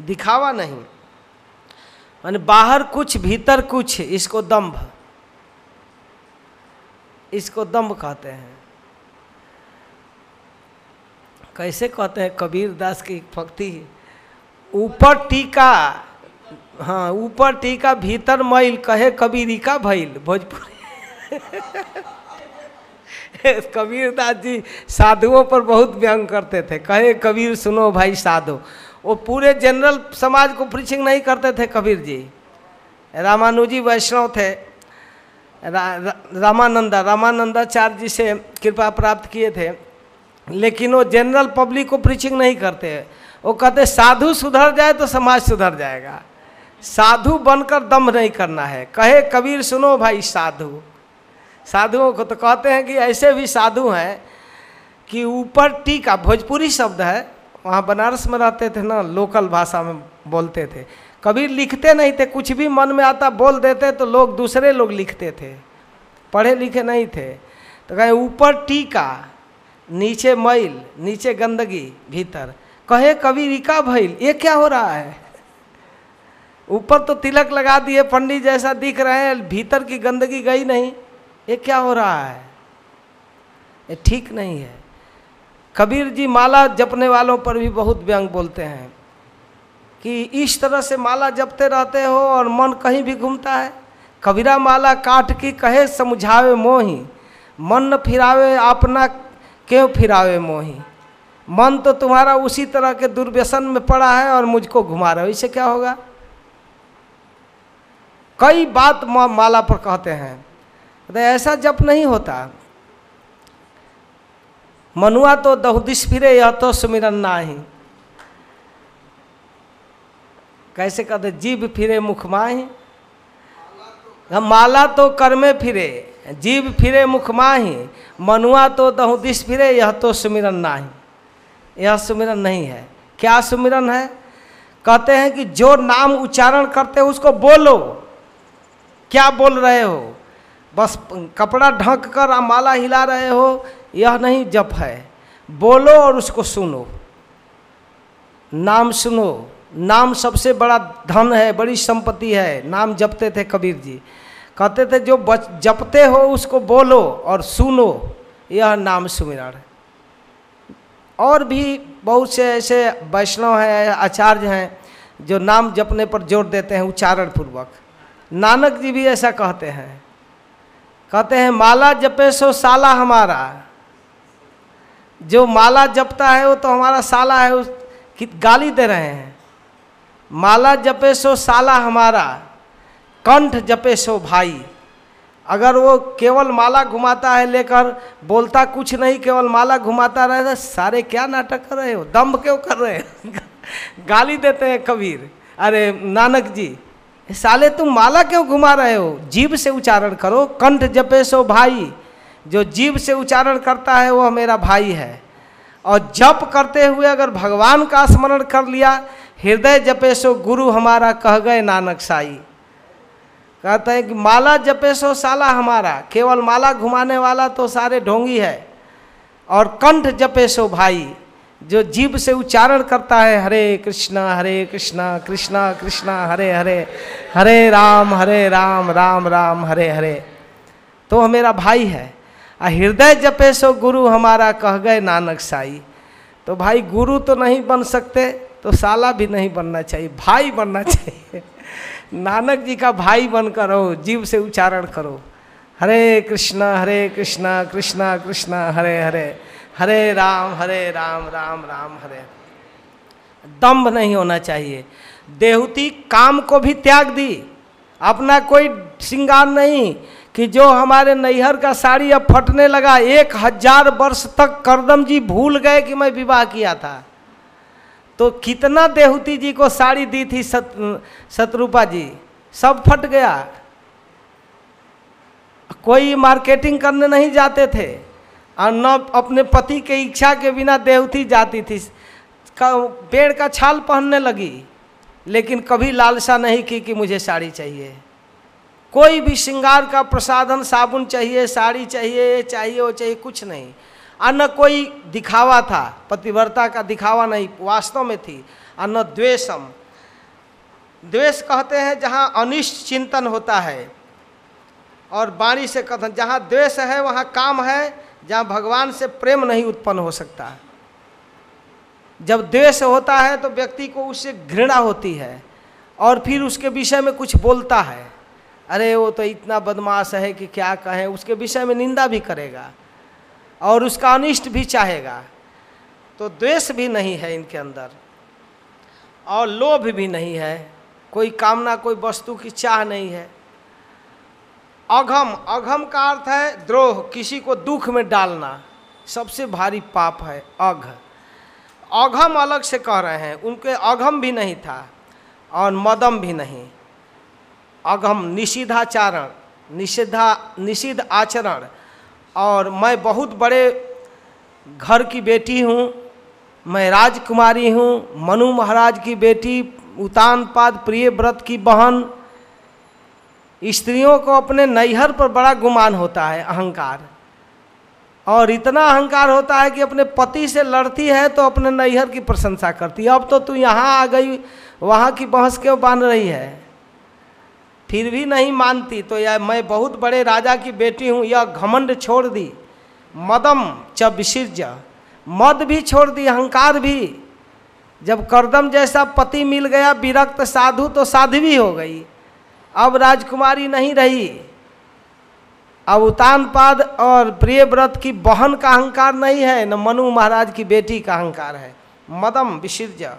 [SPEAKER 1] दिखावा नहीं। मान बाहर कुछ, भीतर कुछ, इसको दम्भ। इसको दम्भ कहते हैं। कैसे कहते हैं? कबीर दास की भक्ति ऊपर टीका हाँ ऊपर टीका, भीतर मैल, कहे कबीरी का भैल, भोजपुरी। कबीर दास जी साधुओं पर बहुत व्यंग करते थे। कहे कबीर, सुनो भाई साधु। वो पूरे जनरल समाज को प्रीचिंग नहीं करते थे कबीर जी। रामानुजी वैष्णव थे। रा, रा, रामानंदा रामानंदाचार्य जी से कृपा प्राप्त किए थे। लेकिन वो जनरल पब्लिक को प्रीचिंग नहीं करते। वो कहते साधु सुधर जाए तो समाज सुधर जाएगा। साधु बनकर दम नहीं करना है। कहे कबीर सुनो भाई साधु। साधुओं को तो कहते हैं कि ऐसे भी साधु हैं कि ऊपर टीका भोजपुरी शब्द है वहाँ बनारस में रहते थे ना, लोकल भाषा में बोलते थे। कभी लिखते नहीं थे, कुछ भी मन में आता बोल देते तो लोग दूसरे लोग लिखते थे, पढ़े लिखे नहीं थे। तो कहे, ऊपर टीका, नीचे मैल, नीचे गंदगी भीतर। कहे कबीर रिका भैल ये क्या हो रहा है? ऊपर तो तिलक लगा दिए, पंडित जैसा दिख रहे हैं, भीतर की गंदगी गई नहीं, ये क्या हो रहा है? ये ठीक नहीं है। कबीर जी माला जपने वालों पर भी बहुत व्यंग बोलते हैं कि इस तरह से माला जपते रहते हो और मन कहीं भी घूमता है। कबीरा माला काट की कहे, समझावे मोही। मन न फिरावे अपना क्यों फिरावे मोही? मन तो तुम्हारा उसी तरह के दुर्व्यसन में पड़ा है और मुझको घुमा रहे हो। इससे क्या होगा? कई बात माला पर कहते हैं। तो ऐसा जप नहीं होता। मनुआ तो दहुदिश फिरे यह तो सुमिरन नाही। कैसे कहते, जीव फिरे मुख माही। माला तो कर्मे फिरे, जीव फिरे मुख माही। मनुआ तो दहुदिश फिरे यह तो सुमिरन नाही। यह सुमिरन नहीं है। क्या सुमिरन है? कहते हैं कि जो नाम उच्चारण करते हो, उसको बोलो। क्या बोल रहे हो? बस कपड़ा ढक कर माला हिला रहे हो, यह नहीं जप है। बोलो और उसको सुनो। नाम सुनो। नाम सबसे बड़ा धन है, बड़ी संपत्ति है। नाम जपते थे कबीर जी। कहते थे, जो बच, जपते हो उसको बोलो और सुनो। यह नाम सुमिरण और भी बहुत से ऐसे वैष्णव हैं, आचार्य हैं, जो नाम जपने पर ज़ोर देते हैं उच्चारण पूर्वक नानक जी भी ऐसा कहते हैं। कहते हैं, माला जपे सो साला हमारा। जो माला जपता है, वो तो हमारा साला है, उस गाली दे रहे हैं। माला जपे सो साला हमारा, कंठ जपे सो भाई। अगर वो केवल माला घुमाता है लेकर बोलता कुछ नहीं, केवल माला घुमाता रहे तो सारे क्या नाटक कर रहे हो? दम्भ क्यों कर रहे हो? गाली देते हैं कबीर। अरे, नानक जी साले तुम माला क्यों घुमा रहे हो? जीव से उच्चारण करो, कंठ जपे सो भाई। जो जीव से उच्चारण करता है, वह मेरा भाई है। और जप करते हुए अगर भगवान का स्मरण कर लिया, हृदय जपे सो गुरु हमारा कह गए नानक साई। कहते हैं कि माला जपे सो साला हमारा, केवल माला घुमाने वाला तो सारे ढोंगी है। और कंठ जपे सो भाई। जो जीव से उच्चारण करता है, हरे कृष्णा हरे कृष्णा कृष्णा कृष्णा, हरे हरे हरे राम हरे राम राम राम, हरे हरे। तो वह मेरा भाई है। आ हृदय जपे सो गुरु हमारा कह गए नानक साई। तो भाई गुरु तो नहीं बन सकते तो साला भी नहीं बनना चाहिए, भाई बनना चाहिए। नानक जी का भाई बनकर रहो जीव से उच्चारण करो। हरे कृष्णा हरे कृष्णा कृष्णा कृष्णा, हरे हरे। हरे राम हरे राम राम राम, हरे। दम्भ नहीं होना चाहिए। देहूती काम को भी त्याग दी। अपना कोई श्रृंगार नहीं कि जो हमारे नैहर का साड़ी अब फटने लगा। एक हज़ार वर्ष तक करदम जी भूल गए कि मैं विवाह किया था। तो कितना देहूती जी को साड़ी दी थी सत, सतरूपा जी? सब फट गया। कोई मार्केटिंग करने नहीं जाते थे। और न अपने पति के इच्छा के बिना देवती जाती थी। पेड़ का छाल पहनने लगी, लेकिन कभी लालसा नहीं की कि मुझे साड़ी चाहिए। कोई भी श्रृंगार का प्रसाधन, साबुन चाहिए, साड़ी चाहिए, ये चाहिए, वो चाहिए, कुछ नहीं। और न कोई दिखावा था, पतिव्रता का दिखावा नहीं, वास्तव में थी, और न द्वेषम। द्वेष कहते हैं जहाँ अनिष्ट चिंतन होता है, और वाणी से कथन, जहाँ द्वेष है, वहाँ काम है जहाँ भगवान से प्रेम नहीं उत्पन्न हो सकता जब द्वेष होता है तो व्यक्ति को उससे घृणा होती है और फिर उसके विषय में कुछ बोलता है। अरे वो तो इतना बदमाश है कि क्या कहें, उसके विषय में निंदा भी करेगा और उसका अनिष्ट भी चाहेगा। तो द्वेष भी नहीं है इनके अंदर और लोभ भी नहीं है। कोई कामना, कोई वस्तु की चाह नहीं है। अघम अघम का अर्थ है द्रोह, किसी को दुख में डालना। सबसे भारी पाप है अघ। अघम अलग से कह रहे हैं, उनके अघम भी नहीं था और मदम भी नहीं। अघम निषिद्धाचारण, निषिद्धा, निषिद्ध आचरण। और मैं बहुत बड़े घर की बेटी हूँ, मैं राजकुमारी हूँ, मनु महाराज की बेटी उतान पाद प्रिय व्रत की बहन स्त्रियों को अपने नैहर पर बड़ा गुमान होता है, अहंकार। और इतना अहंकार होता है कि अपने पति से लड़ती है तो अपने नैहर की प्रशंसा करती है। अब तो तू यहाँ आ गई, वहाँ की बहस क्यों बाँध रही है? फिर भी नहीं मानती तो यह मैं बहुत बड़े राजा की बेटी हूँ, यह घमंड छोड़ दी। मदम च विसर्ज मद भी छोड़ दी, अहंकार भी। जब करदम जैसा पति मिल गया, विरक्त साधु तो साध्वी हो गई। अब राजकुमारी नहीं रही। अब उतानपाद और प्रिय व्रत की बहन का अहंकार नहीं है, न मनु महाराज की बेटी का अहंकार है। मदम विसर्ज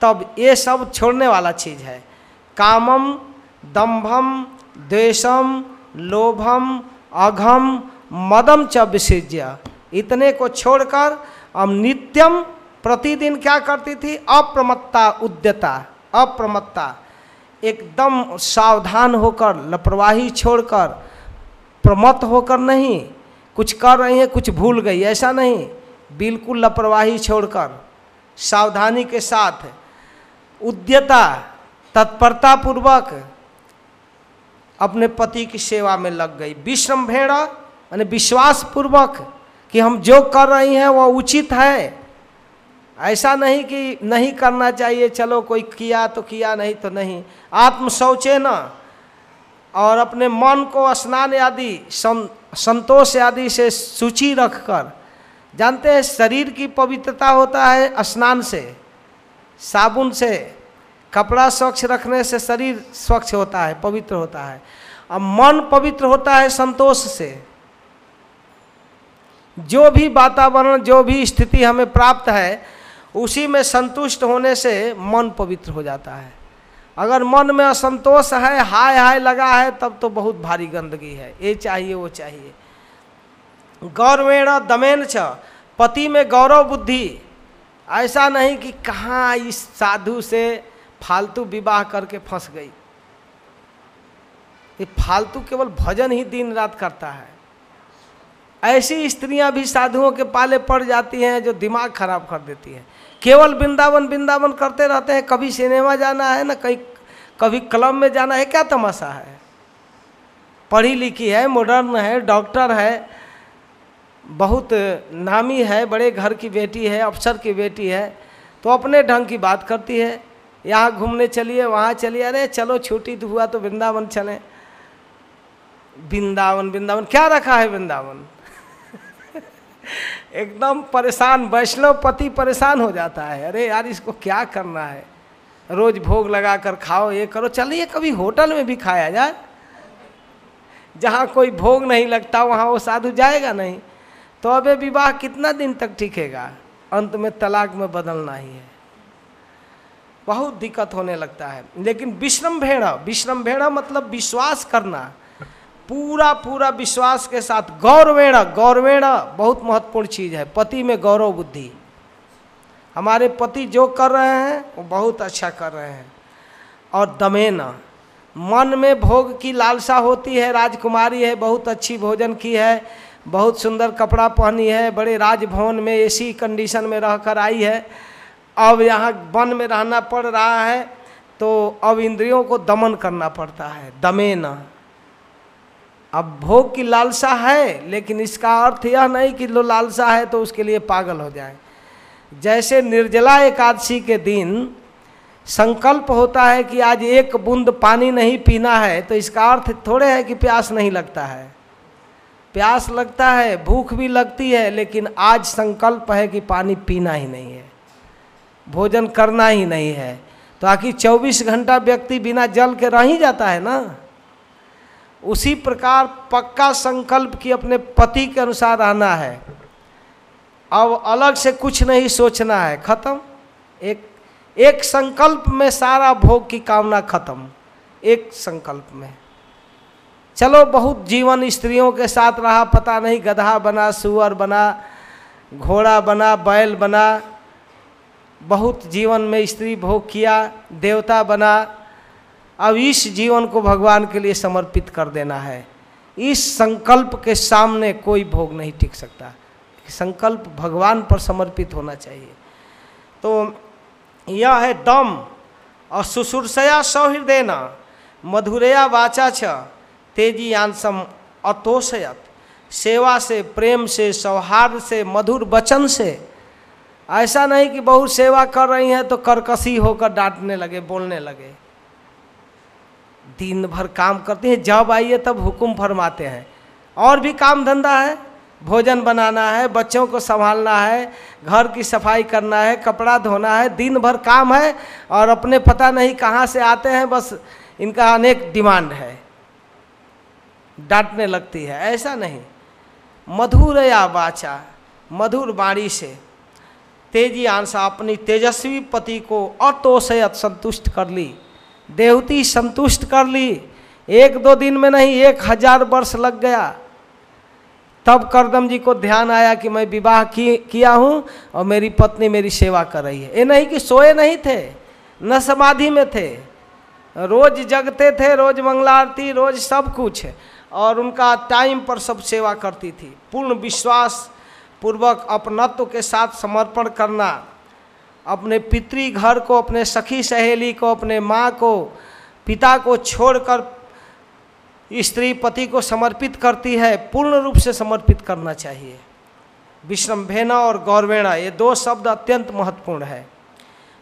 [SPEAKER 1] तब ये सब छोड़ने वाला चीज़ है। कामम, दम्भम, द्वेषम, लोभम, अघम, मदम च विसर्ज्य। इतने को छोड़कर अब नित्यम प्रतिदिन क्या करती थी? अप्रमत्ता, उद्यता, अप्रमत्ता। एकदम सावधान होकर, लापरवाही छोड़कर, प्रमत्त होकर नहीं, कुछ कर रही हैं, कुछ भूल गई, ऐसा नहीं, बिल्कुल लापरवाही छोड़कर, सावधानी के साथ, उद्यता तत्परता पूर्वक अपने पति की सेवा में लग गई। विश्रम भेड़ा, यानी विश्वास पूर्वक कि हम जो कर रही हैं वह उचित है। ऐसा नहीं कि नहीं करना चाहिए, चलो कोई किया तो किया, नहीं तो नहीं। आत्म शौचे न और अपने मन को स्नान आदि संतोष आदि से सूची रखकर, जानते हैं शरीर की पवित्रता होता है स्नान से, साबुन से, कपड़ा स्वच्छ रखने से शरीर स्वच्छ होता है, पवित्र होता है। और मन पवित्र होता है संतोष से। जो भी वातावरण, जो भी स्थिति हमें प्राप्त है, उसी में संतुष्ट होने से मन पवित्र हो जाता है। अगर मन में असंतोष है, हाय हाय लगा है, तब तो बहुत भारी गंदगी है। ये चाहिए, वो चाहिए। गौरवेण दमेन छ पति में गौरव बुद्धि। ऐसा नहीं कि कहाँ इस साधु से फालतू विवाह करके फंस गई। ये फालतू केवल भजन ही दिन रात करता है। ऐसी स्त्रियाँ भी साधुओं के पाले पड़ जाती हैं जो दिमाग खराब कर देती हैं। केवल वृंदावन वृंदावन करते रहते हैं, कभी सिनेमा जाना है ना, कहीं, कभी क्लब में जाना है, क्या तमाशा है? पढ़ी लिखी है मॉडर्न है डॉक्टर है, बहुत नामी है, बड़े घर की बेटी है, अफसर की बेटी है तो अपने ढंग की बात करती है, यहाँ घूमने चलिए, वहाँ चलिए, अरे चलो छुट्टी तो हुआ तो वृंदावन चलें। वृंदावन वृंदावन, क्या रखा है वृंदावन? एकदम परेशान, वैष्णव पति परेशान हो जाता है। अरे यार, इसको क्या करना है? रोज भोग लगा कर खाओ, ये करो। चलिए, कभी होटल में भी खाया जाए। जहाँ कोई भोग नहीं लगता, वहाँ वो साधु जाएगा नहीं। तो अब विवाह कितना दिन तक टिकेगा? अंत में तलाक में बदलना ही है। बहुत दिक्कत होने लगता है। लेकिन विश्रम भेड़ा विश्रम भेड़ा मतलब विश्वास करना। पूरा पूरा विश्वास के साथ गौरवेण गौरवेण बहुत महत्वपूर्ण चीज़ है, पति में गौरव बुद्धि। हमारे पति जो कर रहे हैं, वो बहुत अच्छा कर रहे हैं। और दमेन, मन में भोग की लालसा होती है, राजकुमारी है, बहुत अच्छी भोजन की है, बहुत सुंदर कपड़ा पहनी है, बड़े राजभवन में एसी कंडीशन में रहकर आई है। अब यहाँ वन में रहना पड़ रहा है तो अब इंद्रियों को दमन करना पड़ता है, दमेन। अब भोग की लालसा है, लेकिन इसका अर्थ यह नहीं कि लो लालसा है तो उसके लिए पागल हो जाए। जैसे निर्जला एकादशी के दिन संकल्प होता है कि आज एक बूंद पानी नहीं पीना है तो इसका अर्थ थोड़े है कि प्यास नहीं लगता है। प्यास लगता है, भूख भी लगती है, लेकिन आज संकल्प है कि पानी पीना ही नहीं है, भोजन करना ही नहीं है। तो आखिर 24 घंटा व्यक्ति बिना जल के रह ही जाता है ना? उसी प्रकार पक्का संकल्प कि अपने पति के अनुसार रहना है। अब अलग से कुछ नहीं सोचना है, खत्म। एक एक संकल्प में सारा भोग की कामना खत्म। एक संकल्प में। चलो बहुत जीवन स्त्रियों के साथ रहा, पता नहीं गधा बना, सुअर बना, घोड़ा बना, बैल बना। बहुत जीवन में स्त्री भोग किया, देवता बना अब इस जीवन को भगवान के लिए समर्पित कर देना है। इस संकल्प के सामने कोई भोग नहीं टिक सकता। संकल्प भगवान पर समर्पित होना चाहिए। तो यह है दम और सुसुरसया सौहृदयना मधुरया वाचा छ तेज़ी आंसम अतोषयत। सेवा से, प्रेम से, सौहार्द से, मधुर वचन से। ऐसा नहीं कि बहुत सेवा कर रही हैं तो करकसी होकर डांटने लगे, बोलने लगे। दिन भर काम करते हैं। जब आइए तब हुक्म फरमाते हैं। और भी काम धंधा है। भोजन बनाना है, बच्चों को संभालना है, घर की सफ़ाई करना है, कपड़ा धोना है दिन भर काम है और अपने पता नहीं कहाँ से आते हैं, बस इनका अनेक डिमांड है। डांटने लगती है। ऐसा नहीं। मधुर या वाचा मधुर बाणी से तेज़ी आंसा अपनी तेजस्वी पति को अतोषयत संतुष्ट कर ली। देवती संतुष्ट कर ली। एक दो दिन में नहीं, एक हज़ार वर्ष लग गया। तब करदम जी को ध्यान आया कि मैं विवाह की, किया हूँ और मेरी पत्नी मेरी सेवा कर रही है। ये नहीं कि सोए नहीं थे, न समाधि में थे। रोज जगते थे, रोज मंगला आरती, रोज सब कुछ और उनका टाइम पर सब सेवा करती थी। पूर्ण विश्वास पूर्वक अपनत्व के साथ समर्पण करना। अपने पितृ घर को, अपने सखी सहेली को, अपने माँ को, पिता को छोड़कर स्त्री पति को समर्पित करती है, पूर्ण रूप से समर्पित करना चाहिए। विश्रम्भेना और गौरवेणा, ये दो शब्द अत्यंत महत्वपूर्ण है।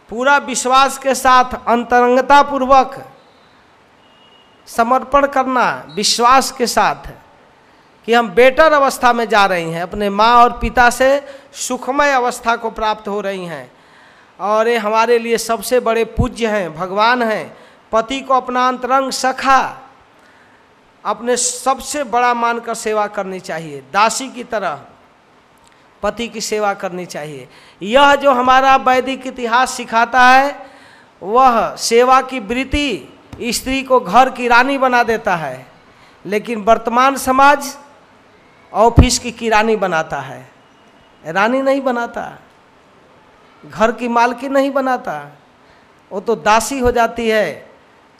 [SPEAKER 1] पूरा विश्वास के साथ अंतरंगता पूर्वक समर्पण करना, विश्वास के साथ कि हम बेटर अवस्था में जा रही हैं, अपने माँ और पिता से सुखमय अवस्था को प्राप्त हो रही हैं। और ये हमारे लिए सबसे बड़े पूज्य हैं, भगवान हैं। पति को अपना अंतरंग सखा, अपने सबसे बड़ा मानकर सेवा करनी चाहिए, दासी की तरह पति की सेवा करनी चाहिए। यह जो हमारा वैदिक इतिहास सिखाता है, वह सेवा की वृत्ति स्त्री को घर की रानी बना देता है, लेकिन वर्तमान समाज ऑफ़िस की किरानी बनाता है। रानी नहीं बनाता। घर की मालकी नहीं बनाता। वो तो दासी हो जाती है,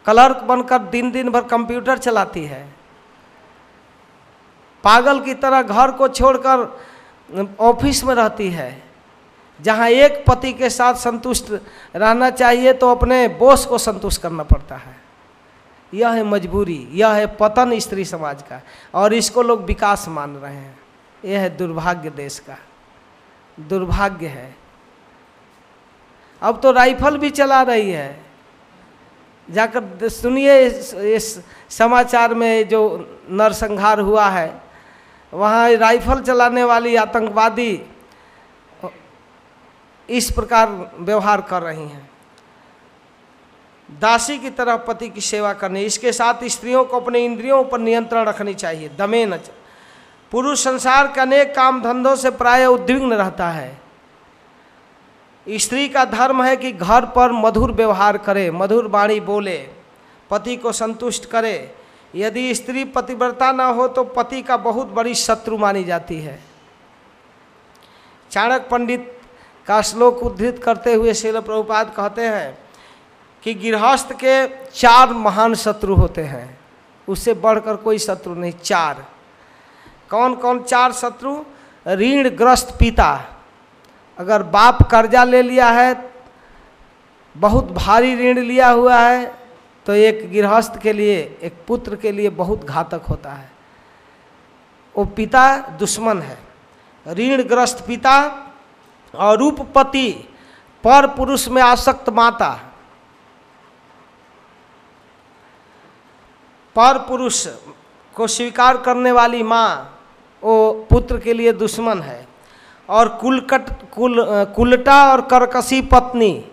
[SPEAKER 1] क्लर्क बनकर दिन दिन भर कंप्यूटर चलाती है। पागल की तरह घर को छोड़कर ऑफ़िस में रहती है। जहाँ एक पति के साथ संतुष्ट रहना चाहिए तो अपने बोस को संतुष्ट करना पड़ता है। यह है मजबूरी, यह है पतन स्त्री समाज का, और इसको लोग विकास मान रहे हैं। यह है दुर्भाग्य देश का। दुर्भाग्य है। अब तो राइफल भी चला रही है। जाकर सुनिए इस, समाचार में जो नरसंहार हुआ है। वहाँ राइफल चलाने वाली आतंकवादी इस प्रकार व्यवहार कर रही हैं। दासी की तरह पति की सेवा करनी इसके साथ स्त्रियों को अपने इंद्रियों पर नियंत्रण रखनी चाहिए दमे न पुरुष संसार के अनेक काम धंधों से प्राय उद्विग्न रहता है। स्त्री का धर्म है कि घर पर मधुर व्यवहार करे, मधुर वाणी बोले, पति को संतुष्ट करे। यदि स्त्री पतिव्रता न हो तो पति का बहुत बड़ी शत्रु मानी जाती है। चाणक पंडित का श्लोक उद्धृत करते हुए शिल प्रभुपाद कहते हैं कि गृहस्थ के चार महान शत्रु होते हैं। उससे बढ़कर कोई शत्रु नहीं, चार। कौन कौन चार शत्रु? ऋण ग्रस्त पिता। अगर बाप कर्जा ले लिया है, बहुत भारी ऋण लिया हुआ है तो एक गृहस्थ के लिए, एक पुत्र के लिए बहुत घातक होता है। वो पिता दुश्मन है। ऋणग्रस्त पिता और रूपपति पर पुरुष में आसक्त माता। पर पुरुष को स्वीकार करने वाली माँ, वो पुत्र के लिए दुश्मन है। और कुलकट कुल कुलटा और करकसी पत्नी।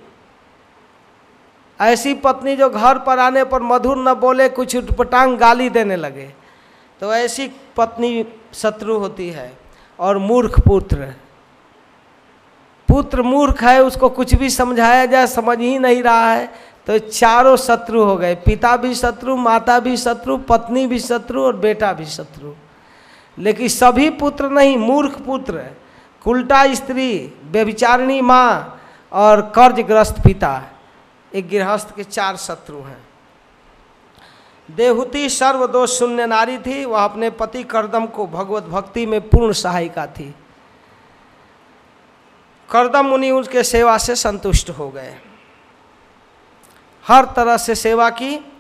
[SPEAKER 1] ऐसी पत्नी जो घर पर आने पर मधुर न बोले, कुछ उटपटांग गाली देने लगे। तो ऐसी पत्नी शत्रु होती है और मूर्ख पुत्र। पुत्र मूर्ख है, उसको कुछ भी समझाया जाए, समझ ही नहीं रहा है। तो चारों शत्रु हो गए। पिता भी शत्रु, माता भी शत्रु, पत्नी भी शत्रु और बेटा भी शत्रु। लेकिन सभी पुत्र नहीं, मूर्ख पुत्र। कुल्टा स्त्री, व्यभिचारिणी माँ और कर्जग्रस्त पिता। एक गृहस्थ के चार शत्रु हैं। देहुति सर्वदोष शून्य नारी थी, वह अपने पति करदम को भगवत भक्ति में पूर्ण सहायिका थी। करदम मुनि उसके सेवा से संतुष्ट हो गए। हर तरह से सेवा की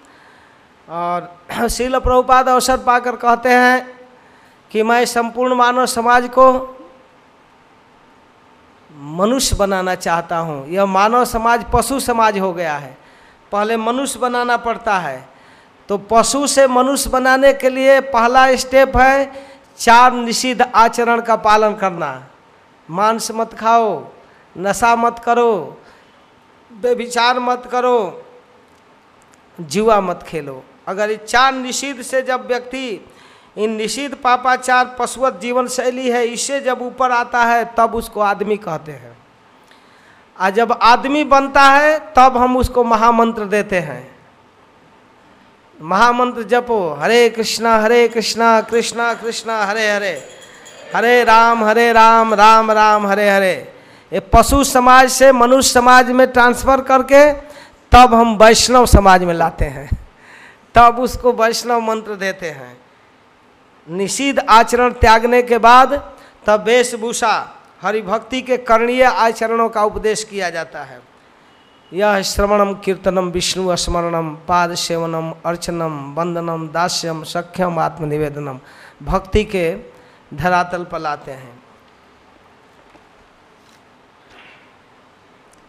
[SPEAKER 1] और शिल प्रभुपाद अवसर पाकर कहते हैं कि मैं संपूर्ण मानव समाज को मनुष्य बनाना चाहता हूँ। यह मानव समाज पशु समाज हो गया है। पहले मनुष्य बनाना पड़ता है। तो पशु से मनुष्य बनाने के लिए पहला स्टेप है चार निषिद्ध आचरण का पालन करना। मांस मत खाओ, नशा मत करो बेविचार मत करो जुआ मत खेलो। अगर ये चार निषिद्ध से जब व्यक्ति इन निषिद्ध पापाचार पशुवत जीवन शैली है, इससे जब ऊपर आता है, तब उसको आदमी कहते हैं। और जब आदमी बनता है, तब हम उसको महामंत्र देते हैं। महामंत्र जपो, हरे कृष्णा हरे कृष्णा कृष्णा कृष्णा, हरे हरे। हरे राम हरे राम राम राम, हरे हरे। ये पशु समाज से मनुष्य समाज में ट्रांसफ़र करके, तब हम वैष्णव समाज में लाते हैं। तब उसको वैष्णव मंत्र देते हैं। निषिद्ध आचरण त्यागने के बाद तब वेशभूषा हरिभक्ति के करणीय आचरणों का उपदेश किया जाता है। यह श्रवणम, कीर्तनम, विष्णु स्मरणम, पाद सेवनम, अर्चनम, वंदनम, दास्यम, सख्यम, आत्मनिवेदनम भक्ति के धरातल पर लाते हैं।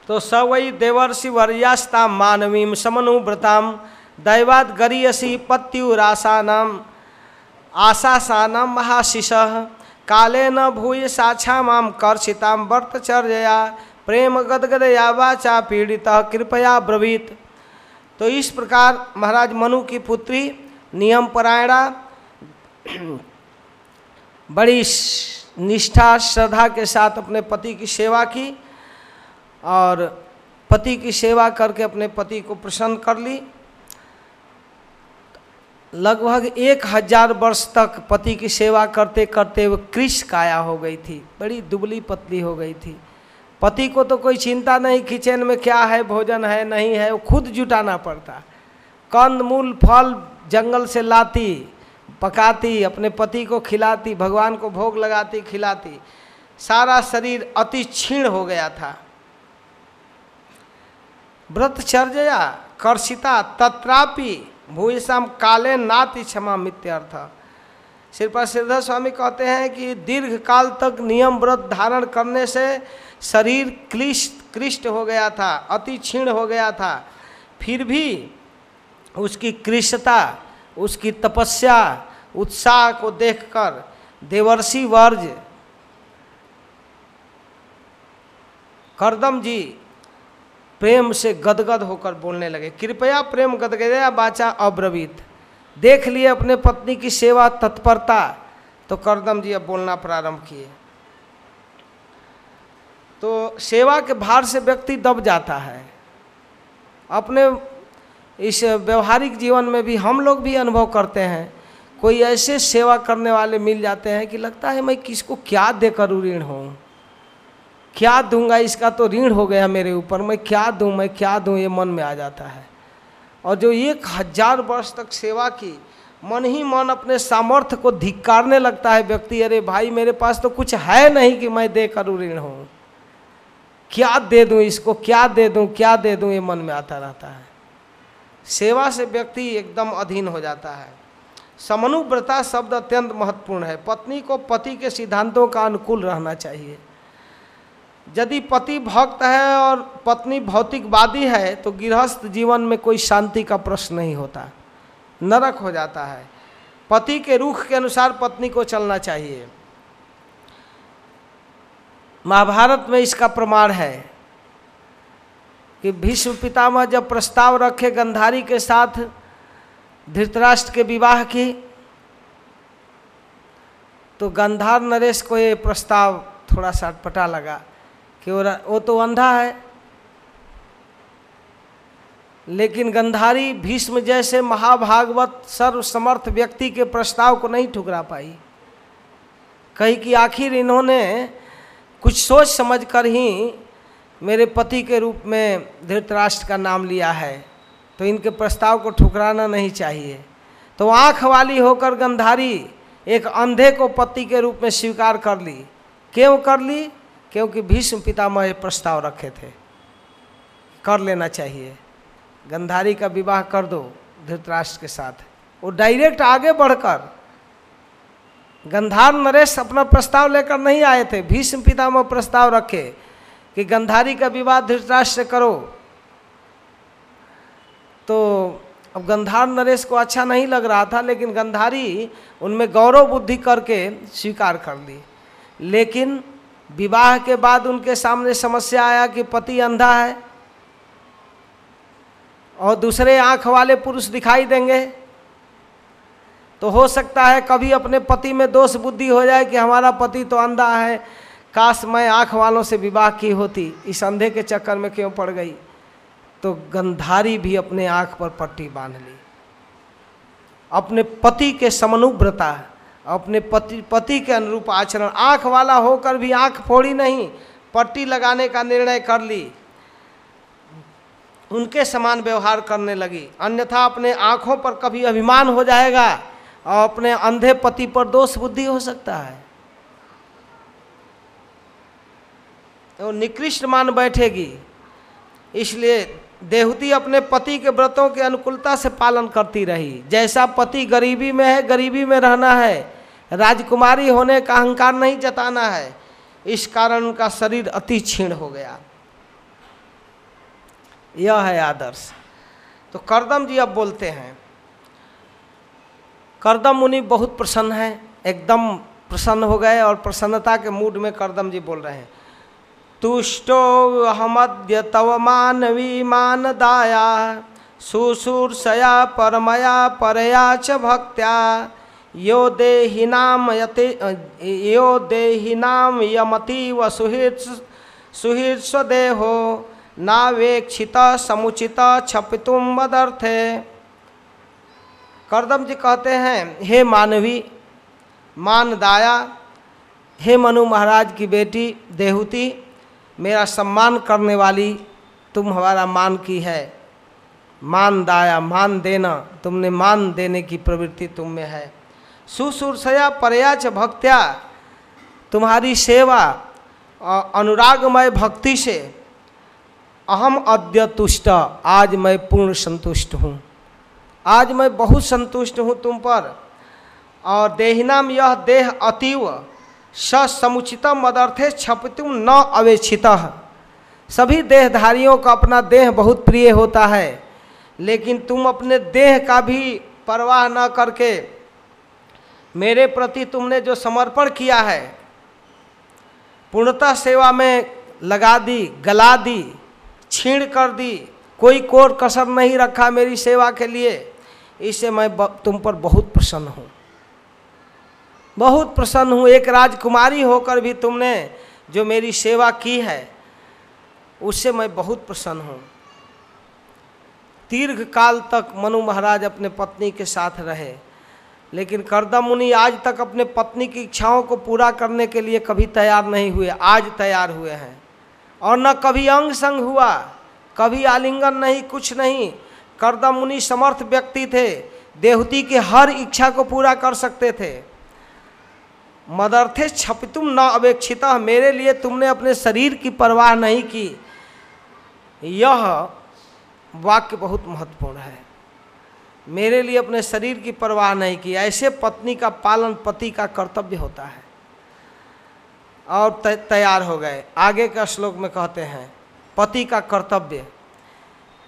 [SPEAKER 1] तो स वही देवर्षि वर्यास्ता मानवीम समनुव्रताम दैवाद गरीयसी पत्युरासानाम आशासानम महाशिष काले न भूय साक्षा माम कर्षिताम वर्तचर्या प्रेम गदगदया वाचा पीड़िता कृपया ब्रवीत। तो इस प्रकार महाराज मनु की पुत्री नियम परायणा बड़ी निष्ठा, श्रद्धा के साथ अपने पति की सेवा की और पति की सेवा करके अपने पति को प्रसन्न कर ली। लगभग एक हज़ार वर्ष तक पति की सेवा करते करते वो कृष काया हो गई थी, बड़ी दुबली पतली हो गई थी। पति को तो कोई चिंता नहीं, किचन में क्या है, भोजन है, नहीं है, वो खुद जुटाना पड़ता। कंद, मूल, फल जंगल से लाती, पकाती, अपने पति को खिलाती, भगवान को भोग लगाती, खिलाती। सारा शरीर अति क्षीण हो गया था। व्रतचर्या कर्षिता, तत्रापि भूषाम काले नाति क्षमा मित्यर्थ। श्रीपा श्रीधर स्वामी कहते हैं कि दीर्घ काल तक नियम व्रत धारण करने से शरीर क्लिष्ट कृष्ट हो गया था, अति क्षीण हो गया था। फिर भी उसकी कृष्णता उसकी तपस्या, उत्साह को देखकर देवर्षि वर्ज, करदम जी प्रेम से गदगद होकर बोलने लगे, कृपया प्रेम गदगदया बाचा अब्रवीत। देख लिए अपने पत्नी की सेवा तत्परता। तो करदम जी अब बोलना प्रारंभ किए। तो सेवा के भार से व्यक्ति दब जाता है। अपने इस व्यवहारिक जीवन में भी हम लोग भी अनुभव करते हैं। कोई ऐसे सेवा करने वाले मिल जाते हैं कि लगता है मैं किसको क्या देकर ऋण हूँ क्या दूँगा? इसका तो ऋण हो गया मेरे ऊपर। मैं क्या दूँ? मैं क्या दूँ? ये मन में आ जाता है। और जो एक हज़ार वर्ष तक सेवा की, मन ही मन अपने सामर्थ्य को धिक्कारने लगता है व्यक्ति। अरे भाई, मेरे पास तो कुछ है नहीं कि मैं दे करूँ ऋण हूँ। क्या दे दूँ इसको? क्या दे दूँ? क्या दे दूँ? ये मन में आता रहता है। सेवा से व्यक्ति एकदम अधीन हो जाता है। समनुव्रता शब्द अत्यंत महत्वपूर्ण है। पत्नी को पति के सिद्धांतों का अनुकूल रहना चाहिए। यदि पति भक्त है और पत्नी भौतिकवादी है तो गृहस्थ जीवन में कोई शांति का प्रश्न नहीं होता। नरक हो जाता है। पति के रुख के अनुसार पत्नी को चलना चाहिए। महाभारत में इसका प्रमाण है कि भीष्म पितामह जब प्रस्ताव रखे गंधारी के साथ धृतराष्ट्र के विवाह की तो गंधार नरेश को ये प्रस्ताव थोड़ा सा अटपटा लगा। कि वो वो तो अंधा है। लेकिन गंधारी भीष्म जैसे महाभागवत सर्वसमर्थ व्यक्ति के प्रस्ताव को नहीं ठुकरा पाई। कही कि आखिर इन्होंने कुछ सोच समझ कर ही मेरे पति के रूप में धृतराष्ट्र का नाम लिया है। तो इनके प्रस्ताव को ठुकराना नहीं चाहिए। तो आँख वाली होकर गंधारी एक अंधे को पति के रूप में स्वीकार कर ली। क्यों कर ली? क्योंकि भीष्म पितामह ये प्रस्ताव रखे थे। कर लेना चाहिए। गंधारी का विवाह कर दो धृतराष्ट्र के साथ। वो डायरेक्ट आगे बढ़कर गंधार नरेश अपना प्रस्ताव लेकर नहीं आए थे। भीष्म पितामह प्रस्ताव रखे कि गंधारी का विवाह धृतराष्ट्र से करो। तो अब गंधार नरेश को अच्छा नहीं लग रहा था, लेकिन गंधारी उनमें गौरव बुद्धि करके स्वीकार कर ली। लेकिन विवाह के बाद उनके सामने समस्या आया कि पति अंधा है और दूसरे आँख वाले पुरुष दिखाई देंगे। तो हो सकता है कभी अपने पति में दोष बुद्धि हो जाए कि हमारा पति तो अंधा है, काश मैं आँख वालों से विवाह की होती, इस अंधे के चक्कर में क्यों पड़ गई? तो गंधारी भी अपने आँख पर पट्टी बाँध ली। अपने पति के समनुव्रता अपने पति पति के अनुरूप आचरण। आँख वाला होकर भी आँख फोड़ी नहीं, पट्टी लगाने का निर्णय कर ली। उनके समान व्यवहार करने लगी। अन्यथा अपने आँखों पर कभी अभिमान हो जाएगा और अपने अंधे पति पर दोष बुद्धि हो सकता है। वो निकृष्ट मान बैठेगी। इसलिए देहूती अपने पति के व्रतों के अनुकूलता से पालन करती रही। जैसा पति गरीबी में है, गरीबी में रहना है। राजकुमारी होने का अहंकार नहीं जताना है। इस कारण उनका शरीर अति क्षीण हो गया। यह है आदर्श। तो करदम जी अब बोलते हैं। करदम मुनि बहुत प्रसन्न है, एकदम प्रसन्न हो गए और प्रसन्नता के मूड में करदम जी बोल रहे हैं। तुष्टो अहमद्य तव मानवी मानदाया सुशूर्षया परमया, परया च भक्त्या। यो देहिनाम यति यो देहिनाम यमतीव सुहृत् सुहृत्स्वदेहो नावेक्षित समुचित छपितुम मदर्थे करदम जी कहते हैं, हे मानवी, मानदाया, हे मनु महाराज की बेटी, देहूती, मेरा सम्मान करने वाली तुम हमारा मान की है। मान दाया, मान देना, तुमने मान देने की प्रवृत्ति तुम में है। सुसुरसया परयाच भक्त्या। तुम्हारी सेवा अनुरागमय भक्ति से। अहम अद्य तुष्ट, आज मैं पूर्ण संतुष्ट हूँ। आज मैं बहुत संतुष्ट हूँ तुम पर। और देहिनाम यह देह अतीव समुचित मदर्थे छपतुम न अवेक्षित। सभी देहधारियों का अपना देह बहुत प्रिय होता है, लेकिन तुम अपने देह का भी परवाह न करके मेरे प्रति तुमने जो समर्पण किया है, पूर्णतः सेवा में लगा दी, गला दी, छीण कर दी, कोई कोर कसर नहीं रखा मेरी सेवा के लिए इससे मैं तुम पर बहुत प्रसन्न हूँ। बहुत प्रसन्न हूँ, एक राजकुमारी होकर भी तुमने जो मेरी सेवा की है उससे मैं बहुत प्रसन्न हूँ। दीर्घ काल तक मनु महाराज अपने पत्नी के साथ रहे। लेकिन करदम मुनि आज तक अपने पत्नी की इच्छाओं को पूरा करने के लिए कभी तैयार नहीं हुए, आज तैयार हुए हैं। और न कभी अंग संग हुआ, कभी आलिंगन नहीं, कुछ नहीं। करदम मुनि समर्थ व्यक्ति थे, देवती की हर इच्छा को पूरा कर सकते थे। मदर्थे छपितुम न अवेक्षित, मेरे लिए तुमने अपने शरीर की परवाह नहीं की। यह वाक्य बहुत महत्वपूर्ण है। मेरे लिए अपने शरीर की परवाह नहीं की। ऐसे पत्नी का पालन पति का कर्तव्य होता है। और तैयार हो गए। आगे का श्लोक में कहते हैं, पति का कर्तव्य,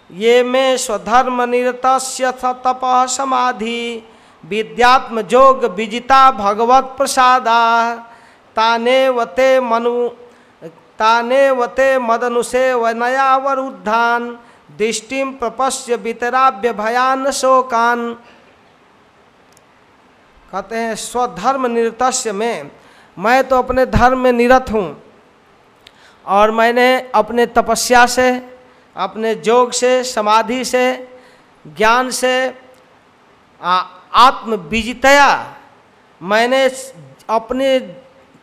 [SPEAKER 1] ये में स्वधर्म निरत तप समाधि, विद्यात्म जोग विजिता भगवत प्रसादा ताने वते मनु ताने वते मदनुषे वनयावरुद्धान दृष्टिम प्रपश्य वितराभ्य भयान शोकान। कहते हैं, स्वधर्म निरतस्य में, मैं तो अपने धर्म में निरत हूँ। और मैंने अपने तपस्या से, अपने जोग से, समाधि से, ज्ञान से आत्मविजितया मैंने अपने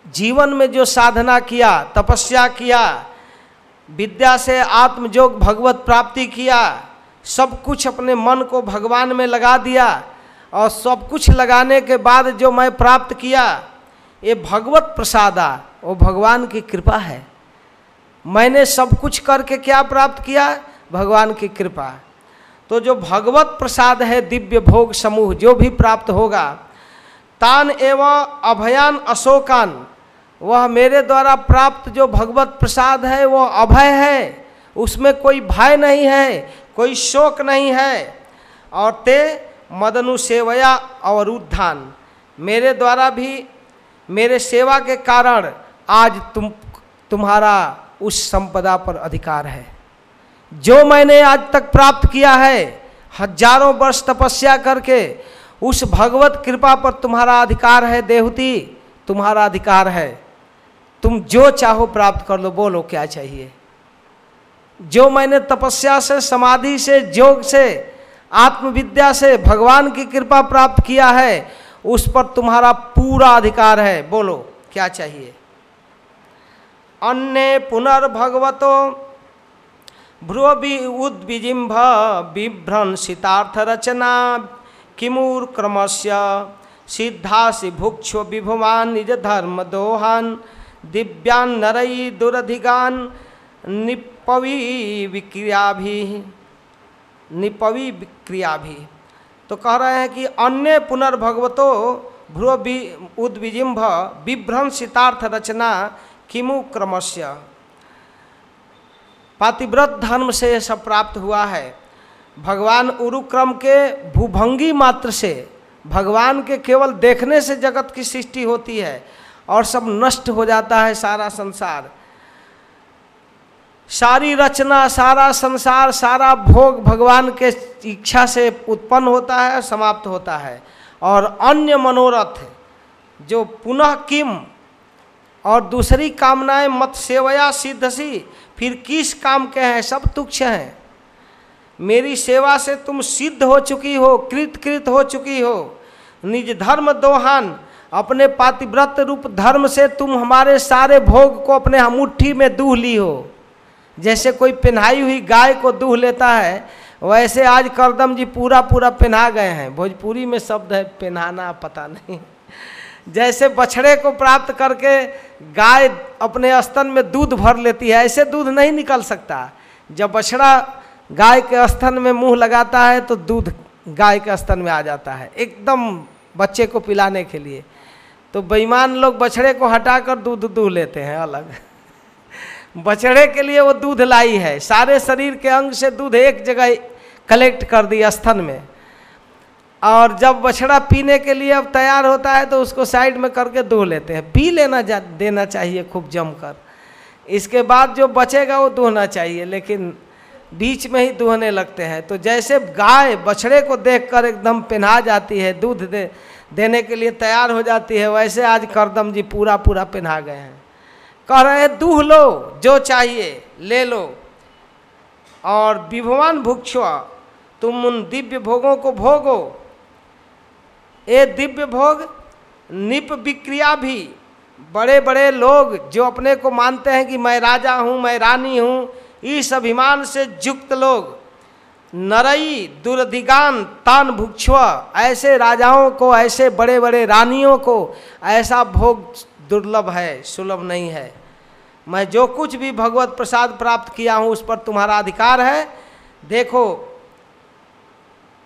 [SPEAKER 1] जीवन में जो साधना किया, तपस्या किया विद्या से आत्मयोग भगवत प्राप्ति किया, सब कुछ अपने मन को भगवान में लगा दिया, और सब कुछ लगाने के बाद जो मैं प्राप्त किया, ये भगवत प्रसादा, वो भगवान की कृपा है। मैंने सब कुछ करके क्या प्राप्त किया? भगवान की कृपा। तो जो भगवत प्रसाद है, दिव्य भोग समूह, जो भी प्राप्त होगा, तान एवं अभयान अशोकान वह मेरे द्वारा प्राप्त जो भगवत प्रसाद है, वो अभय है। उसमें कोई भय नहीं है, कोई शोक नहीं है। और ते मदनु सेवया अवरुद्धान। मेरे द्वारा भी, मेरे सेवा के कारण आज तुम, तुम्हारा उस संपदा पर अधिकार है। जो मैंने आज तक प्राप्त किया है, हज़ारों वर्ष तपस्या करके, उस भगवत कृपा पर तुम्हारा अधिकार है, देवती, तुम्हारा अधिकार है। तुम जो चाहो प्राप्त कर लो, बोलो क्या चाहिए। जो मैंने तपस्या से, समाधि से योग से, आत्मविद्या से भगवान की कृपा प्राप्त किया है, उस पर तुम्हारा पूरा अधिकार है, बोलो क्या चाहिए। अन्य पुनर्भगवतो भ्रुवि उद्विजिम्भ बिभ्रंसितार्थ रचना किमूर क्रमस्य सिद्धासि भुक्षो विभुवान निज धर्म दोहान दिव्यान नरई दुरधिगान निपवी विक्रिया भी निपवी विक्रिया भी तो कह रहे हैं कि अन्य पुनर्भगवतो भ्रुव उद्विजिम्भ विभ्रंसितार्थ रचना किमु क्रमस्य? पातिव्रत धर्म से यह सब प्राप्त हुआ है। भगवान उरुक्रम के भूभंगी मात्र से, भगवान के केवल देखने से जगत की सृष्टि होती है। और सब नष्ट हो जाता है सारा संसार। सारी रचना, सारा संसार, सारा भोग भगवान के इच्छा से उत्पन्न होता है समाप्त होता है। और अन्य मनोरथ जो पुनः किम और दूसरी कामनाएँ मत सेवया सिद्ध सी फिर किस काम के हैं? सब तुक्ष हैं। मेरी सेवा से तुम सिद्ध हो चुकी हो कृत कृत हो चुकी हो। निज धर्म दोहान अपने पातिव्रत रूप धर्म से तुम हमारे सारे भोग को अपने मुट्ठी में दूह ली हो जैसे कोई पहनाई हुई गाय को दूह लेता है, वैसे आज करदम जी पूरा पूरा पहना गए हैं। भोजपुरी में शब्द है पहनाना पता नहीं। जैसे बछड़े को प्राप्त करके गाय अपने स्तन में दूध भर लेती है, ऐसे दूध नहीं निकल सकता। जब बछड़ा गाय के स्तन में मुँह लगाता है तो दूध गाय के स्तन में आ जाता है, एकदम बच्चे को पिलाने के लिए। तो बेईमान लोग बछड़े को हटाकर दूध दूह लेते हैं अलग। बछड़े के लिए वो दूध लाई है। सारे शरीर के अंग से दूध एक जगह कलेक्ट कर दी स्तन में। और जब बछड़ा पीने के लिए अब तैयार होता है तो उसको साइड में करके दूह लेते हैं। पी लेना देना चाहिए खूब जमकर। इसके बाद जो बचेगा वो दूहना चाहिए, लेकिन बीच में ही दूहने लगते हैं। तो जैसे गाय बछड़े को देखकर एकदम पहना जाती है, दूध दे, देने के लिए तैयार हो जाती है, वैसे आज करदम जी पूरा पूरा पहना गए हैं। कह रहे हैं, दूह लो, जो चाहिए, ले लो। और, विभवान भुक्षुआ, तुम उन दिव्य भोगों को भोगो। ये दिव्य भोग, निप विक्रिया भी। बड़े बड़े लोग जो अपने को मानते हैं कि मैं राजा हूँ, मैं रानी हूँ इस अभिमान से युक्त लोग, नरई दुर्दिगान तान भुक्ष्व ऐसे राजाओं को, ऐसे बड़े बड़े रानियों को, ऐसा भोग दुर्लभ है, सुलभ नहीं है। मैं जो कुछ भी भगवत प्रसाद प्राप्त किया हूँ, उस पर तुम्हारा अधिकार है। देखो,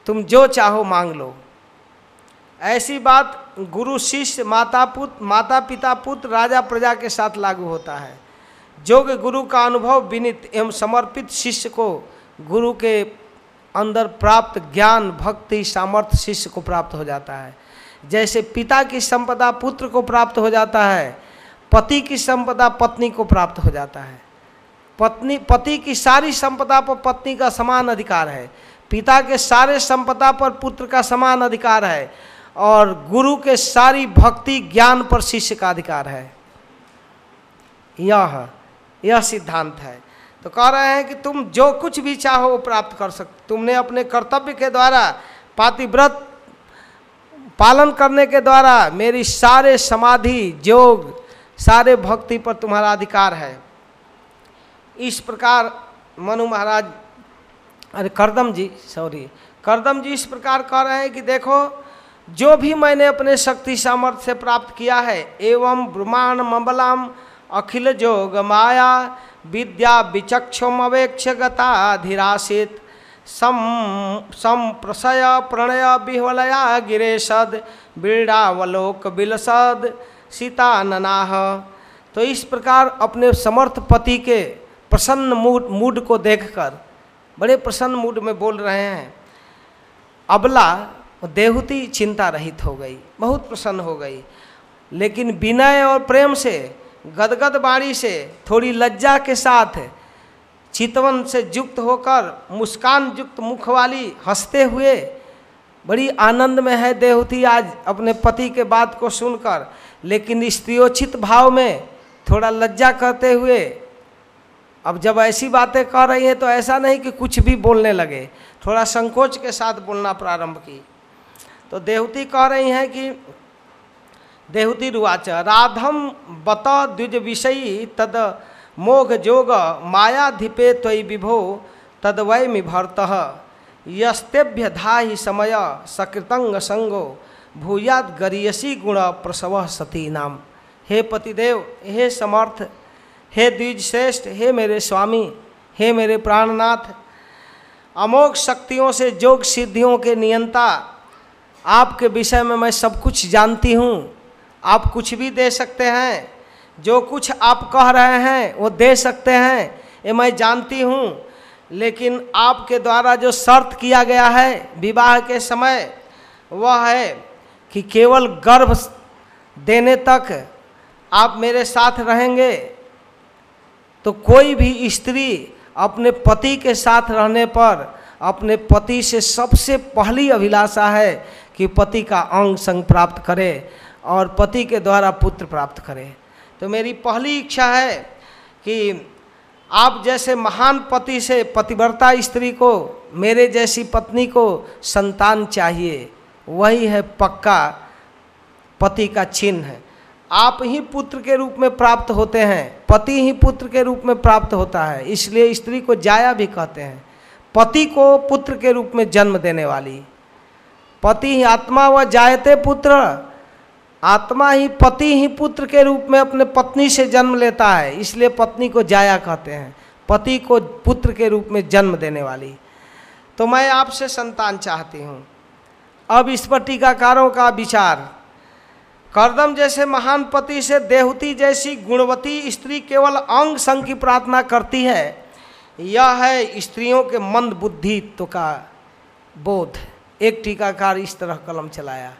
[SPEAKER 1] तुम जो चाहो मांग लो। ऐसी बात गुरु, शिष्य, माता पुत्र माता पिता पुत्र राजा प्रजा के साथ लागू होता है। जोग गुरु का अनुभव विनित एवं समर्पित शिष्य को गुरु के अंदर प्राप्त ज्ञान, भक्ति, सामर्थ्य शिष्य को प्राप्त हो जाता है। जैसे पिता की संपदा पुत्र को प्राप्त हो जाता है, पति की संपदा पत्नी को प्राप्त हो जाता है। पत्नी, पति की सारी संपदा पर पत्नी का समान अधिकार है। पिता के सारे संपदा पर पुत्र का समान अधिकार है और गुरु के सारी भक्ति, ज्ञान पर शिष्य का अधिकार है। यह यह सिद्धांत है। तो कह रहे हैं कि तुम जो कुछ भी चाहो वो प्राप्त कर सकते तुमने अपने कर्तव्य के द्वारा पातिव्रत पालन करने के द्वारा मेरी सारे समाधि, योग, सारे भक्ति पर तुम्हारा अधिकार है। इस प्रकार मनु महाराज, अरे करदम जी सॉरी करदम जी इस प्रकार कह रहे हैं कि देखो, जो भी मैंने अपने शक्ति सामर्थ्य से प्राप्त किया है, एवं ब्रह्मांड मंबलाम अखिल जोग माया, विद्या विचक्षुमवेक्ष गताधिरासित। सम संप्रसय प्रणय बिहवलया गिरेशद बीड़ावलोक बिलसद सीता ननाह तो इस प्रकार अपने समर्थ पति के प्रसन्न मूड मूड को देखकर, बड़े प्रसन्न मूड में बोल रहे हैं, अबला, देहूती चिंता रहित हो गई, बहुत प्रसन्न हो गई। लेकिन विनय और प्रेम से गदगद बाणी से, थोड़ी लज्जा के साथ चितवन से युक्त होकर, मुस्कान युक्त मुख वाली हँसते हुए, बड़ी आनंद में है देहूती आज अपने पति के बात को सुनकर। लेकिन स्त्रियोचित भाव में थोड़ा लज्जा करते हुए, अब जब ऐसी बातें कह रही हैं तो ऐसा नहीं कि कुछ भी बोलने लगे। थोड़ा संकोच के साथ बोलना प्रारंभ की। तो देहूती कह रही हैं कि देहूति रुवाच राधम बत द्विज विषयी तद मोघ जोग मायाधिपे त्वयि विभो तद वै भरत। यस्तेभ्य धाहि समय सकृतंग संगो भूयाद गरीयसी गुण प्रसव सती नाम हे पतिदेव, हे समर्थ, हे द्विज श्रेष्ठ हे मेरे स्वामी, हे मेरे प्राणनाथ, अमोघ शक्तियों से जोग सिद्धियों के नियंता, आपके विषय में मैं सब कुछ जानती हूँ। आप कुछ भी दे सकते हैं। जो कुछ आप कह रहे हैं, वो दे सकते हैं। ये मैं जानती हूँ। लेकिन आपके द्वारा जो शर्त किया गया है विवाह के समय, वह है कि केवल गर्भ देने तक आप मेरे साथ रहेंगे। तो कोई भी स्त्री अपने पति के साथ रहने पर, अपने पति से सबसे पहली अभिलाषा है कि पति का अंग संग प्राप्त करे। और पति के द्वारा पुत्र प्राप्त करें। तो मेरी पहली इच्छा है कि आप जैसे महान पति से पतिव्रता स्त्री को, मेरे जैसी पत्नी को संतान चाहिए, वही है पक्का पति का चिन्ह है। आप ही पुत्र के रूप में प्राप्त होते हैं, पति ही पुत्र के रूप में प्राप्त होता है, इसलिए स्त्री को जाया भी कहते हैं। पति को पुत्र के रूप में जन्म देने वाली, पति ही आत्मा व जायते पुत्र आत्मा ही पति ही पुत्र के रूप में अपने पत्नी से जन्म लेता है, इसलिए पत्नी को जाया कहते हैं। पति को पुत्र के रूप में जन्म देने वाली। तो मैं आपसे संतान चाहती हूँ। अब इस पर टीकाकारों का विचार। करदम जैसे महान पति से देहूती जैसी गुणवती स्त्री केवल अंग संग की प्रार्थना करती है। यह है स्त्रियों के मंद बुद्धित्व का बोध। एक टीकाकार इस तरह कलम चलाया।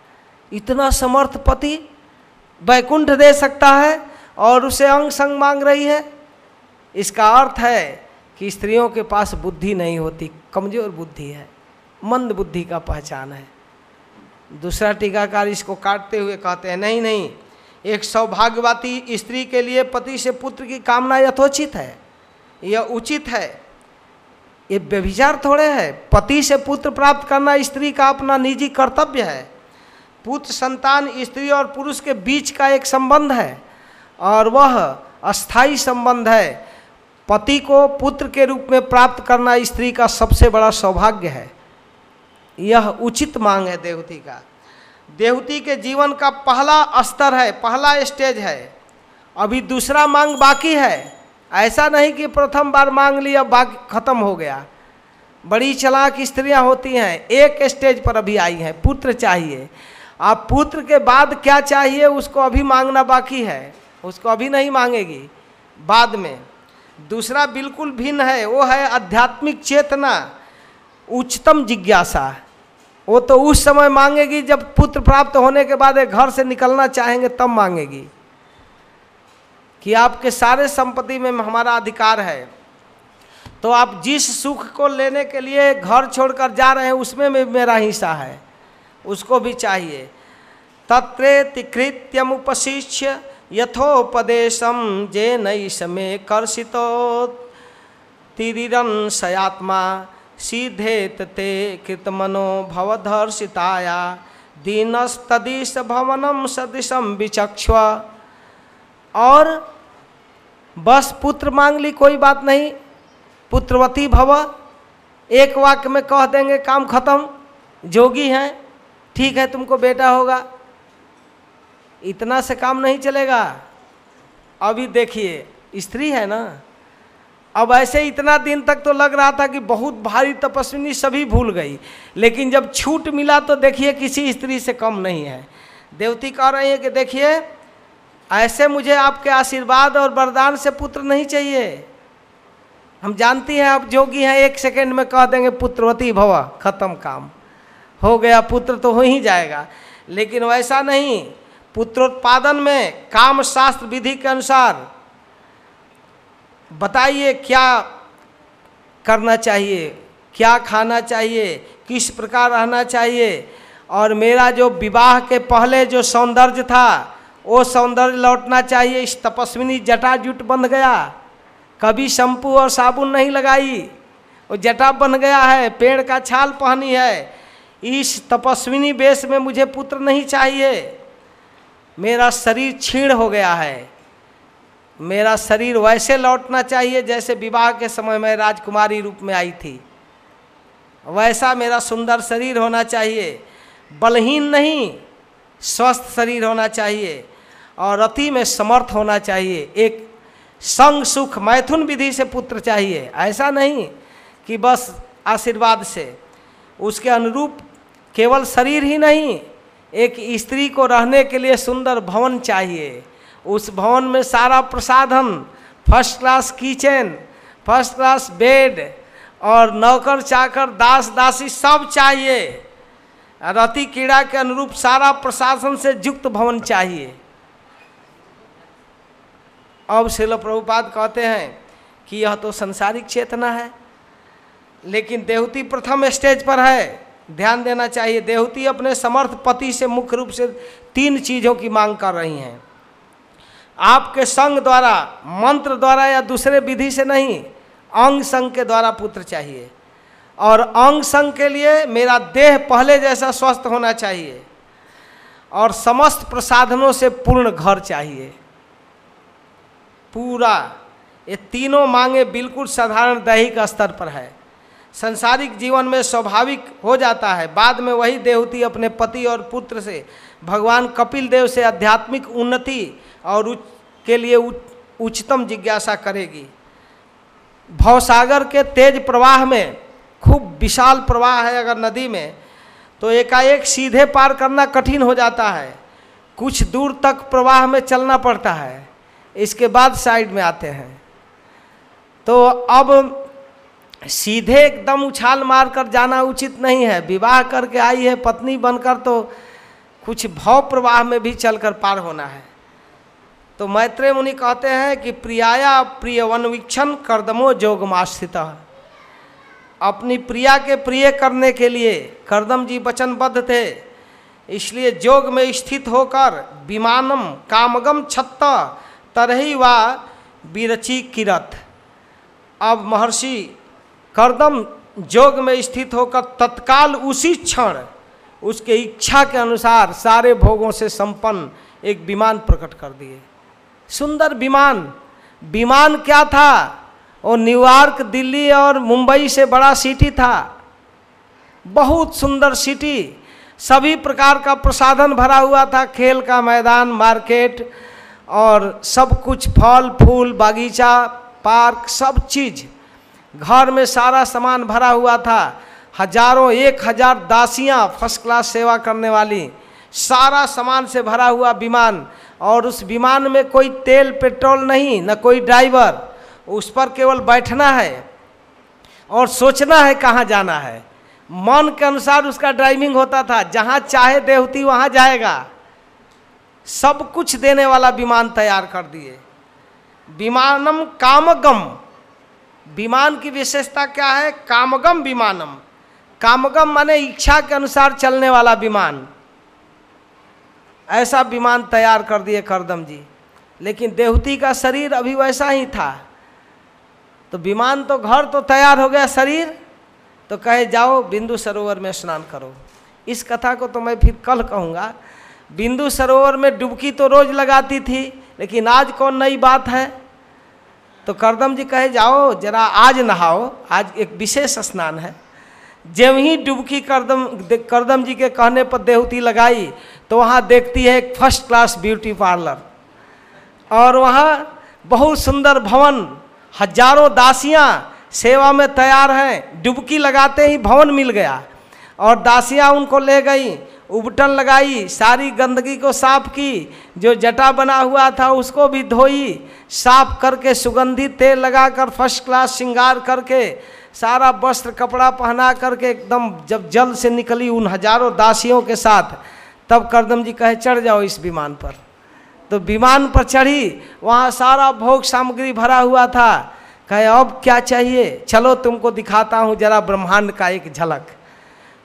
[SPEAKER 1] इतना समर्थ पति वैकुंठ दे सकता है और उसे अंग संग मांग रही है। इसका अर्थ है कि स्त्रियों के पास बुद्धि नहीं होती, कमज़ोर बुद्धि है, मंद बुद्धि का पहचान है। दूसरा टीकाकार इसको काटते हुए कहते हैं, नहीं नहीं, एक सौभाग्यवती स्त्री के लिए पति से पुत्र की कामना यथोचित है, यह उचित है। ये व्यभिचार थोड़े है, पति से पुत्र प्राप्त करना स्त्री का अपना निजी कर्तव्य है। पुत्र, संतान, स्त्री और पुरुष के बीच का एक संबंध है और वह अस्थाई संबंध है। पति को पुत्र के रूप में प्राप्त करना स्त्री का सबसे बड़ा सौभाग्य है। यह उचित मांग है देवती का। देवती के जीवन का पहला स्तर है, पहला स्टेज है। अभी दूसरा मांग बाकी है। ऐसा नहीं कि प्रथम बार मांग लिया बाकी खत्म हो गया। बड़ी चलाक स्त्रियाँ होती हैं, एक स्टेज पर अभी आई हैं, पुत्र चाहिए। आप पुत्र के बाद क्या चाहिए, उसको अभी मांगना बाकी है। उसको अभी नहीं मांगेगी। बाद में। दूसरा बिल्कुल भिन्न है, वो है आध्यात्मिक चेतना, उच्चतम जिज्ञासा। वो तो उस समय मांगेगी जब पुत्र प्राप्त होने के बाद घर से निकलना चाहेंगे, तब मांगेगी। कि आपके सारे संपत्ति में हमारा अधिकार है। तो आप जिस सुख को लेने के लिए घर छोड़कर जा रहे हैं, उसमें में मेरा हिस्सा है। उसको भी चाहिए। तत्रेतिकृत्यम उपशिष्य यथोपदेशम जे नई समय कर्षितो तिरिरन सयात्मा सीधेत ते कृतमनो भवधर्षिताया। दीनस्तदिश भवनम सदृशम विचक्ष और बस पुत्र मांग ली, कोई बात नहीं। पुत्रवती भव, एक वाक्य में कह देंगे, काम खत्म। जोगी हैं। ठीक है, तुमको बेटा होगा। इतना से काम नहीं चलेगा। अभी देखिए, स्त्री है ना? अब ऐसे इतना दिन तक तो लग रहा था कि बहुत भारी तपस्विनी सभी भूल गई। लेकिन जब छूट मिला तो देखिए किसी स्त्री से कम नहीं है। देवती कह रही है कि देखिए, ऐसे मुझे आपके आशीर्वाद और वरदान से पुत्र नहीं चाहिए। हम जानती हैं, आप जोगी हैं, एक सेकंड में कह देंगे, पुत्रवती भवा, खत्म काम। हो गया, पुत्र तो हो ही जाएगा। लेकिन वैसा नहीं। पुत्रोत्पादन में काम शास्त्र विधि के अनुसार बताइए, क्या करना चाहिए? क्या खाना चाहिए? किस प्रकार रहना चाहिए? और मेरा जो विवाह के पहले जो सौंदर्य था, वो सौंदर्य लौटना चाहिए। इस तपस्विनी जटा जुट बन गया। कभी शैम्पू और साबुन नहीं लगाई। वो जटा बन गया है, पेड़ का छाल पहनी है। इस तपस्विनी वेश में मुझे पुत्र नहीं चाहिए। मेरा शरीर छीण हो गया है। मेरा शरीर वैसे लौटना चाहिए जैसे विवाह के समय में राजकुमारी रूप में आई थी। वैसा मेरा सुंदर शरीर होना चाहिए। बलहीन नहीं, स्वस्थ शरीर होना चाहिए और अति में समर्थ होना चाहिए। एक संग सुख मैथुन विधि से पुत्र चाहिए। ऐसा नहीं कि बस आशीर्वाद से। उसके अनुरूप केवल शरीर ही नहीं, एक स्त्री को रहने के लिए सुंदर भवन चाहिए। उस भवन में सारा प्रसाधन first class kitchen first class bed और नौकर, चाकर, दास, दासी सब चाहिए। रति कीड़ा के अनुरूप सारा प्रशासन से युक्त भवन चाहिए। अब शिल प्रभुपाद कहते हैं कि यह तो संसारिक चेतना है, लेकिन देवती प्रथम स्टेज पर है। ध्यान देना चाहिए। देवती अपने समर्थ पति से मुख्य रूप से तीन चीज़ों की मांग कर रही हैं। आपके संग द्वारा, मंत्र द्वारा या दूसरे विधि से नहीं, अंग संग के द्वारा पुत्र चाहिए। और अंग संग के लिए मेरा देह पहले जैसा स्वस्थ होना चाहिए और समस्त प्रसाधनों से पूर्ण घर चाहिए। पूरा, ये तीनों मांगे बिल्कुल साधारण दैहिक स्तर पर है। संसारिक जीवन में स्वाभाविक हो जाता है। बाद में वही देवती अपने पति और पुत्र से भगवान कपिल देव से आध्यात्मिक उन्नति और उच, के लिए उच्चतम जिज्ञासा करेगी। भवसागर के तेज प्रवाह में खूब विशाल प्रवाह है अगर नदी में तो एकाएक सीधे पार करना कठिन हो जाता है। कुछ दूर तक प्रवाह में चलना पड़ता है। इसके बाद साइड में आते हैं। तो अब सीधे एकदम उछाल मार कर जाना उचित नहीं है। विवाह करके आई है पत्नी बनकर तो कुछ भाव प्रवाह में भी चलकर पार होना है। तो मैत्रेय मुनि कहते हैं कि, प्रियाया, प्रिय वनवीक्षण, कर्दमो जोगमास्थित अपनी प्रिया के प्रिय करने के लिए करदम जी वचनबद्ध थे। इसलिए जोग में स्थित होकर विमानम कामगम छत्त तरही व विरची किरत। अब महर्षि करदम जोग में स्थित होकर तत्काल उसी क्षण उसके इच्छा के अनुसार सारे भोगों से संपन्न एक विमान प्रकट कर दिए। सुंदर विमान। विमान क्या था? वो न्यूयॉर्क, दिल्ली और मुंबई से बड़ा सिटी था। बहुत सुंदर सिटी। सभी प्रकार का प्रसाधन भरा हुआ था। खेल का मैदान, मार्केट और सब कुछ, फल, फूल, बागीचा, पार्क, सब चीज़। घर में सारा सामान भरा हुआ था। हज़ारों, एक हज़ार दासियाँ फ़र्स्ट क्लास सेवा करने वाली। सारा सामान से भरा हुआ विमान। और उस विमान में कोई तेल, पेट्रोल नहीं, न कोई ड्राइवर। उस पर केवल बैठना है और सोचना है कहाँ जाना है। मन के अनुसार उसका ड्राइविंग होता था। जहाँ चाहे देवती वहाँ जाएगा। सब कुछ देने वाला विमान तैयार कर दिए। विमानम कामगम। विमान की विशेषता क्या है? कामगम विमानम। कामगम माने इच्छा के अनुसार चलने वाला विमान। ऐसा विमान तैयार कर दिए करदम जी। लेकिन देवती का शरीर अभी वैसा ही था। तो विमान तो घर तो तैयार हो गया शरीर। तो कहे, जाओ बिंदु सरोवर में स्नान करो। इस कथा को तो मैं फिर कल कहूँगा। बिंदु सरोवर में डुबकी तो रोज लगाती थी, लेकिन आज कौन नई बात है? तो करदम जी कहे, जाओ, जरा आज नहाओ, आज एक विशेष स्नान है। जब ही डुबकी करदम करदम जी के कहने पर देवती लगाई तो वहाँ देखती है एक फ़र्स्ट क्लास ब्यूटी पार्लर और वहाँ बहुत सुंदर भवन, हज़ारों दासियाँ सेवा में तैयार हैं, डुबकी लगाते ही भवन मिल गया। और दासियाँ उनको ले गई उबटन लगाई, सारी गंदगी को साफ़ की, जो जटा बना हुआ था उसको भी धोई, साफ़ करके सुगंधित तेल लगाकर फ़र्स्ट क्लास श्रृंगार करके, सारा वस्त्र, कपड़ा पहना करके एकदम जब जल से निकली उन हज़ारों दासियों के साथ, तब करदम जी कहे, चढ़ जाओ इस विमान पर। तो विमान पर चढ़ी, वहाँ सारा भोग सामग्री भरा हुआ था। कहे, अब क्या चाहिए? चलो तुमको दिखाता हूँ जरा ब्रह्मांड का एक झलक।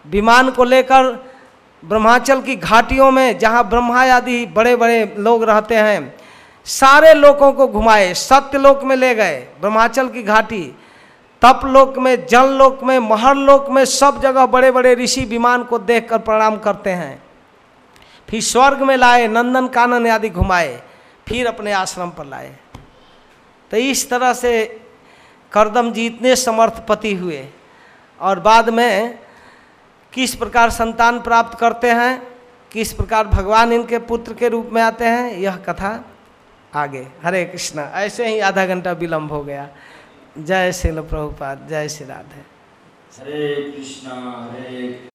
[SPEAKER 1] विमान को लेकर ब्रह्माचल की घाटियों में, जहाँ ब्रह्मा आदि बड़े बड़े लोग रहते हैं, सारे लोगों को घुमाए, सत्यलोक में ले गए, ब्रह्माचल की घाटी। तप लोक में जल लोक में महर लोक में सब जगह बड़े बड़े ऋषि विमान को देखकर प्रणाम करते हैं। फिर स्वर्ग में लाए नंदन कानन आदि घुमाए, फिर अपने आश्रम पर लाए। तो इस तरह से करदम जी इतने समर्थ पति हुए। और बाद में किस प्रकार संतान प्राप्त करते हैं, किस प्रकार भगवान इनके पुत्र के रूप में आते हैं, यह कथा आगे। हरे कृष्णा। ऐसे ही आधा घंटा विलम्ब हो गया। जय श्री प्रभुपाद, जय श्री राधे।
[SPEAKER 2] हरे कृष्णा, हरे